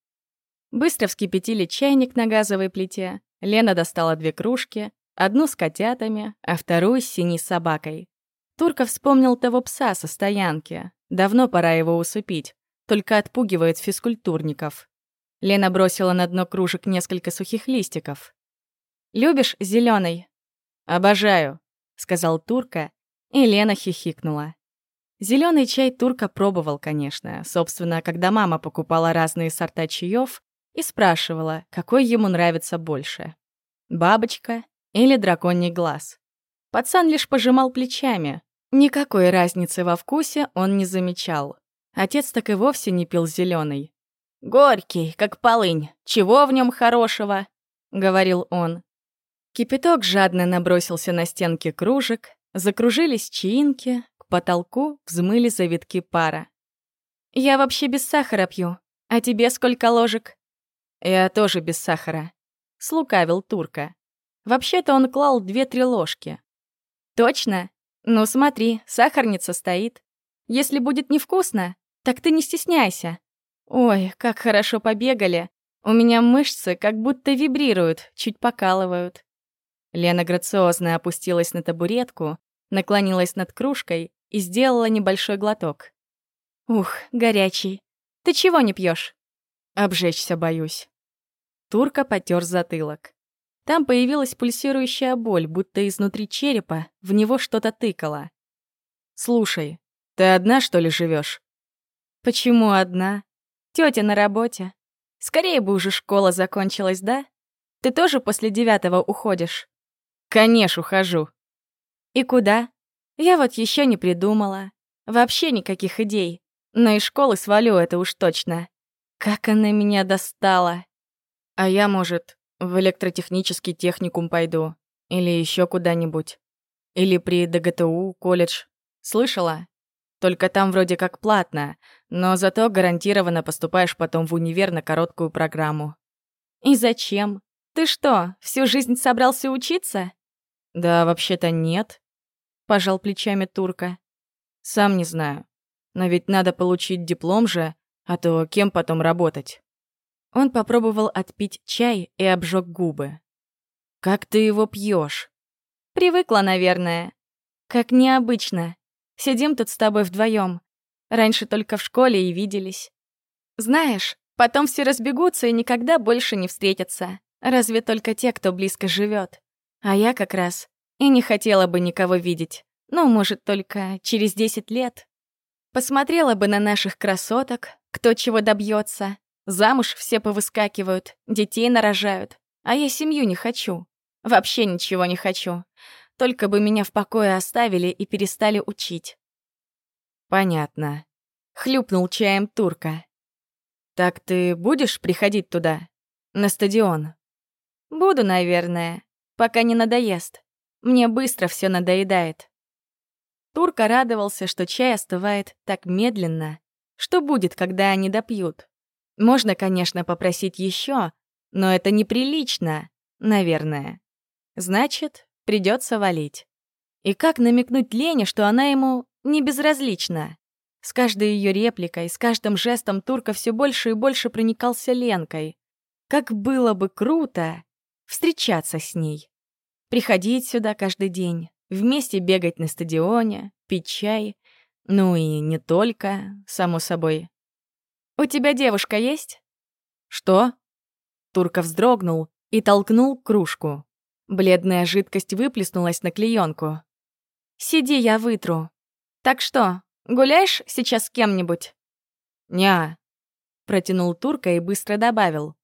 Быстро вскипятили чайник на газовой плите. Лена достала две кружки, одну с котятами, а вторую с синей собакой. Турка вспомнил того пса со стоянки. Давно пора его усыпить, только отпугивает физкультурников. Лена бросила на дно кружек несколько сухих листиков. «Любишь зеленый? «Обожаю», — сказал Турка, и Лена хихикнула. Зеленый чай Турка пробовал, конечно, собственно, когда мама покупала разные сорта чаев и спрашивала, какой ему нравится больше — бабочка или драконий глаз. Пацан лишь пожимал плечами. Никакой разницы во вкусе он не замечал. Отец так и вовсе не пил зеленый. «Горький, как полынь. Чего в нем хорошего?» — говорил он. Кипяток жадно набросился на стенки кружек, закружились чаинки, к потолку взмыли завитки пара. «Я вообще без сахара пью. А тебе сколько ложек?» «Я тоже без сахара», — слукавил Турка. Вообще-то он клал две-три ложки. «Точно? Ну смотри, сахарница стоит. Если будет невкусно, так ты не стесняйся. Ой, как хорошо побегали. У меня мышцы как будто вибрируют, чуть покалывают. Лена грациозно опустилась на табуретку, наклонилась над кружкой и сделала небольшой глоток. «Ух, горячий. Ты чего не пьешь? «Обжечься боюсь». Турка потер затылок. Там появилась пульсирующая боль, будто изнутри черепа в него что-то тыкало. «Слушай, ты одна, что ли, живешь? «Почему одна? Тетя на работе. Скорее бы уже школа закончилась, да? Ты тоже после девятого уходишь?» Конечно, ухожу. И куда? Я вот еще не придумала. Вообще никаких идей. Но из школы свалю это уж точно. Как она меня достала. А я, может, в электротехнический техникум пойду. Или еще куда-нибудь. Или при ДГТУ колледж. Слышала? Только там вроде как платно, но зато гарантированно поступаешь потом в универ на короткую программу. И зачем? Ты что, всю жизнь собрался учиться? «Да, вообще-то нет», — пожал плечами турка. «Сам не знаю. Но ведь надо получить диплом же, а то кем потом работать?» Он попробовал отпить чай и обжег губы. «Как ты его пьешь? «Привыкла, наверное. Как необычно. Сидим тут с тобой вдвоем. Раньше только в школе и виделись. Знаешь, потом все разбегутся и никогда больше не встретятся. Разве только те, кто близко живет. А я как раз и не хотела бы никого видеть. Ну, может, только через 10 лет. Посмотрела бы на наших красоток, кто чего добьется. Замуж все повыскакивают, детей нарожают. А я семью не хочу. Вообще ничего не хочу. Только бы меня в покое оставили и перестали учить. Понятно. Хлюпнул чаем турка. Так ты будешь приходить туда? На стадион? Буду, наверное пока не надоест. Мне быстро все надоедает. Турка радовался, что чай остывает так медленно. Что будет, когда они допьют? Можно, конечно, попросить еще, но это неприлично, наверное. Значит, придется валить. И как намекнуть Лене, что она ему не безразлична? С каждой ее репликой, с каждым жестом Турка все больше и больше проникался Ленкой. Как было бы круто встречаться с ней. Приходить сюда каждый день, вместе бегать на стадионе, пить чай. Ну и не только, само собой. «У тебя девушка есть?» «Что?» Турка вздрогнул и толкнул кружку. Бледная жидкость выплеснулась на клеенку. «Сиди, я вытру. Так что, гуляешь сейчас с кем-нибудь?» «Ня», — протянул Турка и быстро добавил.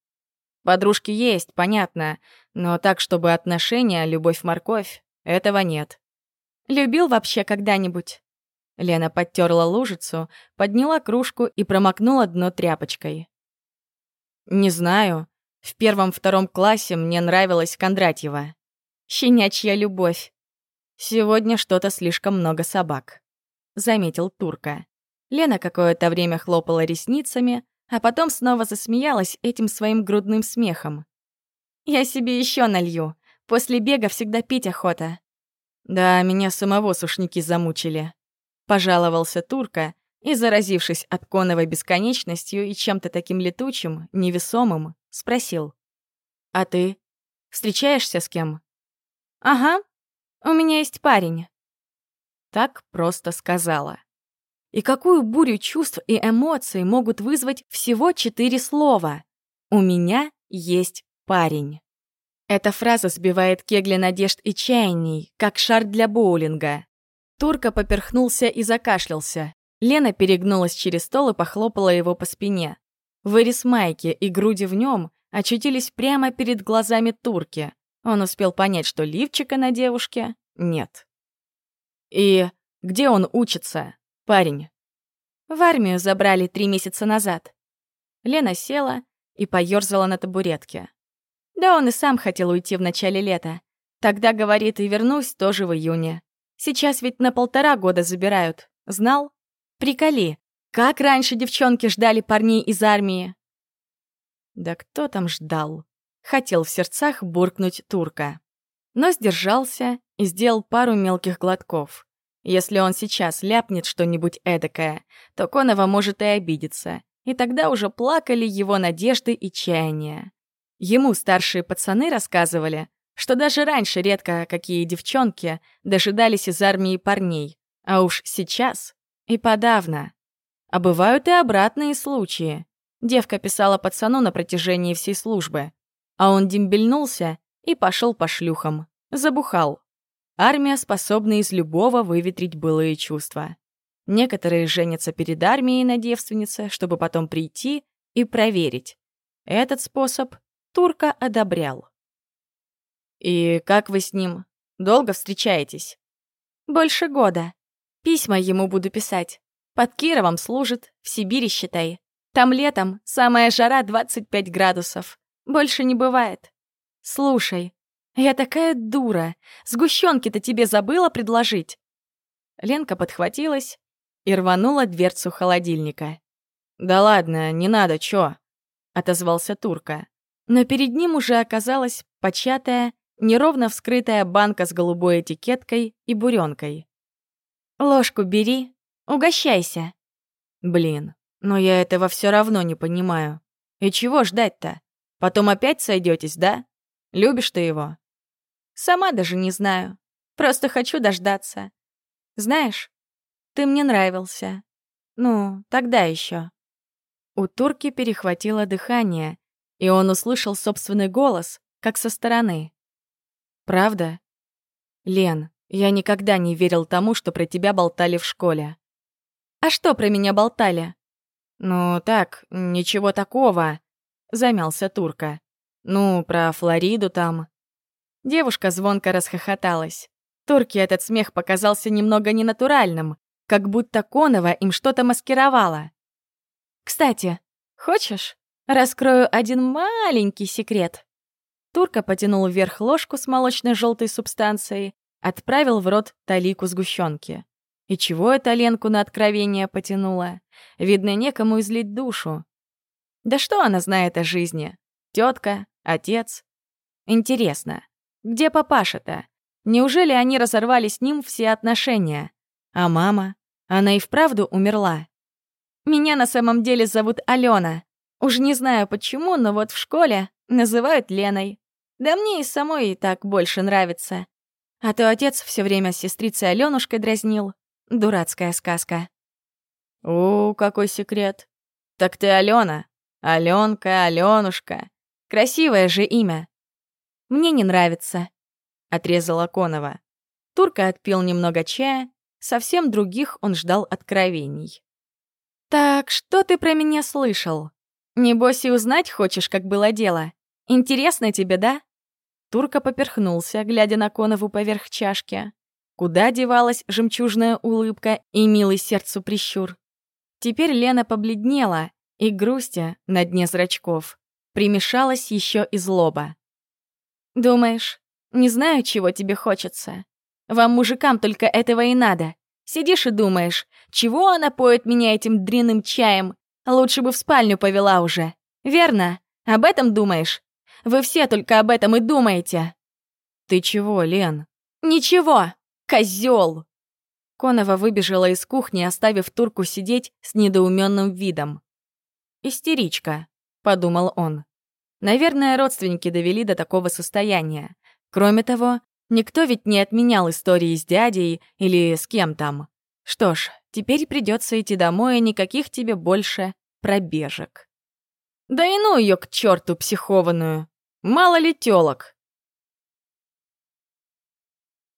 Подружки есть, понятно, но так, чтобы отношения, любовь-морковь, этого нет. Любил вообще когда-нибудь? Лена подтерла лужицу, подняла кружку и промокнула дно тряпочкой. Не знаю. В первом-втором классе мне нравилась Кондратьева. Щенячья любовь. Сегодня что-то слишком много собак, заметил Турка. Лена какое-то время хлопала ресницами, а потом снова засмеялась этим своим грудным смехом. «Я себе еще налью. После бега всегда пить охота». «Да, меня самого сушники замучили», — пожаловался Турка и, заразившись от коновой бесконечностью и чем-то таким летучим, невесомым, спросил. «А ты? Встречаешься с кем?» «Ага, у меня есть парень». Так просто сказала. И какую бурю чувств и эмоций могут вызвать всего четыре слова «У меня есть парень». Эта фраза сбивает кегли надежд и чаяний, как шар для боулинга. Турка поперхнулся и закашлялся. Лена перегнулась через стол и похлопала его по спине. Вырез майки и груди в нем очутились прямо перед глазами турки. Он успел понять, что лифчика на девушке нет. «И где он учится, парень?» «В армию забрали три месяца назад». Лена села и поёрзала на табуретке. Да он и сам хотел уйти в начале лета. Тогда, говорит, и вернусь тоже в июне. Сейчас ведь на полтора года забирают. Знал? Приколи. Как раньше девчонки ждали парней из армии? Да кто там ждал? Хотел в сердцах буркнуть турка. Но сдержался и сделал пару мелких глотков. Если он сейчас ляпнет что-нибудь эдакое, то Конова может и обидеться. И тогда уже плакали его надежды и чаяния. Ему старшие пацаны рассказывали, что даже раньше редко какие девчонки дожидались из армии парней, а уж сейчас и подавно. А бывают и обратные случаи. Девка писала пацану на протяжении всей службы, а он дембельнулся и пошел по шлюхам, забухал. Армия способна из любого выветрить былые чувства. Некоторые женятся перед армией на девственнице, чтобы потом прийти и проверить. Этот способ Турка одобрял. «И как вы с ним? Долго встречаетесь?» «Больше года. Письма ему буду писать. Под Кировом служит, в Сибири, считай. Там летом самая жара 25 градусов. Больше не бывает. Слушай, я такая дура. Сгущенки-то тебе забыла предложить?» Ленка подхватилась и рванула дверцу холодильника. «Да ладно, не надо, чё?» — отозвался Турка. Но перед ним уже оказалась початая, неровно вскрытая банка с голубой этикеткой и буренкой. «Ложку бери, угощайся». «Блин, но я этого все равно не понимаю. И чего ждать-то? Потом опять сойдетесь, да? Любишь ты его?» «Сама даже не знаю. Просто хочу дождаться. Знаешь, ты мне нравился. Ну, тогда еще. У турки перехватило дыхание, и он услышал собственный голос, как со стороны. «Правда?» «Лен, я никогда не верил тому, что про тебя болтали в школе». «А что про меня болтали?» «Ну, так, ничего такого», — замялся Турка. «Ну, про Флориду там». Девушка звонко расхохоталась. Турке этот смех показался немного ненатуральным, как будто Конова им что-то маскировала. «Кстати, хочешь?» Раскрою один маленький секрет. Турка потянул вверх ложку с молочно-желтой субстанцией, отправил в рот талику сгущенки. И чего это Ленку на откровение потянуло? Видно, некому излить душу. Да что она знает о жизни? Тетка, отец. Интересно, где папаша-то? Неужели они разорвали с ним все отношения? А мама? Она и вправду умерла? Меня на самом деле зовут Алена. Уж не знаю почему, но вот в школе называют Леной. Да мне и самой и так больше нравится. А то отец все время с сестрицей Алёнушкой дразнил. Дурацкая сказка. О, какой секрет. Так ты Алена. Аленка, Аленушка. Красивое же имя. Мне не нравится, отрезала Конова. Турка отпил немного чая, совсем других он ждал откровений. «Так, что ты про меня слышал?» Небось и узнать хочешь, как было дело? Интересно тебе, да?» Турка поперхнулся, глядя на Конову поверх чашки. Куда девалась жемчужная улыбка и милый сердцу прищур? Теперь Лена побледнела, и грустя на дне зрачков примешалась еще и злоба. «Думаешь, не знаю, чего тебе хочется? Вам, мужикам, только этого и надо. Сидишь и думаешь, чего она поет меня этим дрянным чаем, Лучше бы в спальню повела уже. Верно? Об этом думаешь? Вы все только об этом и думаете. Ты чего, Лен? Ничего. Козел. Конова выбежала из кухни, оставив турку сидеть с недоуменным видом. «Истеричка», — подумал он. Наверное, родственники довели до такого состояния. Кроме того, никто ведь не отменял истории с дядей или с кем там. Что ж, теперь придется идти домой, и никаких тебе больше пробежек. Да и ну ее к черту психованную. Мало ли телок.